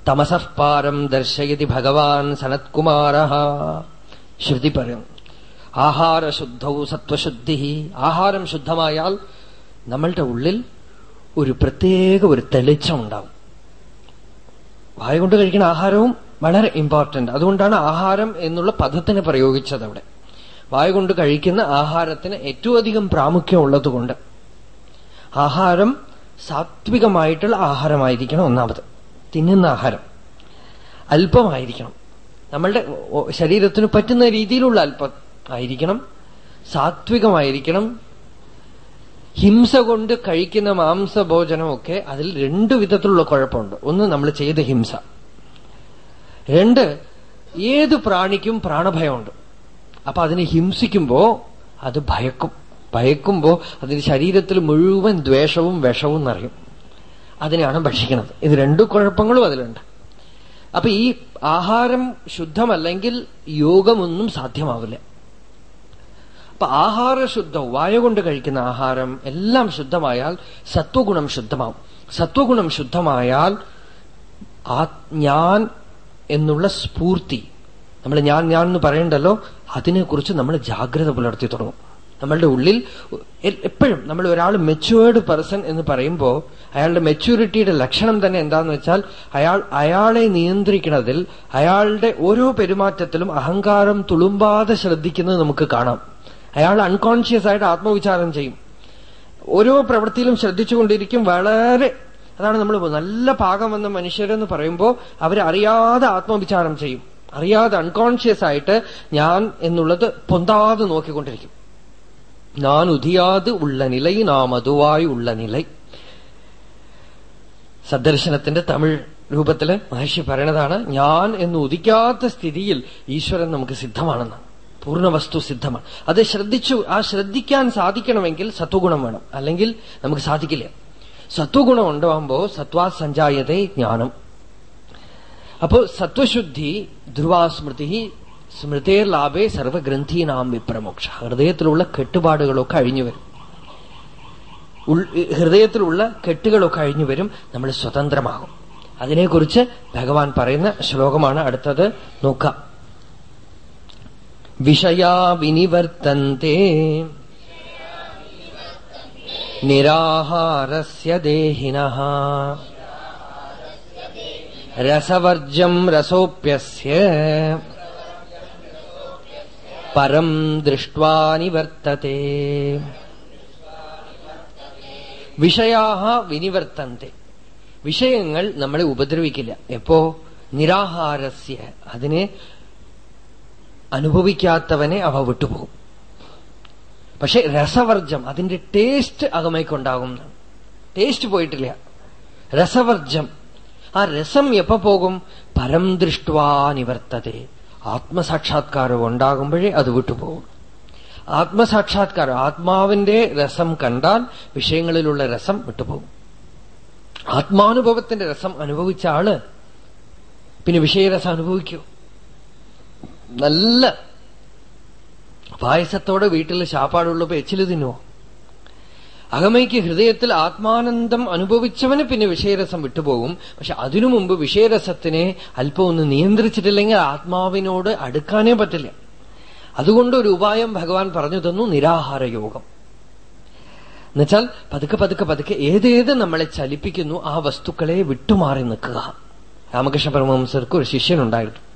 തമസഃ പാരം ദർശയതി ഭഗവാൻ സനത്കുമാര. ശ്രുതി പറയും ആഹാരശുദ്ധൗ സത്വശുദ്ധി ആഹാരം ശുദ്ധമായാൽ നമ്മളുടെ ഉള്ളിൽ ഒരു പ്രത്യേക ഒരു തെളിച്ചം ഉണ്ടാവും. വായ കൊണ്ട് കഴിക്കുന്ന ആഹാരവും വളരെ ഇമ്പോർട്ടന്റ് അതുകൊണ്ടാണ് ആഹാരം എന്നുള്ള പദത്തിന് പ്രയോഗിച്ചത് അവിടെ. വായ കൊണ്ട് കഴിക്കുന്ന ആഹാരത്തിന് ഏറ്റവും അധികം പ്രാമുഖ്യം ഉള്ളതുകൊണ്ട് ആഹാരം സാത്വികമായിട്ടുള്ള ആഹാരമായിരിക്കണം ഒന്നാമത്. തിന്നുന്ന ആഹാരം. അല്പമായിരിക്കണം. നമ്മളുടെ ശരീരത്തിന് പറ്റുന്ന രീതിയിലുള്ള അല്പം ആയിരിക്കണം. സാത്വികമായിരിക്കണം. ഹിംസ കൊണ്ട് കഴിക്കുന്ന മാംസഭോജനമൊക്കെ അതിൽ രണ്ടു വിധത്തിലുള്ള കുഴപ്പമുണ്ട്. ഒന്ന് നമ്മൾ ചെയ്ത ഹിംസ. രണ്ട് ഏത് പ്രാണിക്കും പ്രാണഭയമുണ്ട്. അപ്പൊ അതിനെ ഹിംസിക്കുമ്പോ അത് ഭയക്കും. ഭയക്കുമ്പോ അതിന് ശരീരത്തിൽ മുഴുവൻ ദ്വേഷവും വിഷവും നിറയും. അതിനെയാണ് ഭക്ഷിക്കുന്നത്. ഇത് രണ്ടു കുഴപ്പങ്ങളും അതിലുണ്ട്. അപ്പൊ ഈ ആഹാരം ശുദ്ധമല്ലെങ്കിൽ യോഗമൊന്നും സാധ്യമാവില്ല. അപ്പൊ ആഹാരശുദ്ധം വായ കൊണ്ട് കഴിക്കുന്ന ആഹാരം എല്ലാം ശുദ്ധമായാൽ സത്വഗുണം ശുദ്ധമാവും. സത്വഗുണം ശുദ്ധമായാൽ ആ ഞാൻ എന്നുള്ള സ്ഫൂർത്തി നമ്മൾ ഞാൻ ഞാൻ എന്ന് പറയണ്ടല്ലോ അതിനെക്കുറിച്ച് നമ്മൾ ജാഗ്രത പുലർത്തി തുടങ്ങും. നമ്മളുടെ ഉള്ളിൽ എപ്പോഴും നമ്മൾ ഒരാൾ മെച്യൂർഡ് പേഴ്സൺ എന്ന് പറയുമ്പോൾ അയാളുടെ മെച്യൂരിറ്റിയുടെ ലക്ഷണം തന്നെ എന്താന്ന് വെച്ചാൽ അയാൾ അയാളെ നിയന്ത്രിക്കുന്നതിൽ അയാളുടെ ഓരോ പെരുമാറ്റത്തിലും അഹങ്കാരം തുളുമ്പാതെ ശ്രദ്ധിക്കുന്നത് നമുക്ക് കാണാം. അയാൾ അൺകോൺഷ്യസ് ആയിട്ട് ആത്മവിചാരം ചെയ്യും. ഓരോ പ്രവൃത്തിയിലും ശ്രദ്ധിച്ചുകൊണ്ടിരിക്കും വളരെ അതാണ് നമ്മൾ നല്ല പാകം വന്ന മനുഷ്യരെന്ന് പറയുമ്പോൾ അവരറിയാതെ ആത്മവിചാരം ചെയ്യും. അറിയാതെ അൺകോൺഷ്യസ് ആയിട്ട് ഞാൻ എന്നുള്ളത് പൊന്താതെ നോക്കിക്കൊണ്ടിരിക്കും. ഞാൻ ഉദിയാത് ഉള്ള നിലൈ നാം അതുവായി ഉള്ള നില. സദർശനത്തിന്റെ തമിഴ് രൂപത്തിൽ മഹർഷി പറയണതാണ് ഞാൻ എന്ന് ഉദിക്കാത്ത സ്ഥിതിയിൽ ഈശ്വരൻ നമുക്ക് സിദ്ധമാണെന്ന്. പൂർണവസ്തു സിദ്ധമാണ്. അത് ശ്രദ്ധിച്ചു ആ ശ്രദ്ധിക്കാൻ സാധിക്കണമെങ്കിൽ സത്വഗുണം വേണം. അല്ലെങ്കിൽ നമുക്ക് സാധിക്കില്ല. സത്വഗുണം ഉണ്ടാകുമ്പോ സത്വാ സഞ്ചായതേ ജ്ഞാനം. അപ്പോ സത്വശുദ്ധി ധ്രുവാസ്മൃതി സ്മൃതേർ ലാഭേ സർവഗ്രന്ഥീനാം വിപ്രമോക്ഷ. ഹൃദയത്തിലുള്ള കെട്ടുപാടുകളൊക്കെ അഴിഞ്ഞു വരും. ഹൃദയത്തിലുള്ള കെട്ടുകളൊക്കെ അഴിഞ്ഞു വരും നമ്മൾ സ്വതന്ത്രമാകും. അതിനെക്കുറിച്ച് ഭഗവാൻ പറയുന്ന ശ്ലോകമാണ് അടുത്തത്. നോക്കാം. വിഷയാ വിനിവർത്തന്തെ. निराहारस्य ദേഹിനഃ. രസവർജം രസോപ്യസ്യ. പരം ദൃഷ്ട്വാ നിവർത്തത്തെ വിഷയാ വിനിവർത്തന്തെ. വിഷയങ്ങൾ നമ്മളെ ഉപദ്രവിക്കില്ല. എപ്പോ? നിരാഹാരസ്യ. അതിനെ അനുഭവിക്കാത്തവനെ അവ വിട്ടുപോകും. പക്ഷെ രസവർജം അതിന്റെ ടേസ്റ്റ് അകമയ്ക്കുണ്ടാകും ടേസ്റ്റ് പോയിട്ടില്ല. രസവർജം ആ രസം എപ്പോ പോകും? പരം ദൃഷ്ട്വാ ആത്മസാക്ഷാത്കാരം ഉണ്ടാകുമ്പോഴേ അത് വിട്ടുപോകും. ആത്മസാക്ഷാത്കാരം ആത്മാവിന്റെ രസം കണ്ടാൽ വിഷയങ്ങളിലുള്ള രസം വിട്ടുപോകും. ആത്മാനുഭവത്തിന്റെ രസം അനുഭവിച്ച ആൾ പിന്നെ വിഷയരസം അനുഭവിക്കൂ? നല്ല പായസത്തോടെ വീട്ടിൽ ശാപ്പാടുള്ളപ്പോ എച്ചിൽ തിന്നുവോ? അകമയ്ക്ക് ഹൃദയത്തിൽ ആത്മാനന്ദം അനുഭവിച്ചവന് പിന്നെ വിഷയരസം വിട്ടുപോകും. പക്ഷെ അതിനു മുമ്പ് വിഷയരസത്തിനെ അല്പം ഒന്ന് നിയന്ത്രിച്ചിട്ടില്ലെങ്കിൽ ആത്മാവിനോട് അടുക്കാനേ പറ്റില്ല. അതുകൊണ്ട് ഒരു ഉപായം ഭഗവാൻ പറഞ്ഞു തന്നു നിരാഹാര യോഗം. എന്നുവെച്ചാൽ പതുക്കെ പതുക്കെ പതുക്കെ ഏതേത് നമ്മളെ ചലിപ്പിക്കുന്നു ആ വസ്തുക്കളെ വിട്ടുമാറി നിൽക്കുക. രാമകൃഷ്ണ പരമഹംസർക്ക് ഒരു ശിഷ്യനുണ്ടായിരുന്നു.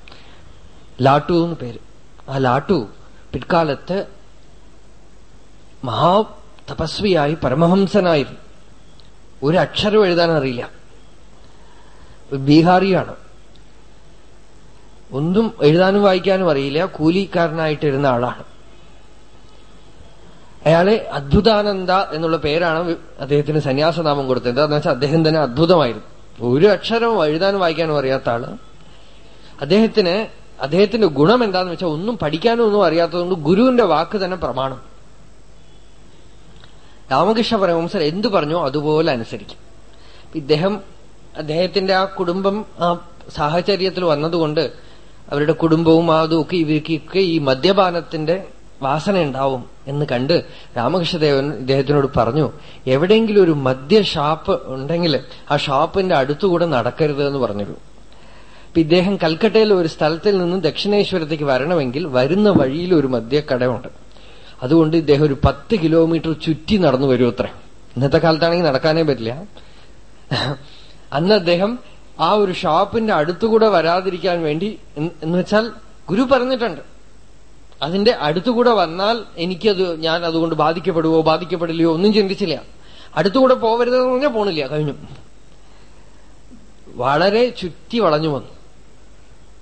ലാട്ടു എന്ന് പേര്. ആ ലാട്ടു പിൽക്കാലത്ത് മഹാ തപസ്വിയായി പരമഹംസനായിരുന്നു ഒരു അക്ഷരം എഴുതാൻ അറിയില്ല. ബീഹാറിയാണ്. ഒന്നും എഴുതാനും വായിക്കാനും അറിയില്ല. കൂലിക്കാരനായിട്ടിരുന്ന ആളാണ്. അയാളെ അദ്ഭുതാനന്ദ എന്നുള്ള പേരാണ് അദ്ദേഹത്തിന് സന്യാസനാമം കൊടുത്തത് എന്താന്ന് വെച്ചാൽ അദ്ദേഹം തന്നെ അദ്ഭുതമായിരുന്നു. ഒരു അക്ഷരം എഴുതാനും വായിക്കാനും അറിയാത്ത ആൾ. അദ്ദേഹത്തിന് അദ്ദേഹത്തിന്റെ ഗുണം എന്താന്ന് വെച്ചാൽ ഒന്നും പഠിക്കാനോ ഒന്നും അറിയാത്തതുകൊണ്ട് ഗുരുവിന്റെ വാക്ക് തന്നെ പ്രമാണം. രാമകൃഷ്ണ പരമംസർ എന്തു പറഞ്ഞോ അതുപോലെ അനുസരിക്കും. ഇദ്ദേഹം അദ്ദേഹത്തിന്റെ ആ കുടുംബം ആ സാഹചര്യത്തിൽ വന്നതുകൊണ്ട് അവരുടെ കുടുംബവും അതും ഒക്കെ ഇവർക്കൊക്കെ ഈ മദ്യപാനത്തിന്റെ വാസന ഉണ്ടാവും എന്ന് കണ്ട് രാമകൃഷ്ണദേവൻ ഇദ്ദേഹത്തിനോട് പറഞ്ഞു എവിടെയെങ്കിലും ഒരു മദ്യ ഷാപ്പ് ഉണ്ടെങ്കിൽ ആ ഷാപ്പിന്റെ അടുത്തുകൂടെ നടക്കരുത് എന്ന് പറഞ്ഞിരുന്നു. ഇദ്ദേഹം കൽക്കട്ടയിലെ ഒരു സ്ഥലത്തിൽ നിന്നും ദക്ഷിണേശ്വരത്തേക്ക് വരണമെങ്കിൽ വരുന്ന വഴിയിൽ ഒരു മദ്യക്കടയുണ്ട്. അതുകൊണ്ട് ഇദ്ദേഹം ഒരു പത്ത് കിലോമീറ്റർ ചുറ്റി നടന്നു വരും അത്ര. ഇന്നത്തെ കാലത്താണെങ്കിൽ നടക്കാനേ പറ്റില്ല. അന്ന് അദ്ദേഹം ആ ഒരു ഷോപ്പിന്റെ അടുത്തുകൂടെ വരാതിരിക്കാൻ വേണ്ടി എന്ന് വെച്ചാൽ ഗുരു പറഞ്ഞിട്ടുണ്ട്. അതിന്റെ അടുത്തുകൂടെ വന്നാൽ എനിക്കത് ഞാൻ അതുകൊണ്ട് ബാധിക്കപ്പെടുവോ ബാധിക്കപ്പെടില്ലയോ ഒന്നും ചിന്തിച്ചില്ല. അടുത്തുകൂടെ പോവരുതെന്ന് പറഞ്ഞാൽ പോണില്ല കഴിഞ്ഞു. വളരെ ചുറ്റി വളഞ്ഞു വന്നു.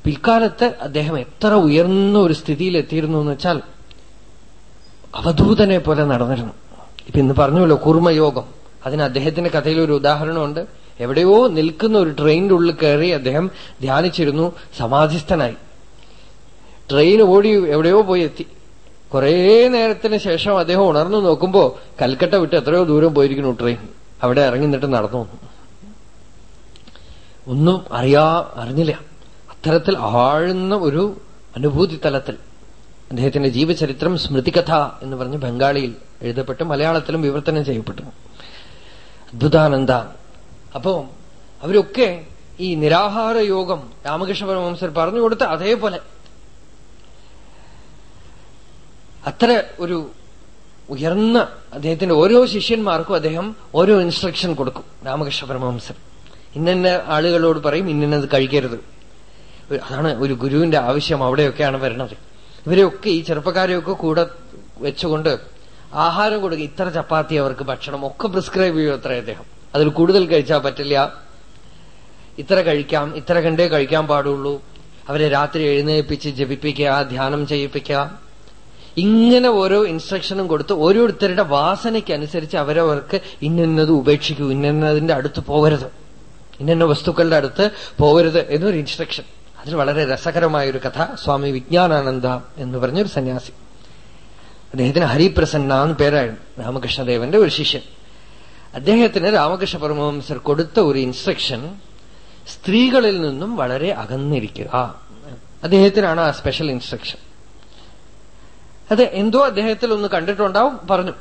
പിൽക്കാലത്ത് അദ്ദേഹം എത്ര ഉയർന്ന ഒരു സ്ഥിതിയിൽ എത്തിയിരുന്നു എന്ന് വെച്ചാൽ അവധൂതനെ പോലെ നടന്നിരുന്നു. ഇപ്പൊ ഇന്ന് പറഞ്ഞല്ലോ കുർമ്മയോഗം. അതിന് അദ്ദേഹത്തിന്റെ കഥയിൽ ഒരു ഉദാഹരണമുണ്ട്. എവിടെയോ നിൽക്കുന്ന ഒരു ട്രെയിനിന്റെ ഉള്ളിൽ കയറി അദ്ദേഹം ധ്യാനിച്ചിരുന്നു സമാധിസ്ഥനായി. ട്രെയിൻ ഓടി എവിടെയോ പോയി എത്തി. കുറേ നേരത്തിന് ശേഷം അദ്ദേഹം ഉണർന്നു നോക്കുമ്പോ കൽക്കട്ട വിട്ട് എത്രയോ ദൂരം പോയിരിക്കുന്നു ട്രെയിൻ. അവിടെ ഇറങ്ങി നിന്നിട്ട് നടന്നു ഒന്നും അറിയാ അറിഞ്ഞില്ല. അത്തരത്തിൽ ആഴുന്ന ഒരു അനുഭൂതി തലത്തിൽ അദ്ദേഹത്തിന്റെ ജീവചരിത്രം സ്മൃതികഥ എന്ന് പറഞ്ഞ് ബംഗാളിയിൽ എഴുതപ്പെട്ട് മലയാളത്തിലും വിവർത്തനം ചെയ്യപ്പെട്ടു. അദ്ഭുതാനന്ദ. അപ്പോ അവരൊക്കെ ഈ നിരാഹാര യോഗം രാമകൃഷ്ണ പരമഹംസർ പറഞ്ഞു കൊടുത്ത അതേപോലെ. അത്ര ഒരു ഉയർന്ന അദ്ദേഹത്തിന്റെ ഓരോ ശിഷ്യന്മാർക്കും അദ്ദേഹം ഓരോ ഇൻസ്ട്രക്ഷൻ കൊടുക്കും രാമകൃഷ്ണ പരമഹംസർ. ഇന്ന ആളുകളോട് പറയും ഇന്നത് കഴിക്കരുത്. അതാണ് ഒരു ഗുരുവിന്റെ ആവശ്യം അവിടെയൊക്കെയാണ് വരുന്നത്. ഇവരെയൊക്കെ ഈ ചെറുപ്പക്കാരെയൊക്കെ കൂടെ വെച്ചുകൊണ്ട് ആഹാരം കൊടുക്കുക. ഇത്ര ചപ്പാത്തി അവർക്ക് ഭക്ഷണം ഒക്കെ പ്രിസ്ക്രൈബ് ചെയ്യും അത്ര അദ്ദേഹം. അതിൽ കൂടുതൽ കഴിച്ചാൽ പറ്റില്ല. ഇത്ര കഴിക്കാം ഇത്ര കണ്ടേ കഴിക്കാൻ പാടുള്ളൂ. അവരെ രാത്രി എഴുന്നേൽപ്പിച്ച് ജപിപ്പിക്കുക ധ്യാനം ചെയ്യിപ്പിക്കുക. ഇങ്ങനെ ഓരോ ഇൻസ്ട്രക്ഷനും കൊടുത്ത് ഓരോരുത്തരുടെ വാസനയ്ക്കനുസരിച്ച് അവരവർക്ക് ഇന്നത് ഉപേക്ഷിക്കൂ. ഇന്നതിന്റെ അടുത്ത് പോകരുത് ഇന്ന വസ്തുക്കളുടെ അടുത്ത് പോകരുത് എന്നൊരു ഇൻസ്ട്രക്ഷൻ അതിൽ വളരെ രസകരമായ ഒരു കഥ. സ്വാമി വിജ്ഞാനാനന്ദ എന്ന് പറഞ്ഞൊരു സന്യാസി. അദ്ദേഹത്തിന് ഹരിപ്രസന്ന എന്ന് പേരായിരുന്നു. രാമകൃഷ്ണദേവന്റെ ഒരു ശിഷ്യൻ. അദ്ദേഹത്തിന് രാമകൃഷ്ണ പരമഹംസർ കൊടുത്ത ഒരു ഇൻസ്ട്രക്ഷൻ സ്ത്രീകളിൽ നിന്നും വളരെ അകന്നിരിക്കുക. അദ്ദേഹത്തിനാണ് ആ സ്പെഷ്യൽ ഇൻസ്ട്രക്ഷൻ. അത് എന്തോ അദ്ദേഹത്തിൽ ഒന്ന് കണ്ടിട്ടുണ്ടാവും പറഞ്ഞു.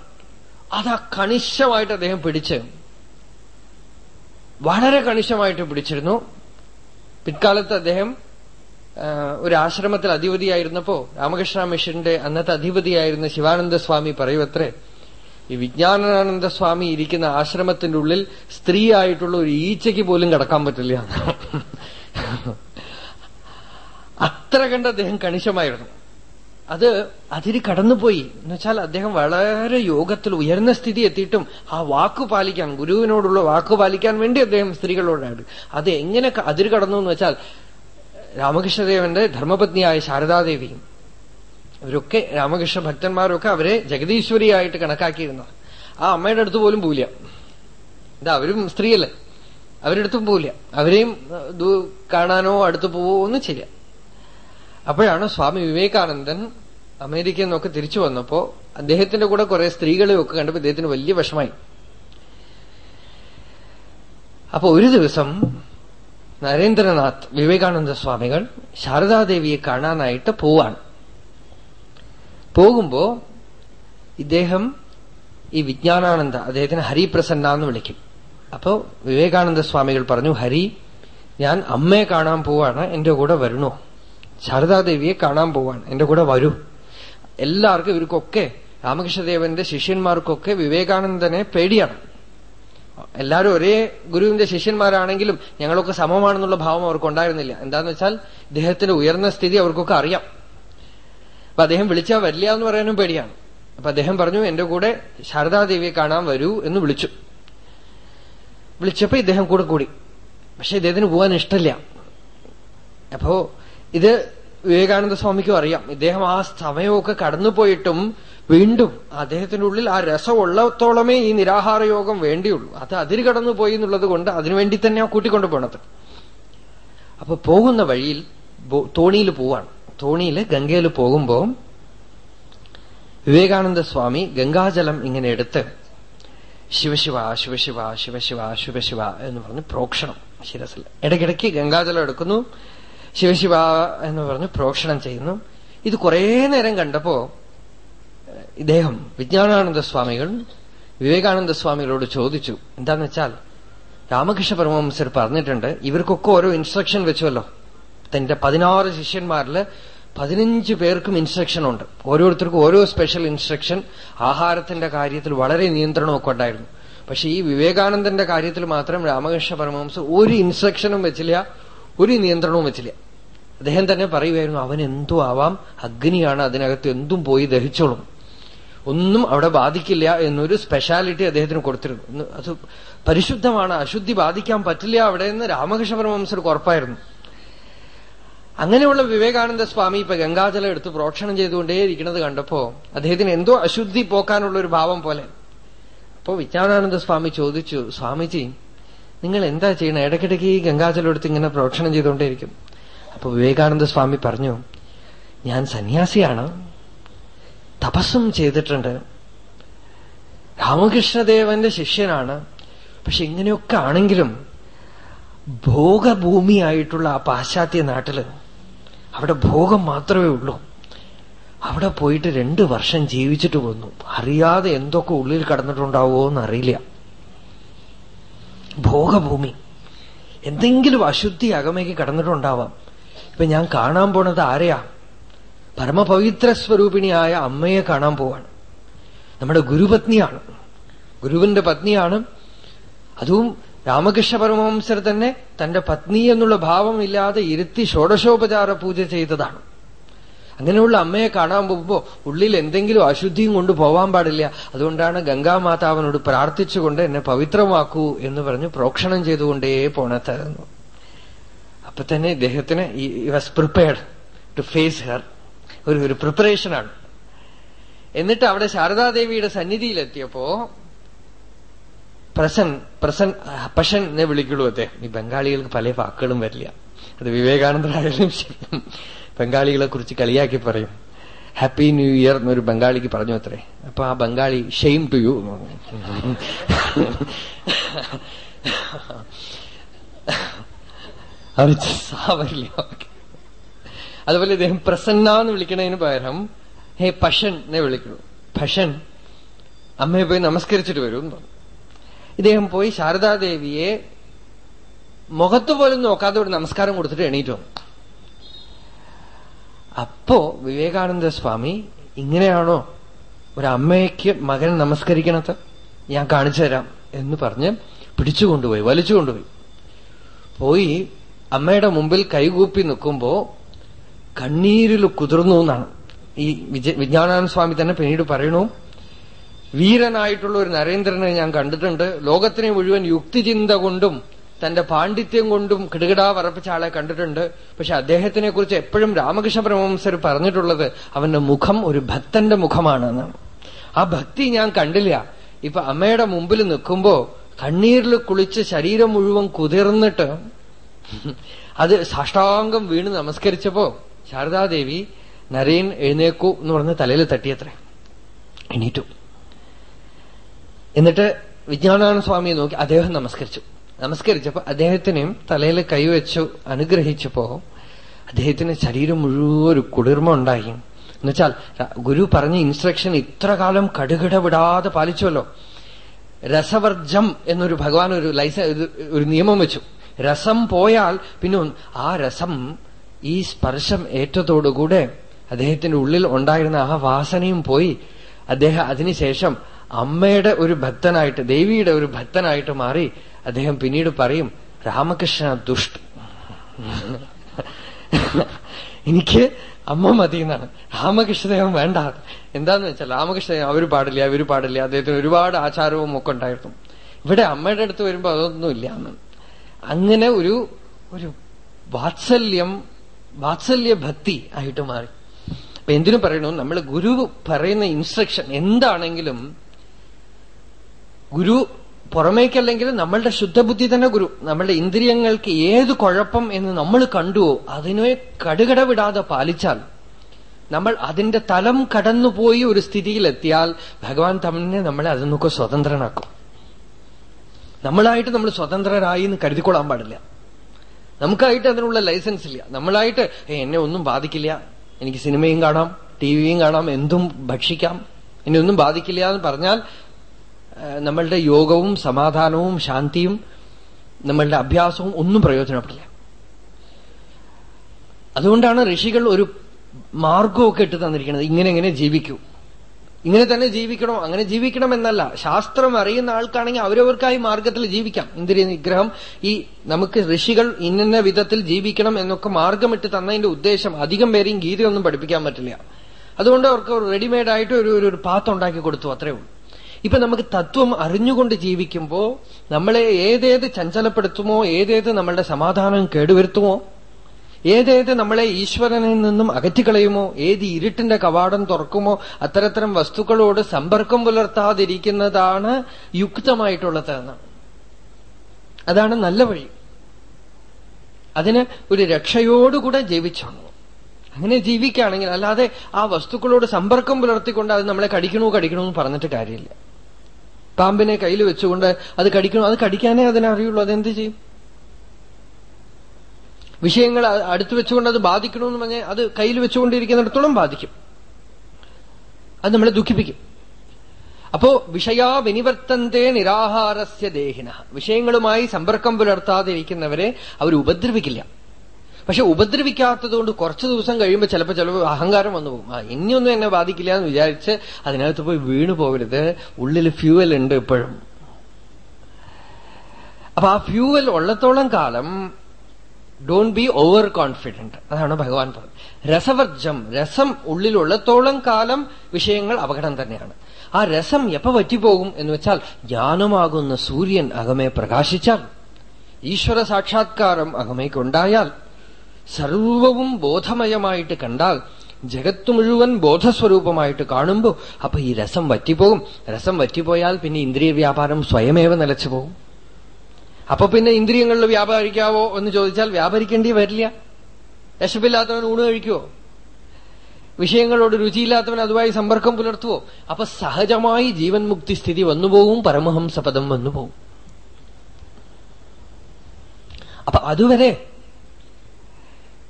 അതാ കണിശമായിട്ട് അദ്ദേഹം പിടിച്ച് വളരെ കണിശമായിട്ട് പിടിച്ചിരുന്നു. പിൽക്കാലത്ത് അദ്ദേഹം ഒരു ആശ്രമത്തിൽ അധിപതിയായിരുന്നപ്പോ രാമകൃഷ്ണ മിഷന്റെ അന്നത്തെ അധിപതിയായിരുന്ന ശിവാനന്ദ സ്വാമി പറയുവത്രേ ഈ വിജ്ഞാനാനന്ദ സ്വാമി ഇരിക്കുന്ന ആശ്രമത്തിന്റെ ഉള്ളിൽ സ്ത്രീ ആയിട്ടുള്ള ഒരു ഈച്ചയ്ക്ക് പോലും കിടക്കാൻ പറ്റില്ല. അത്ര കണ്ട് അദ്ദേഹം കണിശമായിരുന്നു. അത് അതിരി കടന്നുപോയി. എന്നുവെച്ചാൽ അദ്ദേഹം വളരെ യോഗത്തിൽ ഉയർന്ന സ്ഥിതി എത്തിയിട്ടും ആ വാക്ക് പാലിക്കാൻ ഗുരുവിനോടുള്ള വാക്ക് പാലിക്കാൻ വേണ്ടി അദ്ദേഹം സ്ത്രീകളോടാണ് അത് എങ്ങനെ അതിര് കടന്നു എന്ന് വെച്ചാൽ രാമകൃഷ്ണദേവന്റെ ധർമ്മപത്നിയായ ശാരദാദേവിയും ഇവരൊക്കെ രാമകൃഷ്ണ ഭക്തന്മാരൊക്കെ അവരെ ജഗദീശ്വരിയായിട്ട് കണക്കാക്കിയിരുന്ന. ആ അമ്മയുടെ അടുത്ത് പോലും പോവില്ല. എന്താ അവരും സ്ത്രീയല്ലേ? അവരുടെ അടുത്തും പോവില്ല. അവരെയും കാണാനോ അടുത്ത് പോവോ ഒന്നും ചെയ്യാം അപ്പോഴാണ് സ്വാമി വിവേകാനന്ദൻ അമേരിക്കയിൽ നിന്നൊക്കെ തിരിച്ചു വന്നപ്പോ അദ്ദേഹത്തിന്റെ കൂടെ കുറെ സ്ത്രീകളെയൊക്കെ കണ്ടപ്പോ അദ്ദേഹത്തിന് വലിയ വിഷമായി. അപ്പൊ ഒരു ദിവസം നരേന്ദ്രനാഥ് വിവേകാനന്ദ സ്വാമികൾ ശാരദാദേവിയെ കാണാനായിട്ട് പോവാണ്. പോകുമ്പോ ഇദ്ദേഹം ഈ വിജ്ഞാനാനന്ദ അദ്ദേഹത്തിന് ഹരിപ്രസന്ന എന്ന് വിളിക്കും. അപ്പോ വിവേകാനന്ദ സ്വാമികൾ പറഞ്ഞു ഹരി ഞാൻ അമ്മയെ കാണാൻ പോവാണ് എന്റെ കൂടെ വരണോ. ശാരദാദേവിയെ കാണാൻ പോവാണ് എന്റെ കൂടെ വരൂ. എല്ലാവർക്കും ഇവർക്കൊക്കെ രാമകൃഷ്ണദേവന്റെ ശിഷ്യന്മാർക്കൊക്കെ വിവേകാനന്ദനെ പേടിയാണ്. എല്ലാവരും ഒരേ ഗുരുവിന്റെ ശിഷ്യന്മാരാണെങ്കിലും ഞങ്ങളൊക്കെ സമമാണെന്നുള്ള ഭാവം അവർക്ക് ഉണ്ടായിരുന്നില്ല. എന്താന്ന് വെച്ചാൽ ഇദ്ദേഹത്തിന്റെ ഉയർന്ന സ്ഥിതി അവർക്കൊക്കെ അറിയാം. അപ്പൊ അദ്ദേഹം വിളിച്ചാൽ വരില്ല എന്ന് പറയാനും പേടിയാണ്. അപ്പൊ അദ്ദേഹം പറഞ്ഞു എന്റെ കൂടെ ശാരദാദേവിയെ കാണാൻ വരൂ എന്ന് വിളിച്ചു. വിളിച്ചപ്പോ ഇദ്ദേഹം കൂടെ കൂടി. പക്ഷെ ഇദ്ദേഹത്തിന് പോകാൻ ഇഷ്ടമില്ല അപ്പോ ഇത് വിവേകാനന്ദ സ്വാമിക്കും അറിയാം. ഇദ്ദേഹം ആ സമയമൊക്കെ കടന്നുപോയിട്ടും വീണ്ടും അദ്ദേഹത്തിന്റെ ഉള്ളിൽ ആ രസം ഉള്ളത്തോളമേ ഈ നിരാഹാരയോഗം വേണ്ടിയുള്ളൂ. അത് അതിര് കടന്നു പോയി എന്നുള്ളത് കൊണ്ട് അതിനുവേണ്ടി തന്നെയാ കൂട്ടിക്കൊണ്ടു പോണത്. അപ്പൊ പോകുന്ന വഴിയിൽ തോണിയിൽ പോവാണ്. തോണിയിൽ ഗംഗയിൽ പോകുമ്പോൾ വിവേകാനന്ദ സ്വാമി ഗംഗാജലം ഇങ്ങനെ എടുത്ത് ശിവശിവ ശിവശിവ ശിവശിവ ശിവശിവ എന്ന് പറഞ്ഞ് പ്രോക്ഷണം. ശിരസിൽ ഇടയ്ക്കിടയ്ക്ക് ഗംഗാജലം എടുക്കുന്നു. ശിവശിവ എന്ന് പറഞ്ഞ് പ്രോക്ഷണം ചെയ്യുന്നു. ഇത് കുറേ നേരം കണ്ടപ്പോ ഇദ്ദേഹം വിജ്ഞാനാനന്ദ സ്വാമികൾ വിവേകാനന്ദ സ്വാമികളോട് ചോദിച്ചു എന്താന്ന് വെച്ചാൽ രാമകൃഷ്ണ പരമഹംസർ പറഞ്ഞിട്ടുണ്ട് ഇവർക്കൊക്കെ ഓരോ ഇൻസ്ട്രക്ഷൻ വെച്ചുവല്ലോ. തന്റെ പതിനാറ് ശിഷ്യന്മാരിൽ പതിനഞ്ച് പേർക്കും ഇൻസ്ട്രക്ഷൻ ഉണ്ട്. ഓരോരുത്തർക്കും ഓരോ സ്പെഷ്യൽ ഇൻസ്ട്രക്ഷൻ ആഹാരത്തിന്റെ കാര്യത്തിൽ വളരെ നിയന്ത്രണമൊക്കെ ഉണ്ടായിരുന്നു. പക്ഷെ ഈ വിവേകാനന്ദന്റെ കാര്യത്തിൽ മാത്രം രാമകൃഷ്ണ പരമഹംസ ഒരു ഇൻസ്ട്രക്ഷനും വെച്ചില്ല ഒരു നിയന്ത്രണവും വെച്ചില്ല. അദ്ദേഹം തന്നെ പറയുമായിരുന്നു അവൻ എന്തു ആവാം അഗ്നിയാണ് അതിനകത്ത് എന്തും പോയി ദഹിച്ചോളും. ഒന്നും അവിടെ ബാധിക്കില്ല എന്നൊരു സ്പെഷ്യാലിറ്റി അദ്ദേഹത്തിന് കൊടുത്തിരുന്നു. അത് പരിശുദ്ധമാണ്. അശുദ്ധി ബാധിക്കാൻ പറ്റില്ല അവിടെ നിന്ന് രാമകൃഷ്ണ പരമഹംസർക്ക് ഉറപ്പായിരുന്നു. അങ്ങനെയുള്ള വിവേകാനന്ദ സ്വാമി ഇപ്പൊ ഗംഗാജലം എടുത്ത് പ്രോക്ഷണം ചെയ്തുകൊണ്ടേയിരിക്കുന്നത് കണ്ടപ്പോ അദ്ദേഹത്തിന് എന്തോ അശുദ്ധി പോക്കാനുള്ള ഒരു ഭാവം പോലെ. അപ്പോ വിജ്ഞാനാനന്ദ സ്വാമി ചോദിച്ചു സ്വാമിജി നിങ്ങൾ എന്താ ചെയ്യണം? ഇടയ്ക്കിടയ്ക്ക് ഈ ഗംഗാജലം എടുത്ത് ഇങ്ങനെ പ്രോക്ഷണം ചെയ്തുകൊണ്ടേയിരിക്കും. അപ്പൊ വിവേകാനന്ദ സ്വാമി പറഞ്ഞു ഞാൻ സന്യാസിയാണ്. തപസ്സും ചെയ്തിട്ടുണ്ട്. രാമകൃഷ്ണദേവന്റെ ശിഷ്യനാണ്. പക്ഷെ ഇങ്ങനെയൊക്കെ ആണെങ്കിലും ഭോഗഭൂമിയായിട്ടുള്ള ആ പാശ്ചാത്യ നാട്ടിൽ അവിടെ ഭോഗം മാത്രമേ ഉള്ളൂ. അവിടെ പോയിട്ട് രണ്ടു വർഷം ജീവിച്ചിട്ട് വന്നു. അറിയാതെ എന്തൊക്കെ ഉള്ളിൽ കടന്നിട്ടുണ്ടാവോ എന്നറിയില്ല ഭോഗഭൂമി. എന്തെങ്കിലും അശുദ്ധി അകമയ്ക്ക് കടന്നിട്ടുണ്ടാവാം. ഇപ്പൊ ഞാൻ കാണാൻ പോണത് ആരെയാ? പരമപവിത്ര സ്വരൂപിണിയായ അമ്മയെ കാണാൻ പോവാണ്. നമ്മുടെ ഗുരുപത്നിയാണ്. ഗുരുവിന്റെ പത്നിയാണ്. അതും രാമകൃഷ്ണ പരമഹംസർ തന്നെ തന്റെ പത്നി എന്നുള്ള ഭാവമില്ലാതെ ഇരുത്തി ഷോഡശോപചാര പൂജ ചെയ്തതാണ്. അങ്ങനെയുള്ള അമ്മയെ കാണാൻ പോകുമ്പോ ഉള്ളിൽ എന്തെങ്കിലും അശുദ്ധിയും കൊണ്ട് പോവാൻ പാടില്ല. അതുകൊണ്ടാണ് ഗംഗാമാതാവിനോട് പ്രാർത്ഥിച്ചുകൊണ്ട് എന്നെ പവിത്രമാക്കൂ എന്ന് പറഞ്ഞ് പ്രോക്ഷണം ചെയ്തുകൊണ്ടേ പോണത്തായിരുന്നു അപ്പൊ തന്നെ ഇദ്ദേഹത്തിന് ഈ was prepared to face her ഒരു ഒരു പ്രിപ്പറേഷനാണ്. എന്നിട്ട് അവിടെ ശാരദാദേവിയുടെ സന്നിധിയിലെത്തിയപ്പോ പ്രസൻ പ്രസൻ പഷൻ എന്നെ വിളിക്കുള്ളൂ അദ്ദേഹം. ഈ ബംഗാളികൾക്ക് പല വാക്കുകളും വരില്ല. അത് വിവേകാനന്ദരായാലും ശരി ബംഗാളികളെ കുറിച്ച് കളിയാക്കി പറയും. ഹാപ്പി ന്യൂ ഇയർ എന്നൊരു ബംഗാളിക്ക് പറഞ്ഞു അത്രേ. അപ്പൊ ആ ബംഗാളി ഷെയിം ടു യു അവർ സാവരില്ല അതുപോലെ ഇദ്ദേഹം പ്രസന്ന എന്ന് വിളിക്കണതിന് പകരം ഹേ പഷൻ എന്നെ വിളിക്കുന്നു. പഷൻ അമ്മയെ പോയി നമസ്കരിച്ചിട്ട് വരും ഇദ്ദേഹം പോയി ശാരദാദേവിയെ മുഖത്ത് പോലും നോക്കാതെ ഒരു നമസ്കാരം കൊടുത്തിട്ട് എണീറ്റു അപ്പോ വിവേകാനന്ദ സ്വാമി ഇങ്ങനെയാണോ ഒരമ്മയ്ക്ക് മകൻ നമസ്കരിക്കണത്? ഞാൻ കാണിച്ചു തരാം എന്ന് പറഞ്ഞ് പിടിച്ചുകൊണ്ടുപോയി വലിച്ചുകൊണ്ടുപോയി പോയി അമ്മയുടെ മുമ്പിൽ കൈകൂപ്പി നിൽക്കുമ്പോ കണ്ണീരിൽ കുതിർന്നു എന്നാണ്. ഈ വിജ്ഞാനാനന്ദ സ്വാമി തന്നെ പിന്നീട് പറയണു വീരനായിട്ടുള്ള ഒരു നരേന്ദ്രനെ ഞാൻ കണ്ടിട്ടുണ്ട്. ലോകത്തിനെ മുഴുവൻ യുക്തിചിന്ത കൊണ്ടും തന്റെ പാണ്ഡിത്യം കൊണ്ടും കിടുകിടാ വറപ്പിച്ച ആളെ കണ്ടിട്ടുണ്ട്. പക്ഷെ അദ്ദേഹത്തിനെ കുറിച്ച് എപ്പോഴും രാമകൃഷ്ണ പരമംസർ പറഞ്ഞിട്ടുള്ളത് അവന്റെ മുഖം ഒരു ഭക്തന്റെ മുഖമാണെന്നാണ് ആ ഭക്തി ഞാൻ കണ്ടില്ല. ഇപ്പൊ അമ്മയുടെ മുമ്പിൽ നിൽക്കുമ്പോ കണ്ണീരിൽ കുളിച്ച് ശരീരം മുഴുവൻ കുതിർന്നിട്ട് അത് സാഷ്ടാംഗം വീണ് നമസ്കരിച്ചപ്പോ ശാരദാദേവി നരയൻ എഴുന്നേക്കൂ എന്ന് പറഞ്ഞ് തലയിൽ തട്ടിയത്രേ. എണീറ്റു. എന്നിട്ട് വിജ്ഞാനാനന്ദ സ്വാമിയെ നോക്കി അദ്ദേഹം നമസ്കരിച്ചു. നമസ്കരിച്ചപ്പോ അദ്ദേഹത്തിനെയും തലയിൽ കൈവച്ചു അനുഗ്രഹിച്ചപ്പോ അദ്ദേഹത്തിന് ശരീരം മുഴുവൻ ഒരു കുളിർമ ഉണ്ടായി. എന്നുവെച്ചാൽ ഗുരു പറഞ്ഞ ഇൻസ്ട്രക്ഷൻ ഇത്ര കാലം കടുകിട വിടാതെ പാലിച്ചുവല്ലോ. രസവർജം എന്നൊരു ഭഗവാൻ ഒരു ലൈസ ഒരു നിയമം വെച്ചു. രസം പോയാൽ പിന്നെ ആ രസം ഈ സ്പർശം ഏറ്റതോടുകൂടെ അദ്ദേഹത്തിന്റെ ഉള്ളിൽ ഉണ്ടായിരുന്ന ആ വാസനയും പോയി. അദ്ദേഹം അതിനുശേഷം അമ്മയുടെ ഒരു ഭക്തനായിട്ട് ദേവിയുടെ ഒരു ഭക്തനായിട്ട് മാറി അദ്ദേഹം പിന്നീട് പറയും രാമകൃഷ്ണ ദുഷ്ട്. എനിക്ക് അമ്മ മതി എന്നാണ്. രാമകൃഷ്ണദേവൻ വേണ്ട. എന്താന്ന് വെച്ചാൽ രാമകൃഷ്ണദേവൻ അവർ പാടില്ല അവർ പാടില്ല. അദ്ദേഹത്തിന് ഒരുപാട് ആചാരവും ഒക്കെ ഉണ്ടായിരുന്നു. ഇവിടെ അമ്മയുടെ അടുത്ത് വരുമ്പോ അതൊന്നുമില്ല അങ്ങനെ ഒരു ഒരു വാത്സല്യം വാത്സല്യ ഭക്തി ആയിട്ട് മാറി. അപ്പൊ എന്തിനു പറയണു? നമ്മൾ ഗുരു പറയുന്ന ഇൻസ്ട്രക്ഷൻ എന്താണെങ്കിലും ഗുരു പുറമേക്കല്ലെങ്കിലും നമ്മളുടെ ശുദ്ധബുദ്ധി തന്നെ ഗുരു. നമ്മളുടെ ഇന്ദ്രിയങ്ങൾക്ക് ഏത് കുഴപ്പം എന്ന് നമ്മൾ കണ്ടുവോ അതിനെ കടുകട വിടാതെ പാലിച്ചാൽ നമ്മൾ അതിന്റെ തലം കടന്നുപോയി ഒരു സ്ഥിതിയിലെത്തിയാൽ ഭഗവാൻ തന്നെ നമ്മളെ അതിൽ നിന്നൊക്കെ സ്വതന്ത്രനാക്കും. നമ്മളായിട്ട് നമ്മൾ സ്വതന്ത്രരായി എന്ന് കരുതിക്കൊള്ളാൻ പാടില്ല. നമുക്കായിട്ട് അതിനുള്ള ലൈസൻസ് ഇല്ല. നമ്മളായിട്ട് എന്നെ ഒന്നും ബാധിക്കില്ല. എനിക്ക് സിനിമയും കാണാം ടിവിയും കാണാം എന്തും ഭക്ഷിക്കാം. എന്നെ ഒന്നും ബാധിക്കില്ല എന്ന് പറഞ്ഞാൽ നമ്മളുടെ യോഗവും സമാധാനവും ശാന്തിയും നമ്മളുടെ അഭ്യാസവും ഒന്നും പ്രയോജനപ്പെടില്ല. അതുകൊണ്ടാണ് ഋഷികൾ ഒരു മാർഗമൊക്കെ ഇട്ട് തന്നിരിക്കുന്നത്. ഇങ്ങനെ എങ്ങനെ ജീവിക്കൂ. ഇങ്ങനെ തന്നെ ജീവിക്കണോ അങ്ങനെ ജീവിക്കണമെന്നല്ല. ശാസ്ത്രം അറിയുന്ന ആൾക്കാണെങ്കിൽ അവരവർക്കായി മാർഗത്തിൽ ജീവിക്കാം. ഇന്ദ്രിയ നിഗ്രഹം? ഈ നമുക്ക് ഋഷികൾ ഇന്ന വിധത്തിൽ ജീവിക്കണം എന്നൊക്കെ മാർഗമിട്ട് തന്നതിന്റെ ഉദ്ദേശം അധികം പേരെയും ഗീതയൊന്നും പഠിപ്പിക്കാൻ പറ്റില്ല. അതുകൊണ്ട് അവർക്ക് റെഡിമെയ്ഡ് ആയിട്ട് ഒരു ഒരു പാത്ത് ഉണ്ടാക്കി കൊടുത്തു അത്രേ ഉള്ളൂ. ഇപ്പൊ നമുക്ക് തത്വം അറിഞ്ഞുകൊണ്ട് ജീവിക്കുമ്പോൾ നമ്മളെ ഏതേത് ചഞ്ചലപ്പെടുത്തുമോ ഏതേത് നമ്മളുടെ സമാധാനം കേടുവരുത്തുമോ ഏതേത് നമ്മളെ ഈശ്വരനിൽ നിന്നും അകറ്റിക്കളയുമോ? ഏത് ഇരുട്ടിന്റെ കവാടം തുറക്കുമോ? അത്തരത്തരം വസ്തുക്കളോട് സമ്പർക്കം പുലർത്താതിരിക്കുന്നതാണ് യുക്തമായിട്ടുള്ളത് എന്നാണ് അതാണ് നല്ല വഴി. അതിന് ഒരു രക്ഷയോടുകൂടെ ജീവിച്ചോണം. അങ്ങനെ ജീവിക്കുകയാണെങ്കിൽ അല്ലാതെ ആ വസ്തുക്കളോട് സമ്പർക്കം പുലർത്തിക്കൊണ്ട് അത് നമ്മളെ കടിക്കണോ കടിക്കണോ എന്ന് പറഞ്ഞിട്ട് കാര്യമില്ല. പാമ്പിനെ കയ്യിൽ വെച്ചുകൊണ്ട് അത് കടിക്കണോ? അത് കടിക്കാനേ അതിനറിയുള്ളൂ. അതെന്ത് ചെയ്യും? വിഷയങ്ങൾ അടുത്തു വെച്ചുകൊണ്ട് അത് ബാധിക്കണമെന്ന് പറഞ്ഞാൽ അത് കയ്യിൽ വെച്ചുകൊണ്ടിരിക്കുന്നിടത്തോളം ബാധിക്കും. അത് നമ്മളെ ദുഃഖിപ്പിക്കും. അപ്പോ വിഷയാ വിനിവർത്തന്തേ നിരാഹാരസ്യ ദേഹിന. വിഷയങ്ങളുമായി സമ്പർക്കം പുലർത്താതിരിക്കുന്നവരെ അവർ ഉപദ്രവിക്കില്ല. പക്ഷെ ഉപദ്രവിക്കാത്തതുകൊണ്ട് കുറച്ചു ദിവസം കഴിയുമ്പോൾ ചിലപ്പോൾ ചിലപ്പോൾ അഹങ്കാരം വന്നു പോകും. ആ ഇനിയൊന്നും എന്നെ ബാധിക്കില്ല എന്ന് വിചാരിച്ച് അതിനകത്ത് പോയി വീണു പോകരുത്. ഉള്ളിൽ ഫ്യൂവൽ ഉണ്ട് ഇപ്പോഴും. അപ്പൊ ആ ഫ്യൂവൽ ഉള്ളത്തോളം കാലം ഡോണ്ട് ബി ഓവർ കോൺഫിഡന്റ് അതാണ് ഭഗവാൻ പറഞ്ഞത്. രസവർജം രസം ഉള്ളിലുള്ളത്തോളം കാലം വിഷയങ്ങൾ അപകടം തന്നെയാണ്. ആ രസം എപ്പ പറ്റിപ്പോകും എന്ന് വെച്ചാൽ ജ്ഞാനമാകുന്ന സൂര്യൻ അകമേ പ്രകാശിച്ചാൽ ഈശ്വര സാക്ഷാത്കാരം അകമേക്കുണ്ടായാൽ സർവവും ബോധമയമായിട്ട് കണ്ടാൽ ജഗത്ത് മുഴുവൻ ബോധസ്വരൂപമായിട്ട് കാണുമ്പോൾ അപ്പൊ ഈ രസം വറ്റിപ്പോകും. രസം വറ്റിപ്പോയാൽ പിന്നെ ഇന്ദ്രിയ വ്യാപാരം സ്വയമേവ നിലച്ചു പോകും. അപ്പൊ പിന്നെ ഇന്ദ്രിയങ്ങളിൽ വ്യാപാരിക്കാവോ എന്ന് ചോദിച്ചാൽ വ്യാപരിക്കേണ്ടി വരില്ല. വിശപ്പില്ലാത്തവൻ ഊണ് കഴിക്കുവോ? വിഷയങ്ങളോട് രുചിയില്ലാത്തവൻ അതുമായി സമ്പർക്കം പുലർത്തുവോ? അപ്പൊ സഹജമായി ജീവൻ മുക്തി സ്ഥിതി വന്നുപോകും പരമഹംസപദം വന്നുപോകും അപ്പൊ അതുവരെ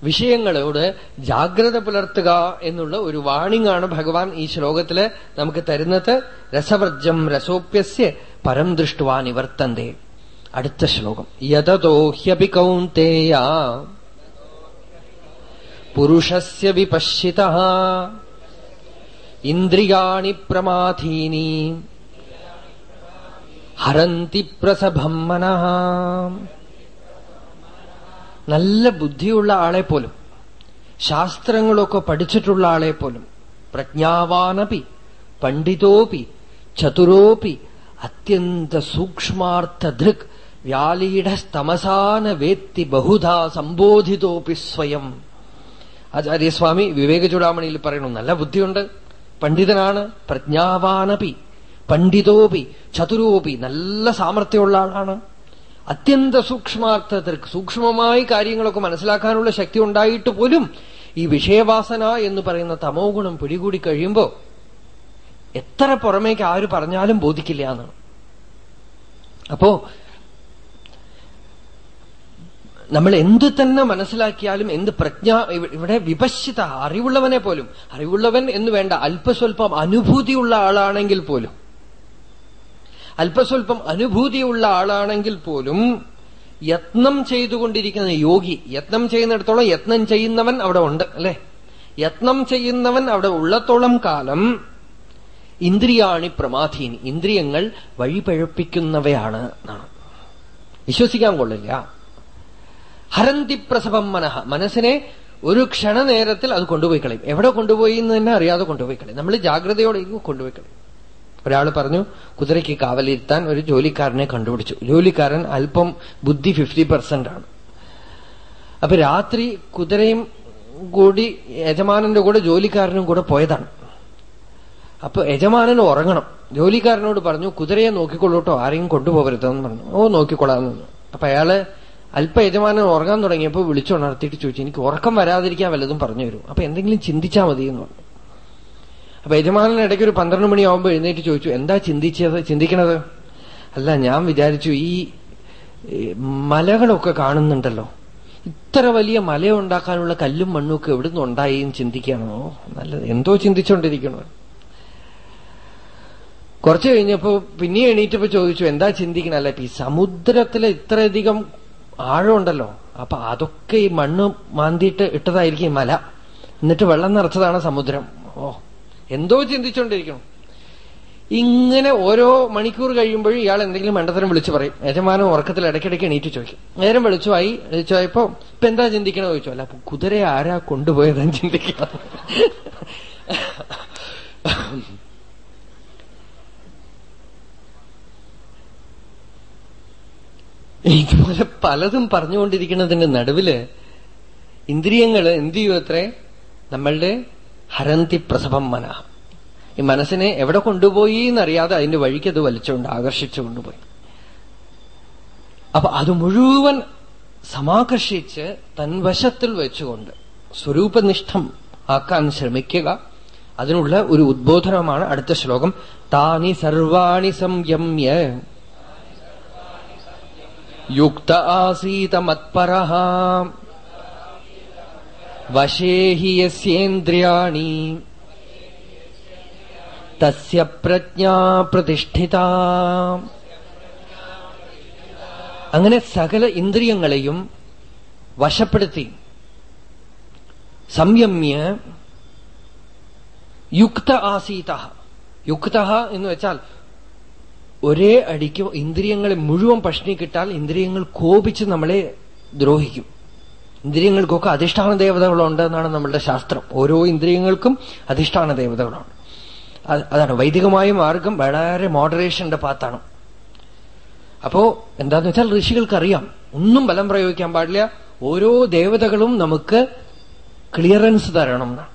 വിഷയങ്ങളോട് ജാഗ്രത പുലർത്തുക എന്നുള്ള ഒരു വാണിംഗ് ആണ് ഭഗവാൻ ഈ ശ്ലോകത്തിൽ നമുക്ക് തരുന്നത്. രസവർജം രസോപ്യസ്യ പരം ദൃഷ്ടുവാ നിവർത്തന്തേ. അടുത്ത ശ്ലോകം. യതോ ഹ്യപി കൗന്തേയ പുരുഷസ്യ വിപശ്യത ഇന്ദ്രിയാണി പ്രമാധീനി ഹരന്തി പ്രസഭം മനഃ. നല്ല ബുദ്ധിയുള്ള ആളെ പോലും ശാസ്ത്രങ്ങളൊക്കെ പഠിച്ചിട്ടുള്ള ആളെ പോലും പ്രജ്ഞാവാനപി പണ്ഡിതോപി ചതുരോപി അത്യന്ത സൂക്ഷ്മാർത്ഥ ദൃക് വ്യാലീഢസ്തമസാന വേത്തി ബഹുധാ സംബോധിതോപി സ്വയം. ആചാര്യസ്വാമി വിവേക ചൂടാമണിയിൽ പറയുന്നു നല്ല ബുദ്ധിയുണ്ട് പണ്ഡിതനാണ് പ്രജ്ഞാവാനപി പണ്ഡിതോപി ചതുരോപി നല്ല സാമർഥ്യമുള്ള ആളാണ്. അത്യന്ത സൂക്ഷ്മാർത്ഥത്തിൽ സൂക്ഷ്മമായി കാര്യങ്ങളൊക്കെ മനസ്സിലാക്കാനുള്ള ശക്തി ഉണ്ടായിട്ട് പോലും ഈ വിഷയവാസന എന്ന് പറയുന്ന തമോ ഗുണം പിടികൂടി കഴിയുമ്പോ എത്ര പുറമേക്ക് ആര് പറഞ്ഞാലും ബോധിക്കില്ല എന്നാണ്. അപ്പോ നമ്മൾ എന്തു തന്നെ മനസ്സിലാക്കിയാലും എന്ത് പ്രജ്ഞ ഇവിടെ വിപശ്യത അറിവുള്ളവനെ പോലും. അറിവുള്ളവൻ എന്ന് വേണ്ട അല്പസ്വല്പം അനുഭൂതിയുള്ള ആളാണെങ്കിൽ പോലും. അല്പസ്വല്പം അനുഭൂതിയുള്ള ആളാണെങ്കിൽ പോലും യത്നം ചെയ്തുകൊണ്ടിരിക്കുന്ന യോഗി യത്നം ചെയ്യുന്നിടത്തോളം യത്നം ചെയ്യുന്നവൻ അവിടെ ഉണ്ട് അല്ലെ? യത്നം ചെയ്യുന്നവൻ അവിടെ ഉള്ളത്തോളം കാലം ഇന്ദ്രിയാണി പ്രമാധീനി. ഇന്ദ്രിയങ്ങൾ വഴിപഴപ്പിക്കുന്നവയാണ് എന്നാണ് വിശ്വസിക്കാൻ കൊള്ളില്ല. ഹരന്തി പ്രസവം മനഃ. മനസ്സിനെ ഒരു ക്ഷണനേരത്തിൽ അത് കൊണ്ടുപോയി കളയും. എവിടെ കൊണ്ടുപോയി എന്ന് തന്നെ അറിയാതെ കൊണ്ടുപോയി കളയും. നമ്മൾ ജാഗ്രതയോടെ കൊണ്ടുപോയി കളയും. ഒരാൾ പറഞ്ഞു കുതിരയ്ക്ക് കാവലിരുത്താൻ ഒരു ജോലിക്കാരനെ കണ്ടുപിടിച്ചു. ജോലിക്കാരൻ അല്പം ബുദ്ധി ഫിഫ്റ്റി പെർസെന്റ് ആണ്. അപ്പൊ രാത്രി കുതിരയും കൂടി യജമാനന്റെ കൂടെ ജോലിക്കാരനും കൂടെ പോയതാണ്. അപ്പൊ യജമാനൻ ഉറങ്ങണം. ജോലിക്കാരനോട് പറഞ്ഞു കുതിരയെ നോക്കിക്കൊള്ളൂട്ടോ ആരെയും കൊണ്ടുപോകരുതെന്ന് പറഞ്ഞു. ഓ നോക്കിക്കൊള്ളാന്ന് അപ്പൊ അയാൾ അല്പ യജമാനൻ ഉറങ്ങാൻ തുടങ്ങിയപ്പോൾ വിളിച്ചുണർത്തിയിട്ട് ചോദിച്ചു എനിക്ക് ഉറക്കം വരാതിരിക്കാൻ വല്ലതും പറഞ്ഞു തരും അപ്പൊ എന്തെങ്കിലും ചിന്തിച്ചാൽ മതി എന്ന് പറഞ്ഞു. അപ്പൊ യജമാനൻ ഇടയ്ക്ക് ഒരു പന്ത്രണ്ട് മണിയാവുമ്പോൾ എഴുന്നേറ്റ് ചോദിച്ചു എന്താ ചിന്തിച്ചത്? ചിന്തിക്കണത്? അല്ല ഞാൻ വിചാരിച്ചു ഈ മലകളൊക്കെ കാണുന്നുണ്ടല്ലോ. ഇത്ര വലിയ മല ഉണ്ടാക്കാനുള്ള കല്ലും മണ്ണും ഒക്കെ എവിടുന്ന് ഉണ്ടായി ചിന്തിക്കണോ നല്ലത് എന്തോ ചിന്തിച്ചോണ്ടിരിക്കണോ കുറച്ചു കഴിഞ്ഞപ്പോ പിന്നെ എണീറ്റപ്പോ ചോദിച്ചു എന്താ ചിന്തിക്കണല്ല ഈ സമുദ്രത്തിലെ ഇത്രയധികം ആഴമുണ്ടല്ലോ. അപ്പൊ അതൊക്കെ ഈ മണ്ണ് മാന്തിയിട്ട് ഇട്ടതായിരിക്കും ഈ മല. എന്നിട്ട് വെള്ളം നിറച്ചതാണ് സമുദ്രം. ഓ എന്തോ ചിന്തിച്ചുകൊണ്ടിരിക്കണം ഇങ്ങനെ ഓരോ മണിക്കൂർ കഴിയുമ്പോഴും ഇയാൾ എന്തെങ്കിലും മണ്ടത്തരം വിളിച്ചു പറയും. യജമാനം ഉറക്കത്തിൽ ഇടയ്ക്കിടയ്ക്ക് എണീറ്റ് ചോദിക്കും. നേരം വെളിച്ചുമായി ചോദിപ്പോ ഇപ്പൊ എന്താ ചിന്തിക്കണോ ചോദിച്ചു. അല്ല അപ്പൊ കുതിര ആരാ കൊണ്ടുപോയതെന്ന് ചിന്തിക്കണം. ഇതുപോലെ പലതും പറഞ്ഞുകൊണ്ടിരിക്കുന്നതിന്റെ നടുവിൽ ഇന്ദ്രിയങ്ങൾ എന്ത് ചെയ്യും അത്രേ? നമ്മളുടെ ഹരന്തി പ്രസവം മന. ഈ മനസ്സിനെ എവിടെ കൊണ്ടുപോയി എന്നറിയാതെ അതിന്റെ വഴിക്ക് അത് വലിച്ചുകൊണ്ട് ആകർഷിച്ചു കൊണ്ടുപോയി. അപ്പൊ അത് മുഴുവൻ സമാകർഷിച്ച് തൻവശത്തിൽ വെച്ചുകൊണ്ട് സ്വരൂപനിഷ്ഠം ആക്കാൻ ശ്രമിക്കുക. അതിനുള്ള ഒരു ഉദ്ബോധനമാണ് അടുത്ത ശ്ലോകം. താനി സർവാണി സംയമ്യ. ഹി യസ്യേന്ദ്രിയാണി തസ്യ പ്രജ്ഞാ പ്രതിഷ്ഠിത അങ്ങനെ സകല ഇന്ദ്രിയങ്ങളെയും വശപ്പെടുത്തി സംയമ്യ യുക്ത ആസീത യുക്ത എന്ന് വെച്ചാൽ ഒരേ അടിക്ക് ഇന്ദ്രിയങ്ങളെ മുഴുവൻ പഷ്ണി കിട്ടാൽ ഇന്ദ്രിയങ്ങൾ കോപിച്ച് നമ്മളെ ദ്രോഹിക്കും. ഇന്ദ്രിയങ്ങൾക്കൊക്കെ അധിഷ്ഠാന ദേവതകളുണ്ട് എന്നാണ് നമ്മളുടെ ശാസ്ത്രം. ഓരോ ഇന്ദ്രിയങ്ങൾക്കും അധിഷ്ഠാന ദേവതകളാണ്. അതാണ് വൈദികമായ മാർഗം വളരെ മോഡറേഷന്റെ പാത്താണ്. അപ്പോ എന്താന്ന് വെച്ചാൽ ഋഷികൾക്കറിയാം. ഒന്നും ബലം പ്രയോഗിക്കാൻ പാടില്ല. ഓരോ ദേവതകളും നമുക്ക് ക്ലിയറൻസ് തരണം എന്നാണ്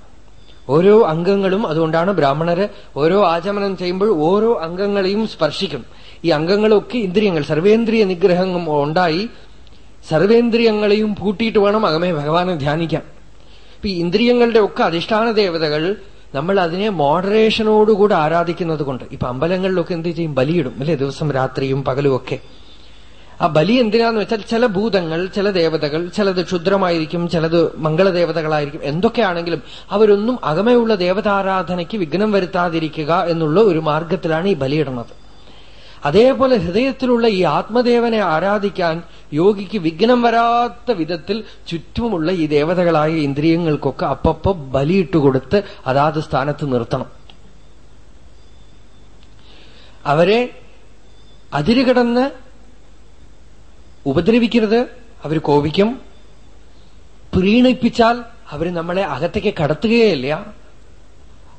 ഓരോ അംഗങ്ങളും അതുകൊണ്ടാണ് ബ്രാഹ്മണര് ഓരോ ആചമനം ചെയ്യുമ്പോൾ ഓരോ അംഗങ്ങളെയും സ്പർശിക്കും. ഈ അംഗങ്ങളൊക്കെ ഇന്ദ്രിയങ്ങൾ സർവേന്ദ്രിയ നിഗ്രഹം ഉണ്ടായി സർവേന്ദ്രിയങ്ങളെയും പൂട്ടിയിട്ട് വേണം അകമേ ഭഗവാനെ ധ്യാനിക്കാൻ. ഇപ്പൊ ഇന്ദ്രിയങ്ങളുടെ ഒക്കെ അധിഷ്ഠാന ദേവതകൾ നമ്മൾ അതിനെ മോഡറേഷനോടുകൂടി ആരാധിക്കുന്നത് കൊണ്ട് ഇപ്പൊ അമ്പലങ്ങളിലൊക്കെ എന്ത് ചെയ്യും? ബലിയിടും. അല്ലെ? ദിവസം രാത്രിയും പകലും ഒക്കെ. ആ ബലി എന്തിനാന്ന് വെച്ചാൽ ചില ഭൂതങ്ങൾ ചില ദേവതകൾ ചിലത് ക്ഷുദ്രമായിരിക്കും ചിലത് മംഗളദേവതകളായിരിക്കും എന്തൊക്കെയാണെങ്കിലും അവരൊന്നും അകമയുള്ള ദേവതാരാധനയ്ക്ക് വിഘ്നം വരുത്താതിരിക്കുക എന്നുള്ള ഒരു മാർഗത്തിലാണ് ഈ ബലിയിടുന്നത് അതേപോലെ ഹൃദയത്തിലുള്ള ഈ ആത്മദേവനെ ആരാധിക്കാൻ യോഗിക്ക് വിഘ്നം വരാത്ത വിധത്തിൽ ചുറ്റുമുള്ള ഈ ദേവതകളായ ഇന്ദ്രിയങ്ങൾക്കൊക്കെ അപ്പപ്പോ ബലിയിട്ടുകൊടുത്ത് അതാത് സ്ഥാനത്ത് നിർത്തണം. അവരെ അതിരുകടന്ന് ഉപദ്രവിക്കരുത്. അവർ കോപിക്കും. പ്രീണിപ്പിച്ചാൽ അവർ നമ്മളെ അകത്തേക്ക് കടത്തുകയില്ല.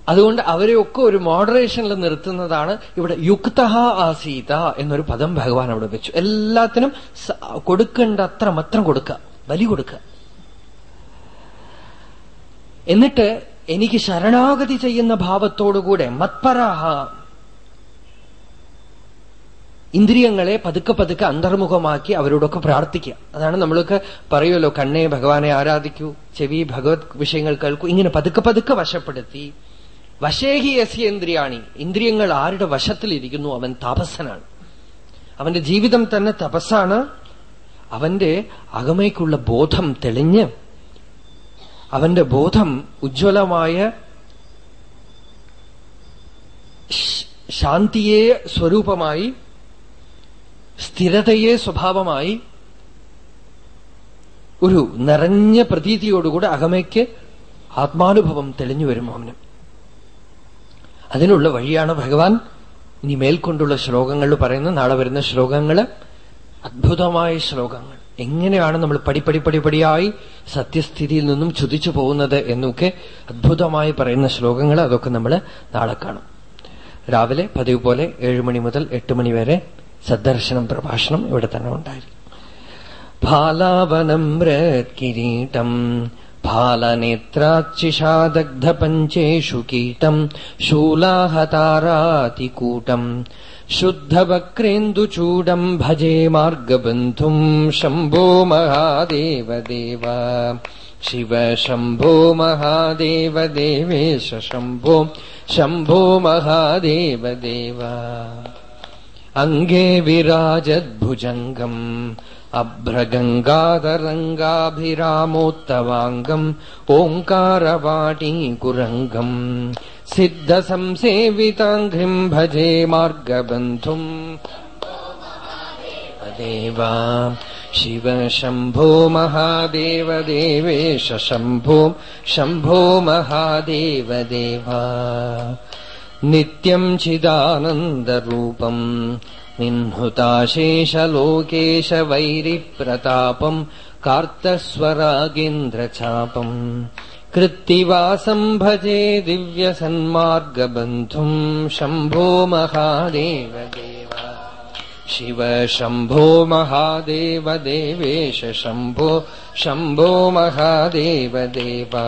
അതുകൊണ്ട് അവരെയൊക്കെ ഒരു മോഡറേഷനിൽ നിർത്തുന്നതാണ് ഇവിടെ യുക്തഹ ആസീത എന്നൊരു പദം ഭഗവാൻ അവിടെ വെച്ചു. എല്ലാത്തിനും കൊടുക്കേണ്ട അത്ര മാത്രം കൊടുക്കുക. ബലി കൊടുക്കുക. എന്നിട്ട് എനിക്ക് ശരണാഗതി ചെയ്യുന്ന ഭാവത്തോടുകൂടെ മത്പരാഹ ഇന്ദ്രിയങ്ങളെ പതുക്കെ പതുക്കെ അന്തർമുഖമാക്കി അവരോടൊക്കെ പ്രാർത്ഥിക്കുക. അതാണ് നമ്മളൊക്കെ പറയുമല്ലോ കണ്ണേ ഭഗവാനെ ആരാധിക്കൂ ചെവി ഭഗവത് വിഷയങ്ങൾ കേൾക്കൂ ഇങ്ങനെ പതുക്കെ പതുക്കെ വശപ്പെടുത്തി. വശേഹി യസ്യേന്ദ്രിയാണി ഇന്ദ്രിയങ്ങൾ ആരുടെ വശത്തിലിരിക്കുന്നു? അവൻ താപസനാണ് അവന്റെ ജീവിതം തന്നെ തപസ്സാണ്. അവന്റെ അകമയ്ക്കുള്ള ബോധം തെളിഞ്ഞ് അവന്റെ ബോധം ഉജ്ജ്വലമായ ശാന്തിയെ സ്വരൂപമായി സ്ഥിരതയെ സ്വഭാവമായി ഒരു നിറഞ്ഞ പ്രതീതിയോടുകൂടെ അകമയ്ക്ക് ആത്മാനുഭവം തെളിഞ്ഞു വരും അവന്. അതിനുള്ള വഴിയാണ് ഭഗവാൻ ഇനി മേൽക്കൊണ്ടുള്ള ശ്ലോകങ്ങൾ പറയുന്ന നാളെ വരുന്ന ശ്ലോകങ്ങൾ അത്ഭുതമായ ശ്ലോകങ്ങൾ. എങ്ങനെയാണ് നമ്മൾ പടിപ്പടി പടിപടിയായി സത്യസ്ഥിതിയിൽ നിന്നും ചുതിച്ചു പോകുന്നത് എന്നൊക്കെ അത്ഭുതമായി പറയുന്ന ശ്ലോകങ്ങൾ അതൊക്കെ നമ്മൾ നാളെ കാണും. രാവിലെ പതിവ് പോലെ ഏഴുമണി മുതൽ എട്ട് മണി വരെ സദർശനം പ്രഭാഷണം ഇവിടെ തന്നെ ഉണ്ടായിരിക്കും. ഭാലാവനമ്രത്കിരീടം ഭാലനേത്രാക്ഷിഷാദഗ്ധപഞ്ചേഷു കീടം ശൂലാഹതാരാതികൂടം ശുദ്ധവക്രേന്ദുചൂടം ഭജേ മാർഗബന്ധും ശംഭോ മഹാദേവദേവ ശിവ ശംഭോ മഹാദേവദേവേശ ശംഭോ ശംഭോ മഹാദേവദേവ अङ्गे विराजद्भुजङ्गम् अभ्रगङ्गाधरङ्गाभिरामोत्तवाङ्गम् ओङ्कारवाटीकुरङ्गम् सिद्धसंसेविताङ्घ्रिम् भजे मार्गबन्धुम्। देवा शिव शम्भो महादेव देवेश शम्भो शम्भो महादेव देवा नित्यम् चिदानन्दरूपम् निह्नुताशेषलोकेश वैरिप्रतापम् कार्तस्वरागेन्द्रचापम् कृत्तिवासम् भजे दिव्यसन्मार्गबन्धुम् शम्भो महादेव देवा शिव शम्भो महादेव देवेश शम्भो शम्भो महादेव देवा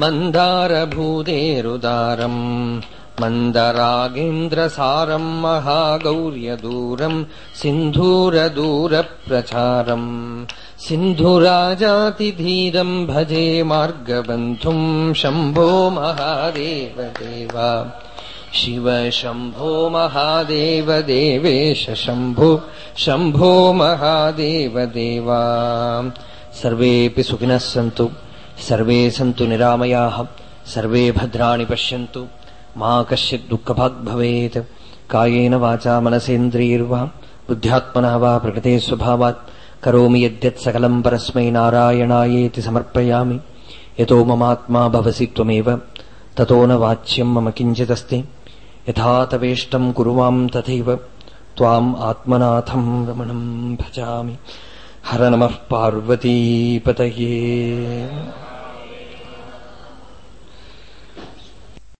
मन्दारभूतेरुदारम् मन्दरागेन्द्रसारम् महागौर्यदूरम् सिन्धूरदूरप्रचारम् सिन्धुराजातिधीरम् भजे मार्गबन्धुम् शम्भो महादेव देवा शिव शम्भो महादेव देवेश शम्भो शम्भो महादेव देवा सर्वेऽपि सुखिनः सन्तु सर्वे सन्तु निरामयाः सर्वे भद्राणि पश्यन्तु। मा कश्चित् दुःखभाग् भवेत्। कायेन वाचा मनसेन्द्रियैर्वा बुद्ध्यात्मनः वा प्रकृते स्वभावात्। करोमि यद्यत् सकलम् परस्मै नारायणायेति समर्पयामि। यतो ममात्मा भवसि त्वमेव ततो न वाच्यम् मम किञ्चिदस्ति। यथा तवेष्टम् कुरुवाम् तथैव त्वाम् आत्मनाथम् रमणम् भजामि। हर नमः पार्वतीपतये